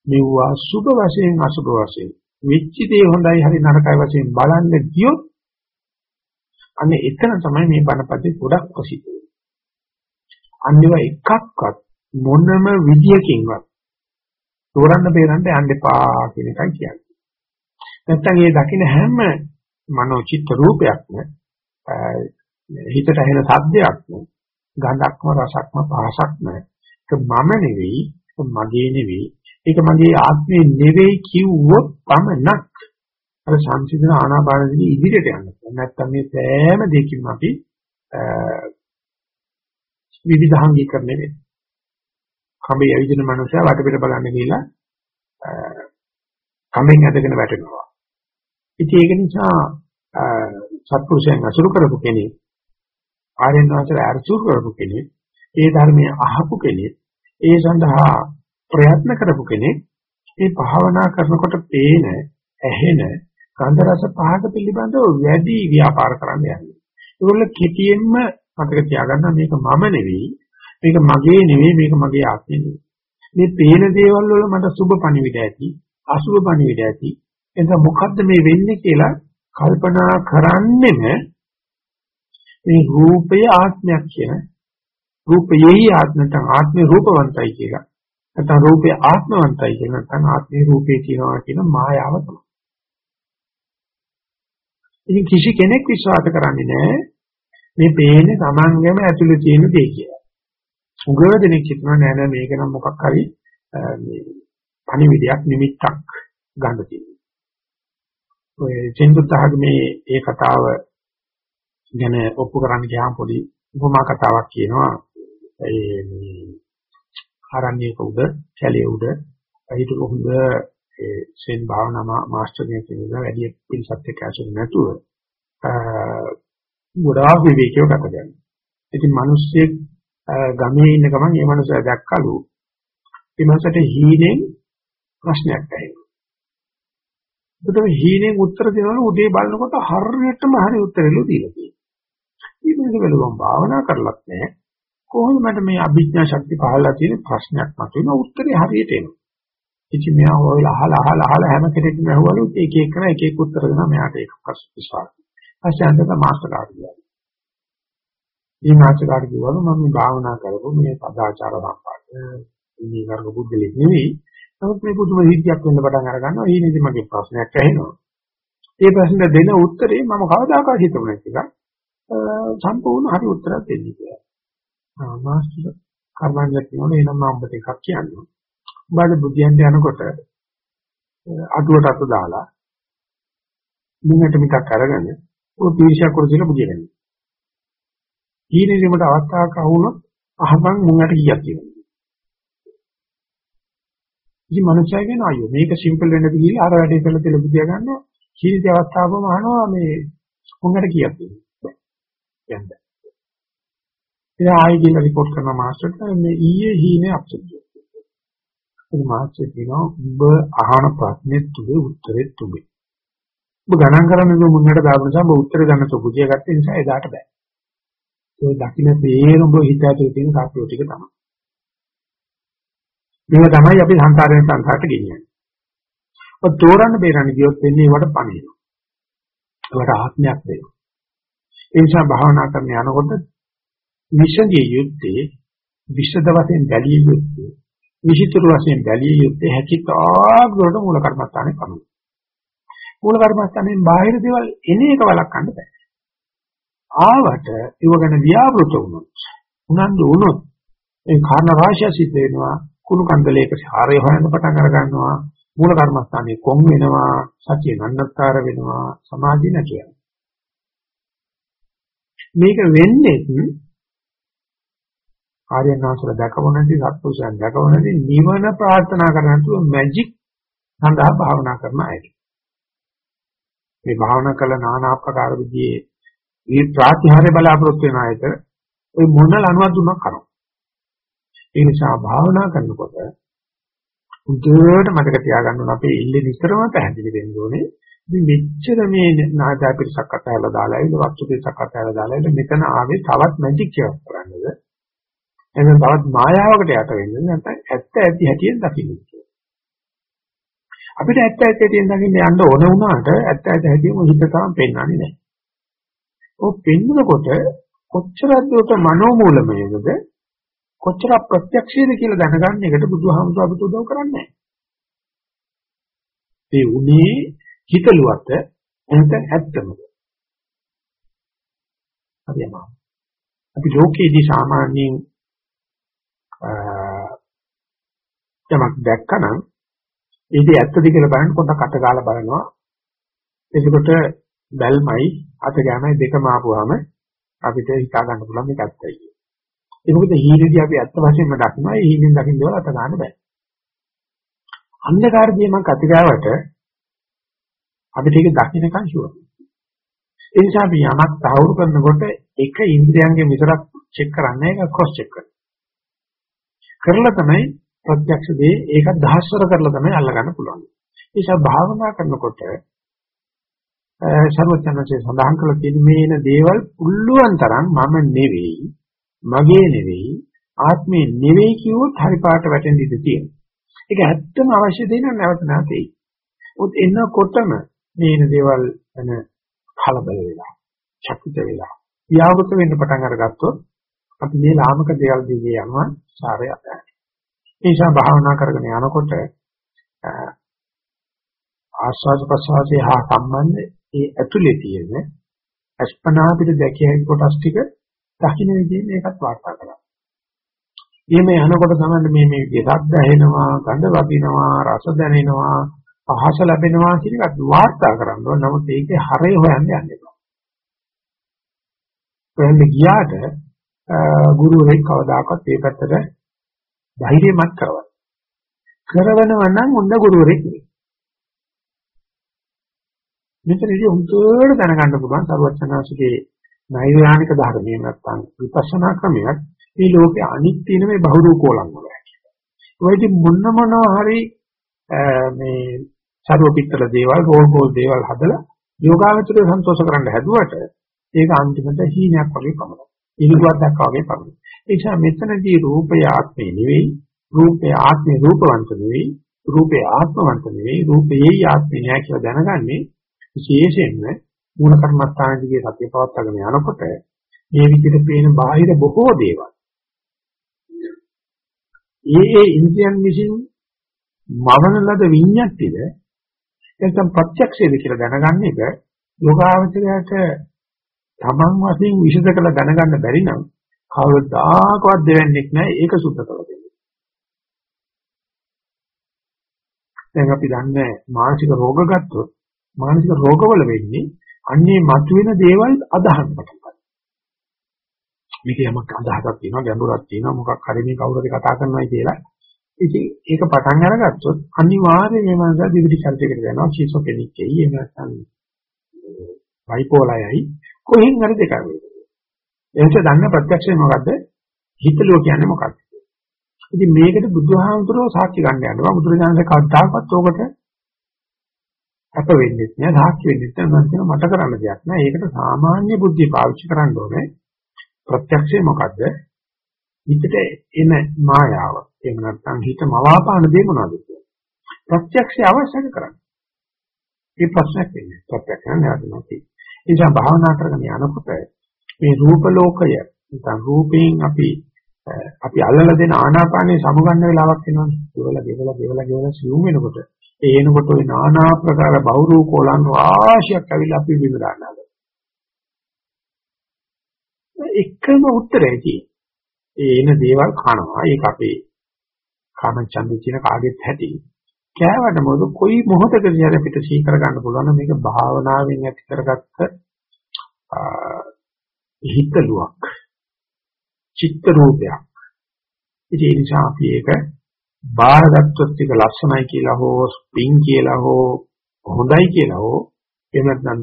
Speaker 1: මෙවුවා සුභ වශයෙන් අසුභ වශයෙන්. වෙච්ච දේ හොඳයි හරි නරකයි වශයෙන් බලන්න ගියොත් අනේ එතන තමයි මේ බණපදේ ගොඩක් ප්‍රසිද්ධ අන්නේව එකක්වත් මොනම විදියකින්වත් තෝරන්න බේරන්න යන්න එපා කියන එකයි කියන්නේ. නැත්තම් මේ දකින්න හැම මනෝචිත්ත රූපයක්ම හිතට ඇහෙන සද්දයක්ම ගඳක්ම රසක්ම පහසක්ම ඒක මම නෙවෙයි මගේ නෙවෙයි ඒක මගේ ආත්මේ නෙවෙයි කිව්වොත් පමණක් අර සංසිඳන ආනාපානදී ඉදිරියට යන්න. නැත්තම් මේ සෑම දෙයකින්ම අපි විවිධාංගීකරණය වෙනවා. කඹේ ඇවිදින මනුස්සයා වටපිට බලන්න ගිහිලා කඹෙන් ඇදගෙන වැටෙනවා. ඉතින් ඒක නිසා සත්පුරුෂයන් අසුරු කරපු කෙනෙක් ආර්යයන් වහන්සේලා අසුරු කරපු කෙනෙක් ඒ ධර්මයේ අහපු කෙනෙක් ඒ සඳහා ප්‍රයත්න කරපු කෙනෙක් මේ භාවනා කරනකොට පේන ඇහෙන ගන්ධ රස පහක පිළිබඳව වැඩි ව්‍යාපාර කරන්න යන්නේ. ඒගොල්ල කෙටියෙන්ම මතක තියාගන්න මේක මම නෙවෙයි මේක මගේ නෙවෙයි මේක මගේ ආත්මෙ නෙවෙයි. මේ පේන දේවල් වල මට සුබ පණිවිඩ ඇති අසුබ පණිවිඩ ඇති. එතන මොකද්ද මේ වෙන්නේ කියලා කල්පනා කරන්නෙම මේ රූපය ආත්මයක් කියන රූපයේහි ආත්මතං ආත්මේ රූපවන්තයි කියලා. නැත්නම් රූපය ආත්මවන්තයි කියලා නැත්නම් ආත්මේ රූපේ කියනවා කියන මායාව තමයි. ඉතින් කිසි කෙනෙක් විශ්වාස කරන්නේ නැහැ මේ පේන්නේ Tamangema ඇතුලේ තියෙන දේ කියලා. උගව දෙනෙක් හිතනවා නෑ නෑ මේක නම් මොකක් හරි මේ පණිවිඩයක් නිමිත්තක් ගන්න තියෙනවා. ඔය චෙන්දුත්හගමේ ඒ කතාව ගැන ඔප්පු කරන්න ගියාම පොඩි උපමා කතාවක් කියනවා. ඒ මේ ආරණ්‍යයක උඩ, කැලේ උඩ හිටපු හොඳ ඒ සෙන් භාවනා මාස්ටර් කෙනෙක් ඉන්නවා වැඩි පිළිසත් එක්ක ඇසුරු නැතුව ගොඩාක් විවේකීව ගත කරනවා. ඉතින් මිනිස්සෙක් ගමේ ඉන්න ගමන් මේ මනුස්සයා දැක්කලු. මේ මනුස්සට හීනෙන් ප්‍රශ්නයක් ඇහෙනවා. ඒකට හීනෙන් උත්තර දෙනවලු උදේ බලනකොට හරියටම හරි උත්තරෙලු දීලා තියෙනවා. මේ මිනිස්සු බලුවම් භාවනා කරලත් නැහැ. කොහොමද මට මේ අභිඥා ශක්තිය පහළලා තියෙන ප්‍රශ්නයක් මතුවෙන උත්තරේ හරියට එනවා. ඉතින් මෙයා හොයලා අහලා අහලා අහලා හැම කෙනෙක්ම අහුවලු එක එක කරන එක එක උත්තර දෙනවා මෙයාට ඒක ප්‍රශ්න විශ්වාස. ඊපස්සේ අන්තිමට මාස්ටර් කාර්ඩ් ගියා. මේ මාස්ටර් කාර්ඩ් කිව්වලු මම මේ භාවනා කරපො මේ සදාචාර සම්පන්න මේ වර්ග බුද්ධලෙක් නෙවෙයි. නමුත් මේ පුදුම හිතියක් වෙන්න පටන් අර ගන්නවා. ඊනේදී මගේ ප්‍රශ්නයක් ඇහෙනවා. ඒ ප්‍රශ්නෙට දෙන උත්තරේ මම කවදාකවත් හිතුවේ නැති එක සම්පූර්ණ හරි උත්තරයක් දෙන්නේ කියලා. මාස්ටර් කර්මඥයෙක් නෝනේ එනම් මම ඔබට එකක් කියන්නම්. උඹට බුද්ධියන්ට යනකොට අටුවට අත දාලා මුංගට මිටක් අරගෙන ඔය පීර්ෂයක් කර දෙලා බුදිය ගන්න. ඊනේදීමට අවස්ථාවක් අහුනොත් අහපන් මුංගට කීයක් කියනවා. ඉතින් මනුස්සය කියන අයියෝ මේක සිම්පල් වෙන්න ගිහිල්ලා අර වැඩේ කළ දෙල බුදිය ගන්නවා. ශීලී අවස්ථාවම අහනවා මේ මුංගට කීයක් කියනවා. යන්න. ඉතින් ආයෙ ගිහිල්ලා report කරන මාස්ටර්ට මේ ඊයේ හීනේ අප්සෙට් ඒ මාත්‍ය කියනවා උඹ අහන ප්‍රශ්නේ තුලේ උත්තරේ තුඹේ. ඔබ ගණන් කරන්නේ මුන්නට දාපු නිසා ඔබ උත්තර ගන්න සුබුදිය ගත්ත නිසා එදාට බෑ. ඒ දකින්න තේරුම් ඔබ හිත ඇතුලේ තියෙන සත්‍යෝ ටික තමයි. මේක තමයි අපි සංකාරයෙන් සංකාරට ගෙනියන්නේ. ඔය තෝරන්න බේරන්න ගියොත් වෙන්නේ වට පණිනවා. ඒකට ආත්මයක් වෙනවා. ඒ නිසා භාවනා කරන යනකොට විසඳිය යුත්තේ විසද වශයෙන් බැලිය යුත්තේ විචිත්‍ර වශයෙන් බැලිය යුත්තේ හැකිතාක් දුරට මූල කර්මස්ථානේ පමණයි. මූල කර්මස්ථානේ බාහිර දේවල් එන එක වළක්වන්න බෑ. ආවට ඒව ගැන ව්‍යාවෘත වුණොත් උනන්දු වුණොත් ඒ කාරණා රාශිය සිද්ධ වෙනවා කුණු කන්දලයක සාරය හොයන්න පටන් අර ගන්නවා මූල කර්මස්ථානේ කොන් වෙනවා සතිය නන්නත්තර වෙනවා සමාධිය නැති වෙනවා මේක වෙන්නේ ආර්යනාසල දැකව නැති සත්පුරුෂයන් දැකව නැති නිවන ප්‍රාර්ථනා කරන තු මැජික් සඳහා භාවනා කරන අය. මේ භාවනා කළ নানা ආකාර විදිහේ මේ ප්‍රාතිහාර්ය බලාපොරොත්තු වෙන අයට ඔය මොන ලනුවක් දුන්නා කරනවා. ඒ නිසා භාවනා කරනකොට උදේට මතක තියාගන්න ඕන අපේ ඉල්ලේ නිතරම පැහැදිලි වෙන්න ඕනේ. ඉතින් මෙච්චර මේ නාදා පිටසක් අතහැරලා දාලා ඉන්න වස්තු පිටසක් අතහැරලා දාලා ඉන්න මෙතන ආවේ තවත් මැජික් එකක් කරන්නද? එහෙනම් තවත් මායාවකට යට වෙන්නේ නැත්නම් ඇත්ත ඇති හැටියෙන් දකින්න. අපිට ඇත්ත ඇත්ත හැටියෙන් දකින්න යන්න ඕන වුණාට ඇත්ත ඇත්ත හැටියෙන් හිත තාම පෙන්වන්නේ නැහැ. ඔය පෙන්නකොට කොච්චර දුරට මනෝමූලමයද කොච්චර ප්‍රත්‍යක්ෂයද කියලා දැනගන්න එකට බුදුහාමුදුර අපිට උදව් කරන්නේ ඒ උනේ හිතලුවට නැත්නම් ඇත්තමද? හරියම. අපි ලෝකයේදී සාමාන්‍යයෙන් යමක් දැක්කනම් ඒක ඇත්තද කියලා බලන්න පොඩක් අත ගාලා බලනවා. එතකොට බැල්මයි අත ගෑමයි දෙකම ආපුවාම අපිට හිතා ගන්න පුළුවන් මේක ඇත්තයි කියලා. ඒ මොකද හීනේදී අපි ඇත්ත වශයෙන්ම දකිනවා ඒ හීනෙන් දකින්න දේවල් අත ගන්න බෑ. අන්ධකාරදී මම කතිකාවට අපිට ඒක දකින්නකන් ෂුවර්. ඒ නිසා අපි යමක් තහවුරු කරනකොට එක ඉන්ද්‍රියයන්ගේ විතරක් චෙක් කරන්නේ ඒක ක්‍රොස් චෙක් කරනවා. කරලා තමයි ප්‍රත්‍යක්ෂ දේ ඒක දහස්වර කරලා තමයි අල්ලගන්න පුළුවන්. ඒ නිසා භාවනා කරනකොට සර්වඥාන්සේ සඳහන් කළ තියෙන මේන දේවල් පුළුවන් තරම් මම නෙවෙයි මගේ නෙවෙයි ආත්මේ නෙවෙයි කිව්වොත් හරි පාට වැටෙන්න ඉඩ තියෙනවා. ඒක ඇත්තම අවශ්‍ය දෙන නැවත නැතේ. උත් එන්නකොටම මේන දේවල් වෙන කලබල වෙලා, චකිත වෙලා, ව්‍යාවෘත වෙන්න පටන් අරගත්තොත් අපි මේ ලාමක දේවල් දිගේ යනවා සාරය අතහැරලා. ඒ නිසා භාවනා කරගෙන යනකොට ආස්වාද ප්‍රසවාසයේ හා සම්බන්ධ ඒ ඇතුලේ තියෙන අස්පනා පිට දැකිය හැකි කොටස් ටික දකින්න විදිහේ මේකත් වාර්තා කරනවා. එහෙම යනකොට තමයි මේ මේ ශබ්ද ඇහෙනවා, ගඳ වදිනවා, රස දැනෙනවා, පහස ලැබෙනවා කියන එකත් වාර්තා කරන්න ඕන. නමුත් ඒකේ හරය හොයන්න යන්න එපා. හොයන්න ගියාට ගුරුවරයෙක් කවදාකවත් ඒ පැත්තට ධෛර්යමත් කරවන්න. කරවනවා නම් හොඳ ගුරුවරයෙක් නෙවෙයි. මෙතනදී උන්තර දැනගන්න පුළුවන් සරුවචනාංශගේ නෛර්යානික ධර්මයේ නැත්තම් විපස්සනා ක්‍රමයක් මේ ලෝකේ අනිත් තියෙන මේ බහුරූපෝලං වල හැකියි. ඔයදි මොන මොනවා හරි මේ සරුව පිටතල දේවල් රෝල් රෝල් දේවල් හදලා යෝගාවචරය සන්තෝෂ කරන්න හැදුවට ඒක අන්තිමට හීනයක් වගේ පමණයි. ඉනිකුවක් දැක්කා වගේ පමණයි. ඒ නිසා මෙතනදී රූපය ආත්මේ නෙවෙයි, රූපය ආත්මේ රූපවන්ත නෙවෙයි, රූපය ආත්මවන්ත නෙවෙයි, රූපයේ ආත්මේ නෑ කියලා දැනගන්නේ විශේෂයෙන්ම මූල කර්මස්ථානයේ සතිය පවත්වාගෙන යනකොට මේ විදිහට පේන බාහිර බොහෝ දේවල්. ඒ ඒ ඉන්ද්‍රියන් විසින් මවන ලද විඤ්ඤාතිද නැත්නම් ප්‍රත්‍යක්ෂයද කියලා දැනගන්න එක යෝගාවචරයට තමන් වශයෙන් විශේෂ කළ දැනගන්න බැරි නම් කවදාකවත් දෙවන්නේක් නැහැ ඒක සුද්ධ කරලා දෙන්න. දැන් අපි දන්නේ මානසික රෝග ගත්තොත් මානසික රෝගවල වෙන්නේ අන්නේ මතුවෙන දේවල් අදහන්න පටන් ගන්නවා. මේක යමක් අදහසක් තියෙනවා ගැඹුරක් තියෙනවා මොකක් හරි මේ කවුරුද කතා කරනවා කියලා. ඉතින් ඒක පටන් අරගත්තොත් අනිවාර්යයෙන් මේ මනස දිවිදි චරිතයකට යනවා ෂිසොෆෙනික් එයි එහෙම නැත්නම් බයිපෝලයයි කොහෙන් හරි දෙකක් වෙනවා. එනිසා දන්න ප්‍රත්‍යක්ෂය මොකද්ද? හිතලෝ කියන්නේ මොකක්ද? ඉතින් මේකට බුදුහාමුදුරුවෝ සාක්ෂි ගන්න යනවා. බුදුරජාණන් කවදාකවත් ඕකට අප වෙන්නේ නැහැ. සාක්ෂි වෙන්නේ නැහැ. මම මට කරන්න දෙයක් නැහැ. ඒකට සාමාන්‍ය බුද්ධිය පාවිච්චි කරන්න ඕනේ. ප්‍රත්‍යක්ෂය මොකද්ද? හිතට එන මායාව. එහෙම නැත්නම් හිත මවාපාන දේ මොනවද කියන්නේ? ප්‍රත්‍යක්ෂය අවශ්‍ය කරන්නේ. මේ ප්‍රශ්නයක් වෙන්නේ. ප්‍රත්‍යක්ෂය නෑ නැති. ඒ නිසා භාවනා කරගෙන යනකොට මේ රූප ලෝකය නැත්නම් රූපයෙන් අපි අපි අල්ලලා දෙන ආනාපානේ සමුගන්න වෙලාවක් එනවනේ. ගෙවලා ගෙවලා ගෙවලා ගෙවලා සිවුම් වෙනකොට ඒ එනකොට ওই নানা ප්‍රකාර බහුරූප කොලන් රාශියක් ඇවිල්ලා අපි බිඳ ගන්නවා. එකම උත්තරයයි ඒ එන දේවල් කනවා. ඒක අපේ කාම ඡන්දේ කියන කාගෙත් හැටි. කෑවට මොකද කොයි මොහොතකදී හරි අපිට සීකර ගන්න පුළුවන් මේක භාවනාවෙන් ඇති කරගත්ත හිතලුවක් චිත්ත රූපයක් ඉතින් ඒ නිසා අපි ඒක බාරගත්තොත් ඒක ලස්සනයි කියලා හෝ ස්පින් කියලා හෝ හොඳයි කියලා හෝ එහෙම නැත්නම්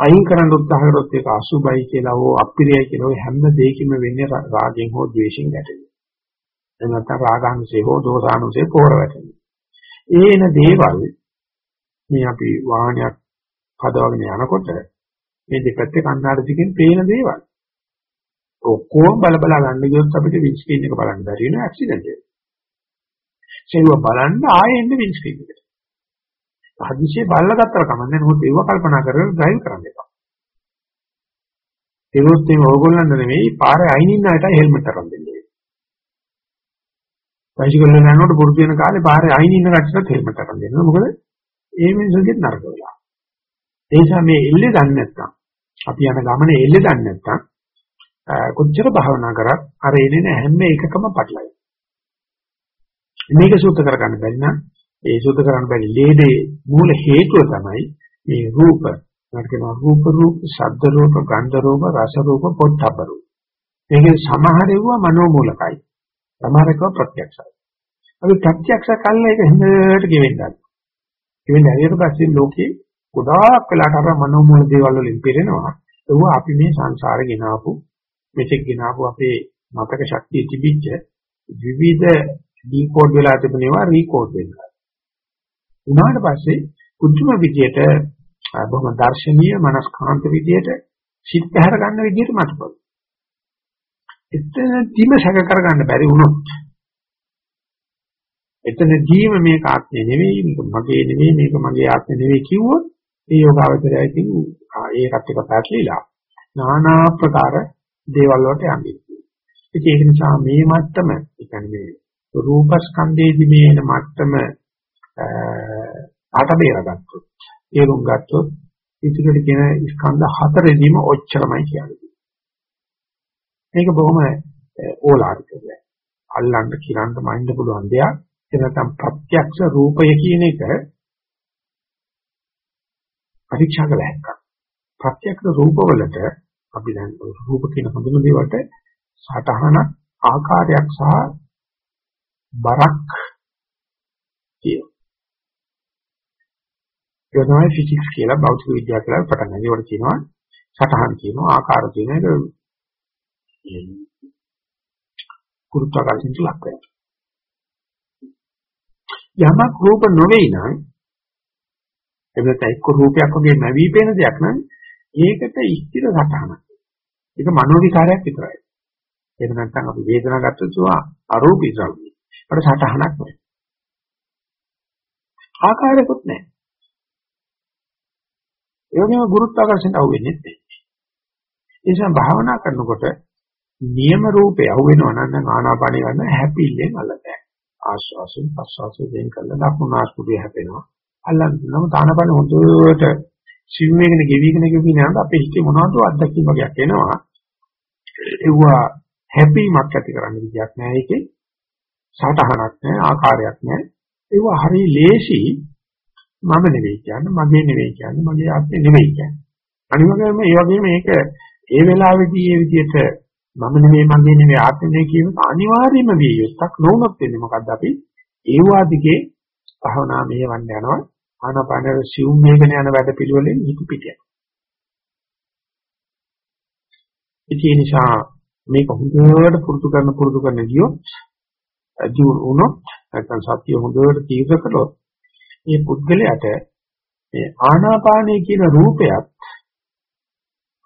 Speaker 1: අයින් කරන්න උත්සාහ කරොත් ඒක අසුබයි කියලා හෝ අප්‍රියයි කියලා ඔය හැම දෙයකින්ම වෙන්නේ රාගෙන් හෝ ද්වේෂෙන් ගැටෙන්නේ. එහෙම නැත්නම් රාගානුසය හෝ දෝසානුසය පෝර වැටෙන්නේ. ඒන දේවල් මේ අපි වාහනයක් හදවගෙන යනකොට මේ දෙපැත්තේ කන්නාඩි දිගෙන් පේන දේවල්. ඔක්කොම බල බල ගන්න ගියොත් අපිට වින් ස්ක්‍රීන් එක බලන්න බැරි වෙන ඇක්සිඩන්ට් එක. ඒක බලන්න ආයෙ එන්න වින් ස්ක්‍රීන් එකට. හදිසියෙ බල්ලා ගත්තර කමන්නේ නමුත් ඒව කල්පනා කරගෙන ඩ්‍රයිව් කරන්න එපා. ඒකත් මේ ඕගොල්ලන්ට නෙවෙයි පාරේ අයින් ඉන්න අයට හෙල්මට් අරන් දෙන්නේ. බයිසිකල් එක යනකොට පුරුදු වෙන කාලේ පාරේ අයින් ඉන්න කට්ටියට හෙල්මට් අරන් දෙනවා. මොකද ඒ මිනිස්සුන්ගේ නරක වෙලා. ඒ නිසා මේ එල්ලේ දන්නේ නැත්නම් අපි යන ගමනේ එල්ලේ දන්නේ නැත්නම් කොච්චර භාවනා කරත් අර එන්නේ හැම එකකම පටලයි. මේක සූත්‍ර කරගන්න බැරි නම් ඒ සූත්‍ර කරන්න බැරි ලේදේ මූල හේතුව තමයි මේ රූප. ඒකට කියනවා රූප රූප, ශබ්ද රූප, ගන්ධ රූප, රස රූප, පොට්ටබ්බ රූප. මේකේ සමහර ඒවා මනෝමූලකයි. සමහර ඒවා ප්‍රත්‍යක්ෂයි. අපි ප්‍රත්‍යක්ෂ කල්ලා ඒක හිඳට ගෙවෙන්නත්. ගෙවෙන්න ඇරියට පස්සේ ලෝකේ ගොඩාක් වෙලාට අර මනෝමූල දේවල් වලින් පිරෙනවා. ඒව අපි මේ සංසාරේ ගෙනාවු මෙතෙක් ගෙනාවු අපේ මතක ශක්තිය තිබිච්ච විවිධ ඩිකෝඩ් වෙලා තිබුණේවා රීකෝඩ් වෙනවා. උනාට පස්සේ කුතුම විදියට බොහොම දර්ශනීය මනස්කාන්ත විදියට සිත් පැහැර ගන්න විදියට මතපොත්. එතනදීම සැක කරගන්න බැරි වුණොත් එතනදීම මේක ආත්මය නෙවෙයි මේක මගේ නෙවෙයි මේක මගේ ආත්මය නෙවෙයි කිව්වොත් ඒ යෝගාවචරය ඉතින් ඒකත් එක පැටලිලා নানা ආකාර දේවල් වලට යන්නේ. ඉතින් ඒක නිසා මේ මට්ටම ඒ කියන්නේ මේ රූපස්කන්ධයේදී මේ එන මට්ටම අට බේරගත්තොත් තේරුම් ගත්තොත් ඉතිරියට කියන ස්කන්ධ හතරෙදිම ඔච්චරමයි කියන්නේ. මේක බොහොම ඕලාරික දෙයක්. අල්ලන්න කිරන්න මනින්න පුළුවන් දෙයක්. ඒ නැත්නම් ප්‍රත්‍යක්ෂ රූපය කියන එක පරීක්ෂා කළ හැකියි. ප්‍රත්‍යක්ෂ රූපවලට අපි දැන් රූප කියන හඳුනන දේවල්ට සටහන ආකාරයක් සහ බරක් තියෙනවා. ඒ තමයි ෆිසික්ස් කියලා භෞතික විද්‍යාව කියලා පටන් ගන්න. ඒවට කියනවා සටහන් කියනවා ආකාර කියන එක කුරුත්වාකර්ෂණයට ලක් වෙනවා. යමක් රූප නොවේ නම් එබැවින් එක්ක රූපයක් වගේ නැවී පේන දෙයක් නම් ඒකට ස්ථිර සටහනක්. ඒක මනෝ විකාරයක් විතරයි. එහෙම නැත්නම් අපි වේදනාව ගත්තොත් ඒවා අරූපී ද්‍රව්‍ය. ඒකට සටහනක් නැහැ. ආකාරයක්වත් නැහැ. ඒ වගේම ගුරුත්වාකර්ෂණයට අහු වෙන්නේ නැහැ. ඒ නිසා භාවනා කරනකොට නියම රූපේ අහු වෙනවා නම් ආනාපානිය ගන්න හැපිල්ලෙන් අල්ලතෑ. ආශ්වාසයෙන් ප්‍රශ්වාසයෙන් වෙන් කළා දකුණාස්පුඩිය හැපෙනවා. අල්ලන්නම තානපන හොඳට සිම්මේගෙන ගෙවිගෙන ගෙවිගෙන යනකොට අපේ හිතේ මොනවද අත්දැකීම් වගේක් එනවා. ඒවා හැපීමක් ඇති කරන්න විදියක් නෑ ඒකේ. සටහනක් නෑ ආකාරයක් නෑ. ඒවා හරි ලේසි මම නෙවෙයි කියන්නේ මගේ නෙවෙයි කියන්නේ මගේ ආත්මේ නෙවෙයි කියන්නේ. අනිවාර්යයෙන්ම ඒ වගේම මේක ඒ වෙලාවේදී ඒ විදිහට මම නෙවෙයි මගේ නෙවෙයි ආත්මේ නෙවෙයි කියන අනිවාර්යයෙන්ම විය යුක්තක් නොවුනොත් වෙන්නේ මොකද්ද අපි ඒ වාදිකේ භවනා මෙහෙවන්න යනවා ආනාපාන සිවුම් මේකන යන වැඩ පිළිවෙලෙන් හිත පිටිය. ඒ නිසා මේක හොඳට පුරුදු කරන පුරුදු කරන ගියොත් ජීවුන උනොත් නැත්නම් සත්‍ය හොඳට තීව්‍ර කළොත් මේ පුද්ගලයාට මේ ආනාපානය කියන රූපයක්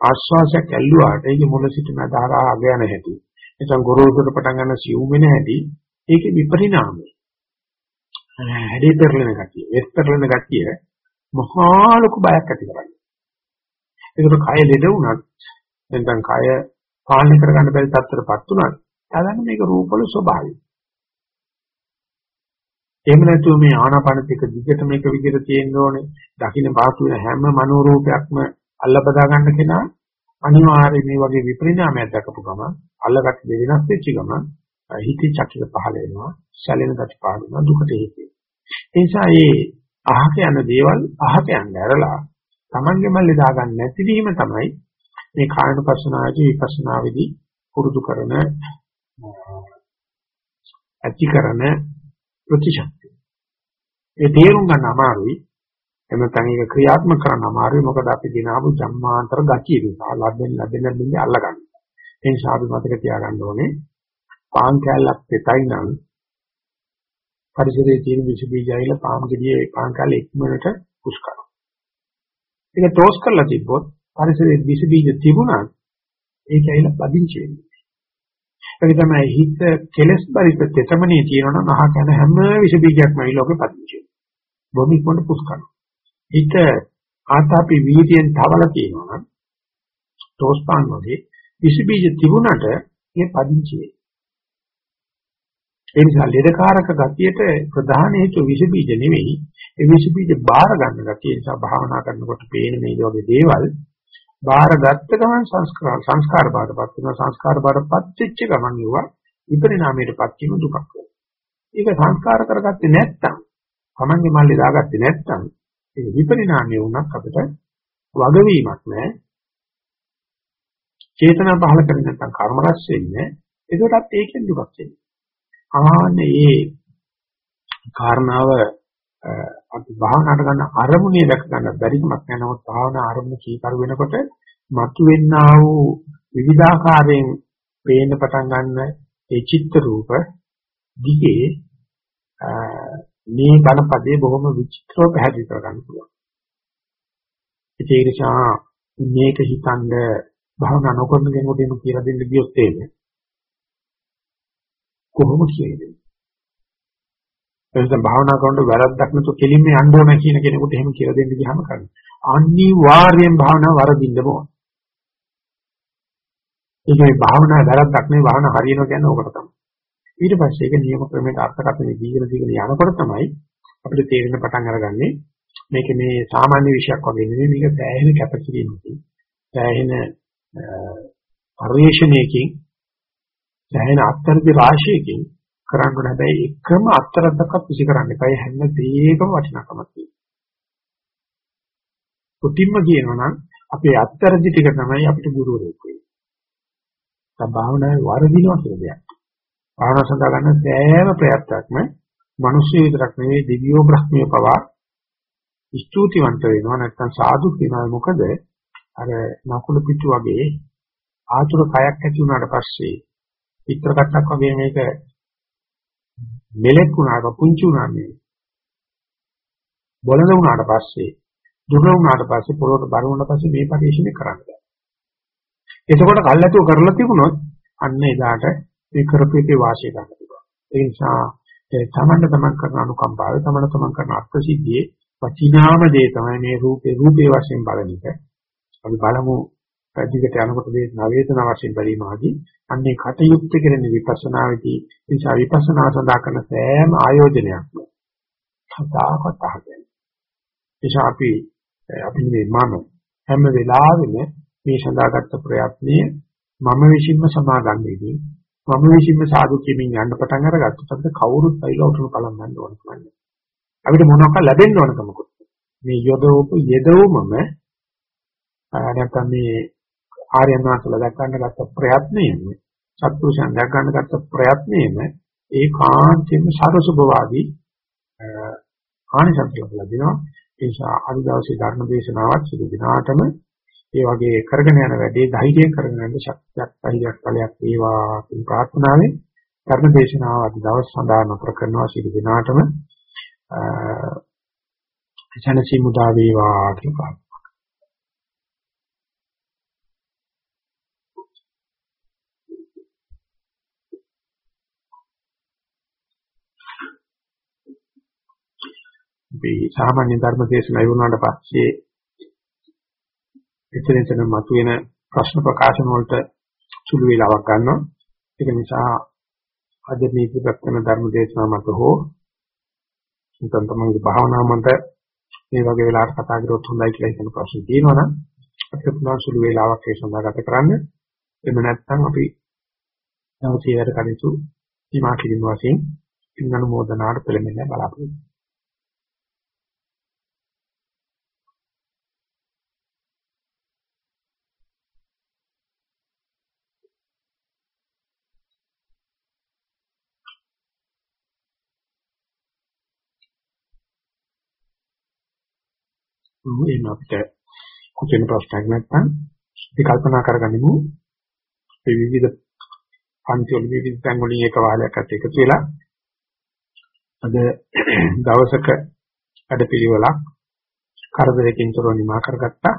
Speaker 1: ආශ්වාසයක් ඇල්ලුවාට ඒක මුල සිට මදාරා අග යන හැටි. එතන ගොරෝසුට පටන් ගන්න සිව් වෙන හැටි ඒකේ විපරිණාමය. හැඩේ පෙරලෙන ගතිය, වෙස් පෙරලෙන ගතිය මහා ලොකු බයක් ඇති කරගන්නවා. ඒකට කය ලෙඩ වුණත් නැත්නම් කය පාලනය කරගන්න බැරි තත්ත්වයකටපත් වුණත් එයාලන්නේ මේක රූපවල ස්වභාවය. එහෙම නැතුව මේ ආනාපානත් එක දිගට මේක විදිහට තියෙන්න ඕනේ. දකින්න පාසු වෙන හැම මනෝ රූපයක්ම අල්ලබදා ගන්න කෙනා අනිවාර්යයෙන් මේ වගේ විපරිණාමයක් දක්වපු ගම අල්ලගත් දෙවෙනස් වෙච්ච ගම හිතේ චකිත පහළ වෙනවා. සැලෙන ගති පහළ වෙනවා දුකට හේතුව. ඒ නිසා මේ අහක යන දේවල් අහක යන්න ඇරලා Tamange මල්ලේ දාගන්න නැති වීම තමයි මේ කායනුපස්සනාදී විපස්සනාවේදී පුරුදු කරන ඇති කරන ප්‍රතිශක්තිය. ඒ තේරුම් ගන්න අමාරුයි. එම තනියක ක්‍රියාත්මක කරන්න අමාරුයි. මොකද අපි දිනාපු ජම්මාන්තර ගතිය නිසා ලැබෙන ලැබෙන ලැබෙන අල්ලගන්න. ඒ නිසා අපි මතක තියාගන්න ඕනේ පාන් කැල්ලක් දෙතයි නම් පරිසරයේ තියෙන විස බීජයල පාන් ගෙඩියේ පාන් කැල්ල ඉක්මනට පුස් කරනවා. ඒක ටෝස් කරලා තිබ්බොත් පරිසරයේ විස බීජ තිබුණත් ඒක ඇවිල්ලා පදිංචි වෙනවා. ඒක තමයි හිත කෙලස් පරිත තෙතමනේ තියෙනවා නම් අහ කන හැම විස බීජයක්ම ඇවිල්ලා ඔබ පදිංචි වෙනවා. බොමි කොට පුස් කරනවා. හිත ආතාපි වීර්යයෙන් තවලා තියෙනවා නම් ටෝස් පාන් වගේ විස බීජ තිබුණට ඒ පදිංචි වෙනවා. ඒ නිසා ලෙඩකාරක ගතියට ප්‍රධාන හේතුව විස බීජ නෙවෙයි ඒ විස බීජ බාර ගන්න ගතිය නිසා භාවනා කරනකොට පේන මේ වගේ දේවල් බාර ගත්ත ගමන් සංස්කාර සංස්කාර බාරපත් වෙනවා සංස්කාර බාරපත් වෙච්ච ගමන් යුවා විපරිණාමයටපත් වීම දුකක් වෙනවා ඒක සංස්කාර කරගත්තේ නැත්නම් Tamange මල්ලේ දාගත්තේ නැත්නම් ඒක විපරිණාමය වුණත් අපිට වගවීමක් නැහැ. චේතනා පහල කරන්නේ නැත්නම් කර්ම රැස් වෙන්නේ. ඒකටත් ඒකෙන් දුකක් එන්නේ. ආන්නේ මේ කාරණාව අපි භාවනාවට ගන්න අරමුණේ දැක ගන්න බැරිකමක් නැනවත් භාවනා අරමුණ කීකරු වෙනකොට මතුවෙන්නා වූ විවිධාකාරයෙන් පේන්න පටන් ගන්න ඒ චිත්ත රූප දිගේ මේ බණපදේ බොහොම විචිත්‍රව පැහැදිලි කරගන්න පුළුවන්. ඒ නිසා මේක හිතනද භාවනා නොකරන කෙනෙකුට එනු කියලා දෙන්න ගියොත් එන්නේ කොහොමද කියන්නේ? එතන භාවනා කරනකොට වැරද්දක් නැතුව කෙලින්ම යන්න ඕන කියන කෙනෙකුට එහෙම කියලා දෙන්න ගියාම කරන්නේ. අනිවාර්යෙන් භාවනාව වරදින්න ඕන. ඒක මේ භාවනා වැරද්දක් නෙවෙයි භාවනා හරියනවා කියන්නේ ඕකට තමයි. ඊට පස්සේ ඒක නියම ක්‍රමයකට අර්ථකථන දීගෙන දීගෙන යනකොට තමයි අපිට තේරෙන පටන් අරගන්නේ මේක මේ සාමාන්‍ය විෂයක් වගේ නෙවෙයි මේක සෑහෙන කැපකිරීමකින් සෑහෙන පරිශ්‍රණයකින් සෑහෙන අත්තරදි රාශියකින් කරන්න ඕන හැබැයි එකම අත්තරද්දක්වත් විසි කරන්න එපා හැම දෙයකම වටිනාකමක් තියෙනවා. කුටිම්ම කියනවා නම් අපේ අත්තරදි ටික තමයි අපිට ගුරුවරයෙක් වෙන්නේ. දැන් භාවනාවේ වර්ධිනවා කියන දෙයක්. භාවනාව සඳහා ගන්න සෑම ප්‍රයත්නයක්ම මිනිස්සු විතරක් නෙවෙයි දිව්‍යෝ බ්‍රහ්මිය පවා ස්තුතිවන්ත වෙනවා නැත්නම් සාදු කියනවා මොකද අර නකුළු පිටු වගේ ආතුර කයක් ඇති වුණාට පස්සේ පිටර කට්ටක් වගේ මේක මෙලෙක් වුණාට පුංචි වුණානේ බොළඳ වුණාට පස්සේ දුර වුණාට පස්සේ පොළොවට බර වුණාට පස්සේ මේ පරිශ්‍රණය කරන්න බෑ. එතකොට කල්ැතුව කරලා තිබුණොත් අන්න එදාට මේ කරපේකේ වාසිය ගන්න පුළුවන්. ඒ නිසා තමන්ට තමන් කරන අනුකම්පාව තමන්ට තමන් කරන අත්සිද්ධියේ වචිනාම දේ තමයි මේ රූපේ රූපේ වශයෙන් බලන එක. අපි බලමු පැතිකට යනකොට මේ නවේතන වශයෙන් බැලීම ආදී අන්නේ කටයුත්ත කරන විපස්සනාවේදී නිසා විපස්සනා සඳහා කරන සෑම ආයෝජනයක්ම කතාවකට අහගෙන. එيشා අපි අපි මේ මම හැම වෙලාවෙම මේ සඳහාගත් ප්‍රයත්නයේ මම විසින්ම සමාදන් වෙදී මම විසින්ම සාදු කියමින් යන්න පටන් අරගත්තොත් අපිට කවුරුත් අයිලා උතුරු කලම් ගන්න ඕන කමන්නේ. අපිට මොනවාක් ලැබෙන්න ඕන කමකුත්. මේ යොදවපු යෙදවමම නැත්නම් මේ ආර්යයන් වහන්සේලා දක්වන්න ගත්ත ප්‍රයත්නයෙන් සත්පුරුෂයන් දක්වන්න ගත්ත ප්‍රයත්නයෙන් ඒකාන්තයෙන්ම සරසුභවාදී ආනිසංස ලැබෙනවා. ඒ නිසා අද දවසේ ධර්ම දේශනාවත් සිදු දිනාටම ඒ වගේ කරගෙන යන වැඩේ ධෛර්යය කරගෙන යන ශක්තියක් ධෛර්යයක් ඵලයක් වේවා කියන ප්‍රාර්ථනාවෙන් ධර්ම දේශනාව අද දවස් සඳහා නතර කරනවා සිදු දිනාටම ජනසි මුදා වේවා කියන මේ සාමාන්‍ය ධර්ම දේශනාව වුණාට පස්සේ එතන එතන මතුවෙන ප්‍රශ්න ප්‍රකාශන වලට සුළු වේලාවක් ගන්නවා. ඒක නිසා අද මේ ඉදිරිපත් ධර්ම දේශනාව මත හෝ නැත්නම් තමන්ගේ භාවනාව මත මේ වගේ වෙලාවට කතා කරොත් හොඳයි කියලා හිතන ප්‍රශ්න තියෙනවා නම් අපිට පුළුවන් සුළු වේලාවක් ඒ සඳහා ගත කරන්න. එහෙම නැත්නම් අපි දවසේ වැඩ කටයුතු සීමා කිරීම වශයෙන් ඉන්න අනුමೋದනාට පෙළඹෙන්න බලාපොරොත්තු එහෙම අපිට කුතෙන ප්‍රශ්නයක් නැත්නම් අපි කල්පනා කරගනිමු. මේ විවිධ පන්ති වල විවිධ තැන් වලින් එක වාහලයක් අත් එකතු වෙලා අද දවසක වැඩපිළිවෙලක් කරදරකින් තොරව නිමා කරගත්තා.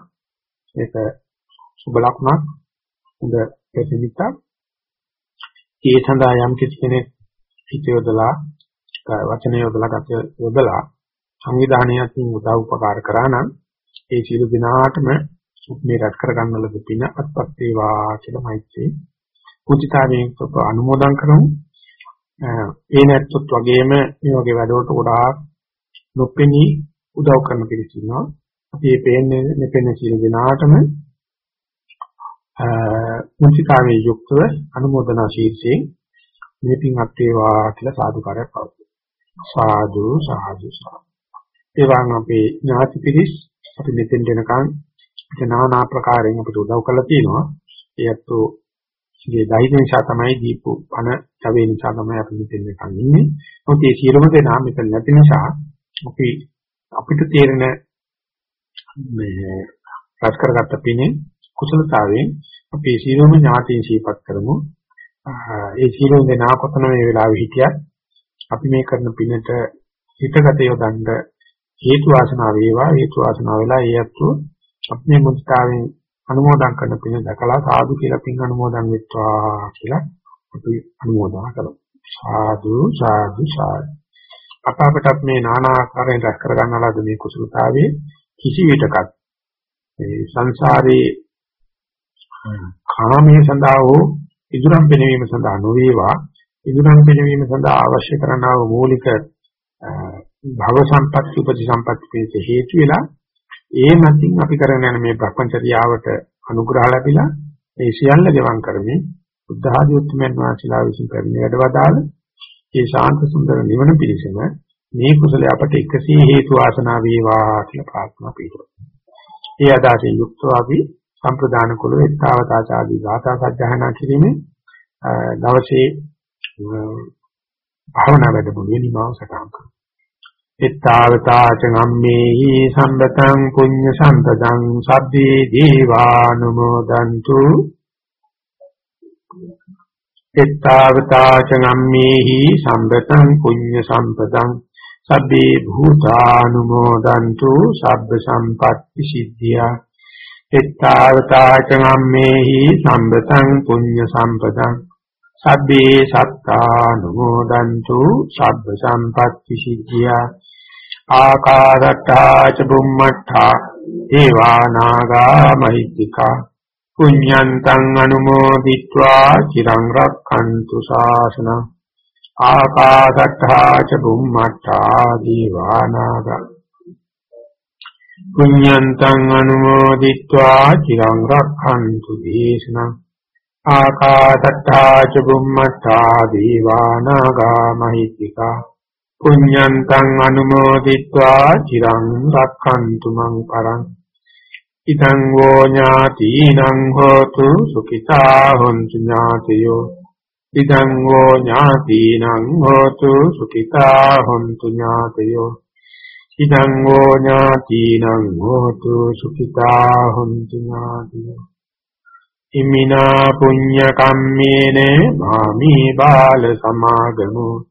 Speaker 1: ඒක සුබ ලකුණක්. හොඳ ප්‍රතිනිතක් ඒ සඳහා යම් කිසි කෙනෙක් හිත යොදලා වචන යොදලා ගත යොදලා සංවිධානයක් උදව් උපකාර කරා නම් ඒ සියලු දිනාටම මේ රැස් කර ගන්නලද පින අත්පත් වේවා කියලා මෛත්‍රී කුචිතාවෙන් අනුමෝදන් කරමු. ඒ නැත්තොත් වගේම මේ වගේ වැඩවලට ගොඩාක් නොපෙනී උදව් කරන පිරිස ඉන්නවා. අපි මේ පේන්නේ මෙපෙන සියලු දිනාටම කුචිතාවේ යුක්තව අනුමෝදනා ශීර්ෂයෙන් මේ පින් අත් වේවා කියලා සාදුකාරයක් පවතුන. සාදු සාදු සාදු එවන් අපේ ඥාති පිරිස් අපි මෙතෙන් දෙනකන් ජනානා ප්‍රකාරයෙන් අපිට උදව් කරලා තියෙනවා. ඒත් ඒ ධෛර්ය නිසා තමයි දීපු පණ ජවේ නිසා තමයි අපි මෙතෙන් දෙකන් ඉන්නේ. මොකද මේ සියලුම දෙනා මෙතන නැති නිසා අපි අපිට තේරෙන මේ රැස් කරගත්ත පිනේ කුසලතාවයෙන් අපි සියලුම ඥාතීන් සිහිපත් කරමු. ඒ සියලුම දෙනා කොතන මේ වෙලාවේ හිටියත් අපි මේ කරන පිනට හිතගත යොදන්න හේතු වාසනා වේවා හේතු වාසනා වෙලා ඒ අත්ව අපේ මුස්තාවෙන් අනුමෝදන් කරන පින දැකලා සාදු කියලා පින් අනුමෝදන් වෙත්වා කියලා අපි අනුමෝදන් කරමු. සාදු සාදු සාදු. අප අපටත් මේ নানা ආකාරයෙන් රැස් කර ගන්නාලාද මේ කුසලතාවයේ කිසි විටකත් මේ සංසාරේ කාමයේ සඳහා හෝ ඉදුරම් පෙනවීම සඳහා නොවේවා. ඉදුරම් පෙනවීම සඳහා අවශ්‍ය කරනා වූ මූලික භව සම්පත්ති උපදි සම්පත්ති පිණිස හේතු වෙලා ඒ මතින් අපි කරගෙන යන මේ භ්‍රමචර්යාවට අනුග්‍රහ ලැබිලා ඒ සියල්ල ගෙවම් කරමින් බුද්ධ ආදී උත්තරමයන් වහන්සේලා විසින් කරන වැඩවදාල ඒ ශාන්ත සුන්දර නිවන පිණිසම මේ කුසලය අපට එකසේ හේතු වාසනා වේවා කියලා ප්‍රාර්ථනා පිළිතුරු. ඒ අදාසින් යුක්තව අපි සම්ප්‍රදාන කුල එක්තාවතාචාදී ගාථා සජ්ජහනා කිරීමේ දවසේ භාවනා වැඩමුළුවේ නිමාව සටහන් කරමු. එත්තාවතාච ගම්මේහි සම්බතං පුඤ්ඤ සම්පදං සබ්බේ දීවානුමෝදන්තු. එත්තාවතාච ගම්මේහි සම්බතං පුඤ්ඤ සම්පදං සබ්බේ භූතානුමෝදන්තු. සබ්බ සම්පත්‍ති සිද්ධියා. එත්තාවතාච ගම්මේහි සම්බතං පුඤ්ඤ සම්පදං සබ්බේ සත්තානුමෝදන්තු. සබ්බ සම්පත්‍ති සිද්ධියා. ආකාරට්ටා ච බුම්මට්ටා ඒවා නාගා මහිත්‍තිකා පුඤ්ඤන්තං අනුමෝදිත්වා චිරං රක්ඛන්තු ශාසන ආකාශත්තා ච බුම්මත්තා දීවානාග පුඤ්ඤන්තං අනුමෝදිත්වා චිරං රක්ඛන්තු දේශන ආකාශත්තා ච බුම්මත්තා දීවානාග මහිත්‍තිකා පුඤ්ඤන්තං අනුමෝදිत्वा චිරං රක්ඛන්තු මං පරං. ඉදං වෝ ඥාතිනං හෝතු සුඛිතා හොන්තු ඥාතයෝ. ඉදං වෝ ඥාතිනං හෝතු සුඛිතා හොන්තු ඥාතයෝ. ඉදං වෝ ඥාතිනං හෝතු සුඛිතා හොන්තු ඥාතයෝ. ඉමිනා පුඤ්ඤ කම්මේන මාමි බාල සමාගමෝ.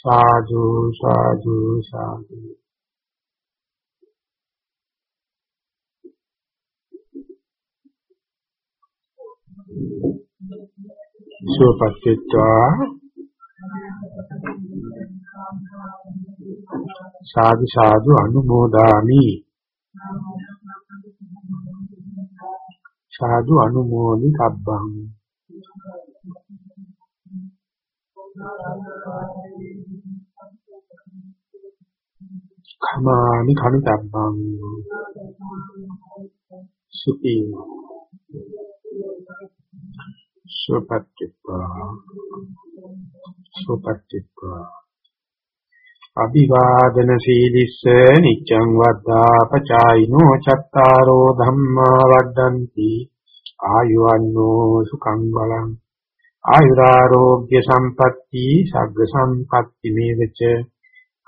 Speaker 1: සාදු සාදු සාදු. සුවපත්ත්වා සාදු සාදු අනුමෝදාමි. සාදු අනුමෝදි කබ්බං කමානි කනිතබ්බං සුඛී සුපත්තිපා සුපත්තිපා අභිවාදන සීලිස්ස නිච්ඡං වද්දා පචායිනෝ චත්තාරෝ ධම්මා වඩ්ඩಂತಿ ආයුවන්නෝ සුඛං බලං ආයුරාෝග්‍ය සම්පatti සග්ග සම්පatti මේවච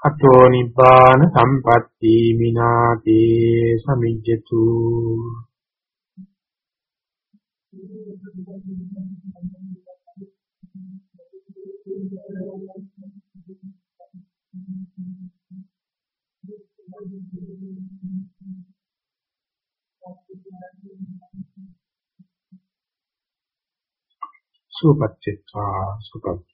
Speaker 1: අතෝ නිබ්බාන සම්පatti මිනාතේ සමිජ්ජතු. සුපච්චිත්වා සුපච්ච